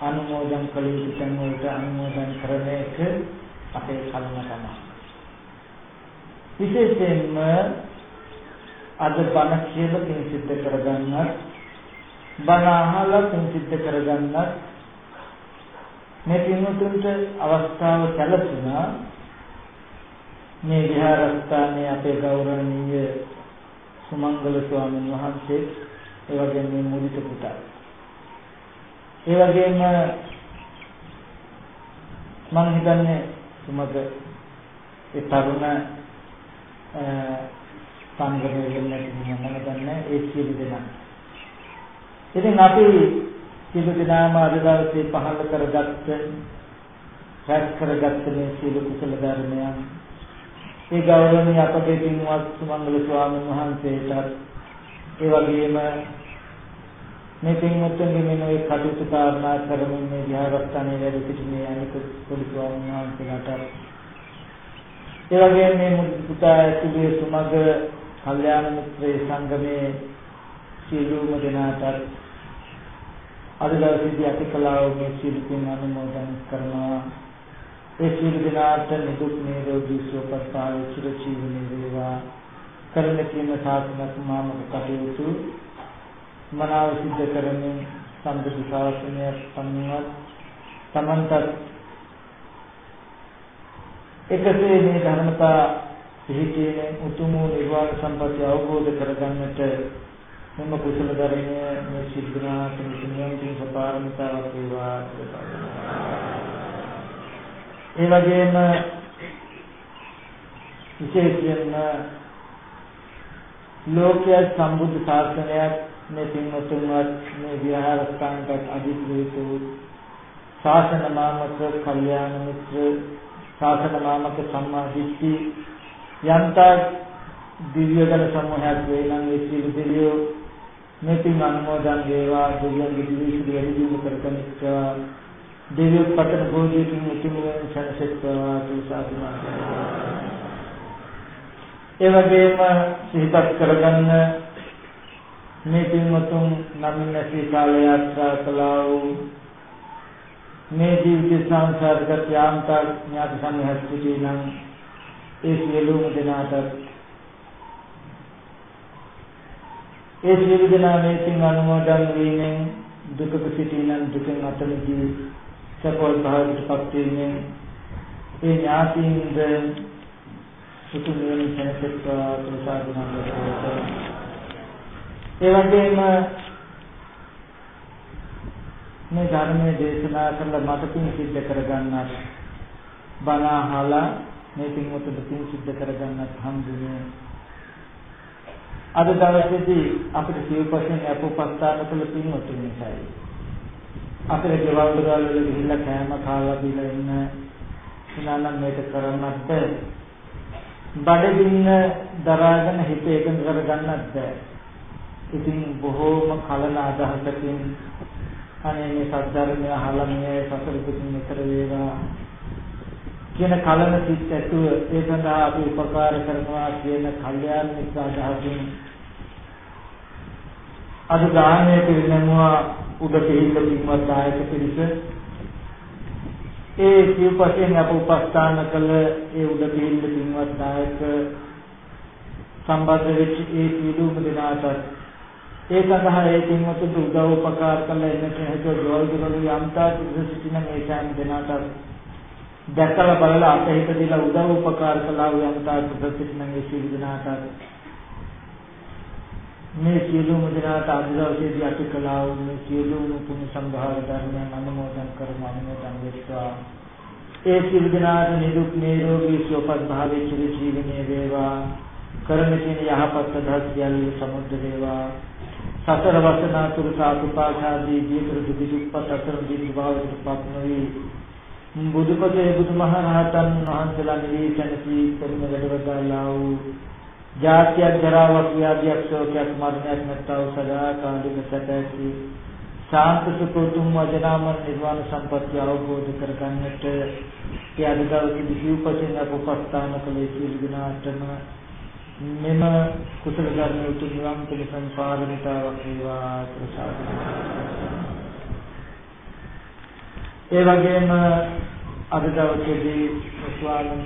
අනුමෝදන් කළ යුතු තැන් වලට අනුමෝදන් කරන එක අපේ කල්ම තමයි. විශේෂයෙන්ම අද බණ කියලා පින් සිද්ධ කරගන්නත් බණ අහලා පින් සිද්ධ කරගන්නත් මේ පින්වතුන්ට අවස්ථාව සැලසුණා මේ විහාරස්ථානයේ අපේ ගෞරවනීය සුමංගල ස්වාමීන් වහන්සේ ඒ වගේම මේ මුදිත පුතා ඒ වගේම මම හිතන්නේ සුමග ඒ තරුණ සංගමයේ වෙන්නේ මම දන්නේ ඒ සියලු දෙනා. ඉතින් අපි සියලු දෙනාම අද දවසේ පහළ කරගත්ත රැස් කරගත්ත මේ සියලු කුසල ධර්මයන් ඒ ගෞරවනීය අපගේ පින්වත් සුමංගල ස්වාමීන් වහන්සේටත් ඒ වගේම මේ පින්වත්තුන්ගේ මේ නොයේ කටයුතු කාරණා කරමින් මේ විහාරස්ථානයේ වැඩ සිටින අනික පොඩි ස්වාමීන් වහන්සේලාට ඒ වගේම මේ පුතා ඇතුලේ සුමග කල්යාණ මිත්‍රේ සංගමේ සියලුම දෙනාට අද දවසේදී අපි කලාව මේ සියලු පින් අනුමෝදන් කරනවා. ඒ සියලු දෙනාට නිදුක් නිරෝගී සුවපත් භාවය චිරජීවනයේ වේවා. කරන කියන සාසනක් මාමක කටයුතු මනාව සිද්ධ කරමින් සම්බුද්ධ ශාසනය සම්මත තමන්ට එකසේ මේ ධර්මතා පිළිපීමෙන් උතුම් වූ නිර්වාණ සම්පත්‍ය අවබෝධ කරගන්නට මෙම කුසල ධර්මය මේ සිද්ධාන තුන්වෙනි සපාරමිතාවක් වේවා ඒ වගේම විශේෂයෙන්ම ලෝකයේ සම්බුද්ධ ශාසනයක් මේ පින්වතුන්වත් මේ විහාර ස්ථානකට අධිප්‍රේතු ශාසන මාමක කල්යාණ මිත්‍ර ශාසන මාමක සම්මා දිට්ඨි යන්තා දිව්‍යදල සමූහයක් වේ නම් ඒ සියලු දෙවියෝ මේ පින් අනුමෝදන් වේවා දෙවියන්ගේ දිවිසිරි වැඩි දියුණු කරගනිත්වා දෙවියෝ පතන බෝධියකින් උතුම් වෙන සනසෙත්වා සාදුනා ඒ වගේම සිහිපත් කරගන්න මේ පින්වතුන් නමින් නැති කාලය යාත්‍රා කළා වූ මේ ජීවිත සංසාරගත යාන්තර ඥාති සම්හස් සිටිනම් ඒ සියලුම දෙනාට ඒ සියලු දෙනා මේ පින් අනුමෝදන් වීමෙන් දුකක සිටිනම් දුකෙන් අත මිදී සකල් භාවයටපත් වීමෙන් ඒ ඥාතීන්ද සුතුම් වෙන සෙනසෙත්වා තුසාදුනා ඒ වගේම මේ ධර්මයේ දේශනා කරලා මට පින් සිද්ධ කරගන්නත් බණ අහලා මේ පින්වතුන්ට පින් සිද්ධ කරගන්නත් හම්බුනේ අද දවසේදී අපිට සිව්පසෙන් අපෝපස්ථාන කළ පින්වතුන් නිසායි අපේ ගෙවල් දොරවල් වල ගිහිල්ලා කෑම කාලා බීලා ඉන්න සුනානම් මේක කරන්නත් බෑ. බඩගින්න දරාගෙන හිත එකඟ කරගන්නත් බෑ. ඉතින් බොහෝම කලන අදහසකින් අනේ මේ සත්‍යර්මය අහලා මේ සතර පිටින් මෙතර වේවා. කියන කලන සිත් ඇතුව ඒ සඳහා අපි උපකාර කරනවා කියන කල්යාණ මිත්‍ර අදහසින්. අද ගාහණය පිළිගන්නවා උඩ පිළිල්ල පින්වත් දායක පිරිස. ඒ සිව්පසෙන් අප උපස්ථාන කළ ඒ උඩ පිළිල්ල පින්වත් දායක සම්බන්ධ වෙච්ච ඒ සියලුම දෙනාට ඒ සඳහා ඒ පින්වතුන්ට උදව් උපකාර කළ එන්නට හේතුව ජෝල් දුරලු යම්තා සිටින මේ සෑම දෙනාට දැකලා බලලා අපහිත දීලා උදව් උපකාර කළා වූ යම්තා සිටින මේ සියලු දෙනාට මේ සියලුම දෙනාට අද දවසේදී අපි කළා වූ මේ සියලුම පුණ්‍ය සම්භාර ධර්මයන් අනුමෝදන් කරමු අනුමෝදන් වෙත්වා. ඒ සියලු දෙනාට නිරුක් නිරෝගී සුවපත් භාවයේ චිර ජීවනයේ වේවා. කරන කියන යහපත් අදහස් සියල්ල සමුද්ද වේවා. සතර වසනා තුරු සාතුපාඨාදී දීතර දුදුප්පත් අතර දීප භාවයට පත් නොවේ. බුදුපසේ බුදුමහරහතන් වහන්සේලා නිවේචනසී පරිම වැඩවදාලා වූ ජාතියක් ජරාවක් ව්‍යාධියක් ශෝකයක් මරණයක් නැත්තව සදා කාලික සැපැති ශාන්ත සුතුම් වජනාමර නිර්වාණ සම්පත්‍ය අවබෝධ කරගන්නට ඒ අදදවසේ විසූපසින් අපපස්ථාන කළේ සියලු දිනාටම මෙම කුසල ධර්ම උතුම් නිවන් පිණිසම් පාරමිතාවක් වේවා ප්‍රසාද ඒ වගේම අද දවසේදී ස්වාමීන්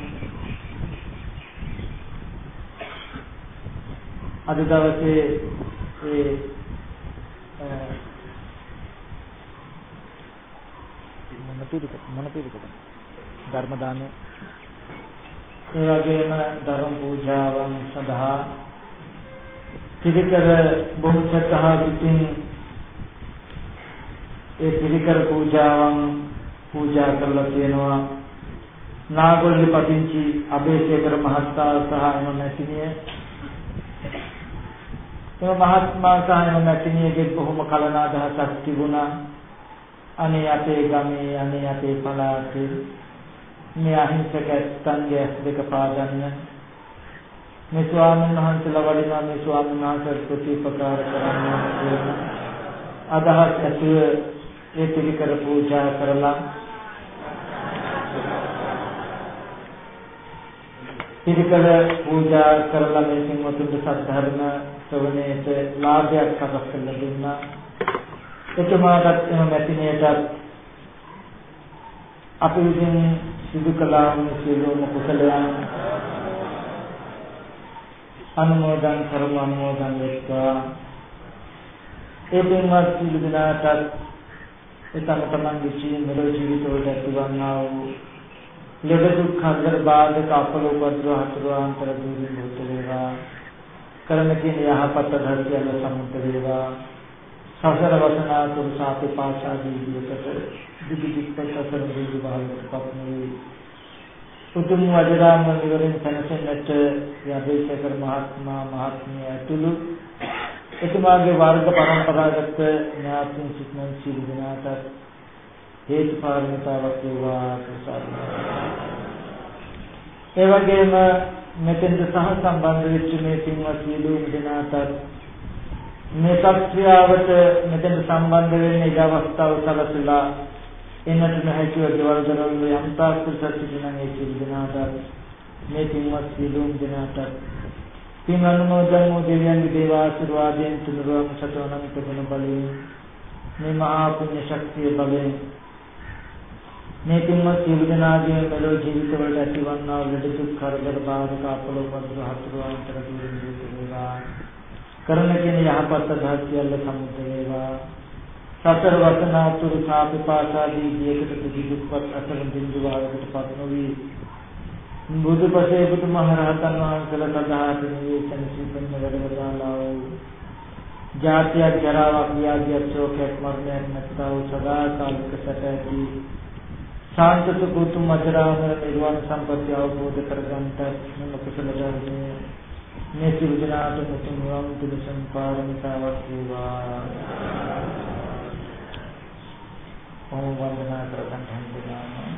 අද දවසේ ඒ මොන පිළිකද මොන පිළිකද ධර්ම දානය. ඒ වගේම ධර්ම පූජාවන් සඳහා පිළිකර බොහෝසතහ පිටින් ඒ පිළිකර පූජාවන් පූජා කරලා තියෙනවා. නාගොල්ලි පදිංචි අබේසේකර මහත්මයා සහ එම මැතිණිය. එම මහත්මා සහ එම මැතිණියගේ බොහොම කලනාදහසක් තිබුණා. අනේ අපේ ගමේ අනේ අපේ පළාතේ මේ අහිංසක ඇත්තන්ගේ ඇස් දෙක පාදන්න. මේ ස්වාමීන් වහන්සේලා වඩිනා මේ ස්වාමීන් වහන්සේ ප්‍රතිපකාර කරන්න කියන අදහස් ඇතුව ඒ පිළිකර පූජා කරලා පිළිකර පූජා කරලා මේ සිංහතුන්ට සද්ධර්ම ශ්‍රවණයට ලාභයක් සකස් කරලා දුන්නා. එතුමාටත් එම මැතිණියටත් අපි විසින් සිදු කළා වූ සියලුම කුසලයන් අනුමෝදන් කරමු අනුමෝදන් වෙත්වා. ඒ පින්වත් සියලු දෙනාටත් ඒ තම තමන්ගේ ජීවිත මෙලොව ජීවිතවලට ඇතිවන්නා වූ ලෙඩ දුක් කරදර බාධක අපල උපද්‍රව හතුරාන්තර දුරින් මුක්ත වේවා. කරන කියන යහපත් ධර්මයන් සම්මුත වේවා. සසර වසනා තුන් සාපේ පාශාදී විකට දිවිදික්ක සසර දුරු භාවයට පත්නේ උතුම් වජරාම නිවරින් සැනසෙන්නට යදේශකර මහත්මයා මහත්මිය ඇතුළු එතුමාගේ වර්ග පරම්පරාගත ඥාතින් සිටින සියලු දෙනාට හේතු පාරමිතාවක් වේවා ප්‍රසාද. ඒ වගේම මෙතෙන්ද සහ සම්බන්ධ වෙච්ච මේ පින්වත් සියලු දෙනාට මේ සත්‍යාවට මෙතෙන්ද සම්බන්ධ වෙන්නේ ඒ අවස්ථාව සැලසලා එන්නට නොහැකිව දේවල් දරවල යම් තාක් සත්‍යින මේ සියලු දෙනාට මේ පින්වත් සියලු දෙනාට පින් අනුමෝදන් වූ දෙවියන්ගේ දේව ආශිර්වාදයෙන් තුනුරුවම් සතවනම් තිබුණ බලයෙන් මේ මහා පුණ්‍ය ශක්තිය බලයෙන් මේ පින්වත් සියලු දෙනාගේ මෙලොව ජීවිතවලට ඇතිවන්නා වූ ලෙඩ දුක් කරදර බාධක අපලෝ පද්‍ර හතුරුවන්තර දුරින් දුර වේවා. කරන කියන යහපත් ධාත්‍යයල්ල සමුද වේවා. සතර වසනා තුරු සාපපාසාදී දීකට දුදුප්පත් අතර බිඳු වාරකට පත් නොවි බුදුපසේ බුදුමහරහතන් වහන්සේලා සදාහට නිවේචන සිපන්න වැඩවදාලා වූ ජාතියක් ජරාවක් ව්‍යාධියක් ශෝකයක් මරණයක් නැත්තා වූ සදාකාලික සැපැති ශාන්ත සුකුතුම් අජරාම නිර්වාණ සම්පත්‍ය අවබෝධ කරගන්නට මෙම කුසල ධර්මයේ මේ සිල් දනාට මුතුන් වම් තුල සම්පාරමිතාවක් වේවා. ඕම වන්දනා කරගන්න හැඳිනාම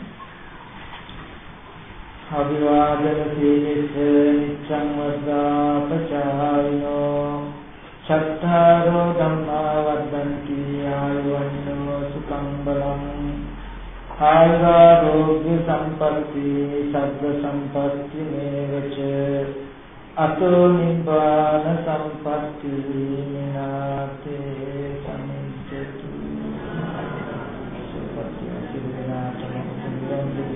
අභිවාදන සීලිස නිච්ඡං වද්දාපචායිනෝ චත්තාරෝ ධම්මා වද්දන්ති ආයුවන්නෝ සුඛං බලං ආයුරෝග්‍ය සම්පatti සබ්බ සම්පatti මේවච අතෝ නිබ්බාන සම්පatti විනාතේ සමිච්ඡතු සුපත්ති සිරිනාතම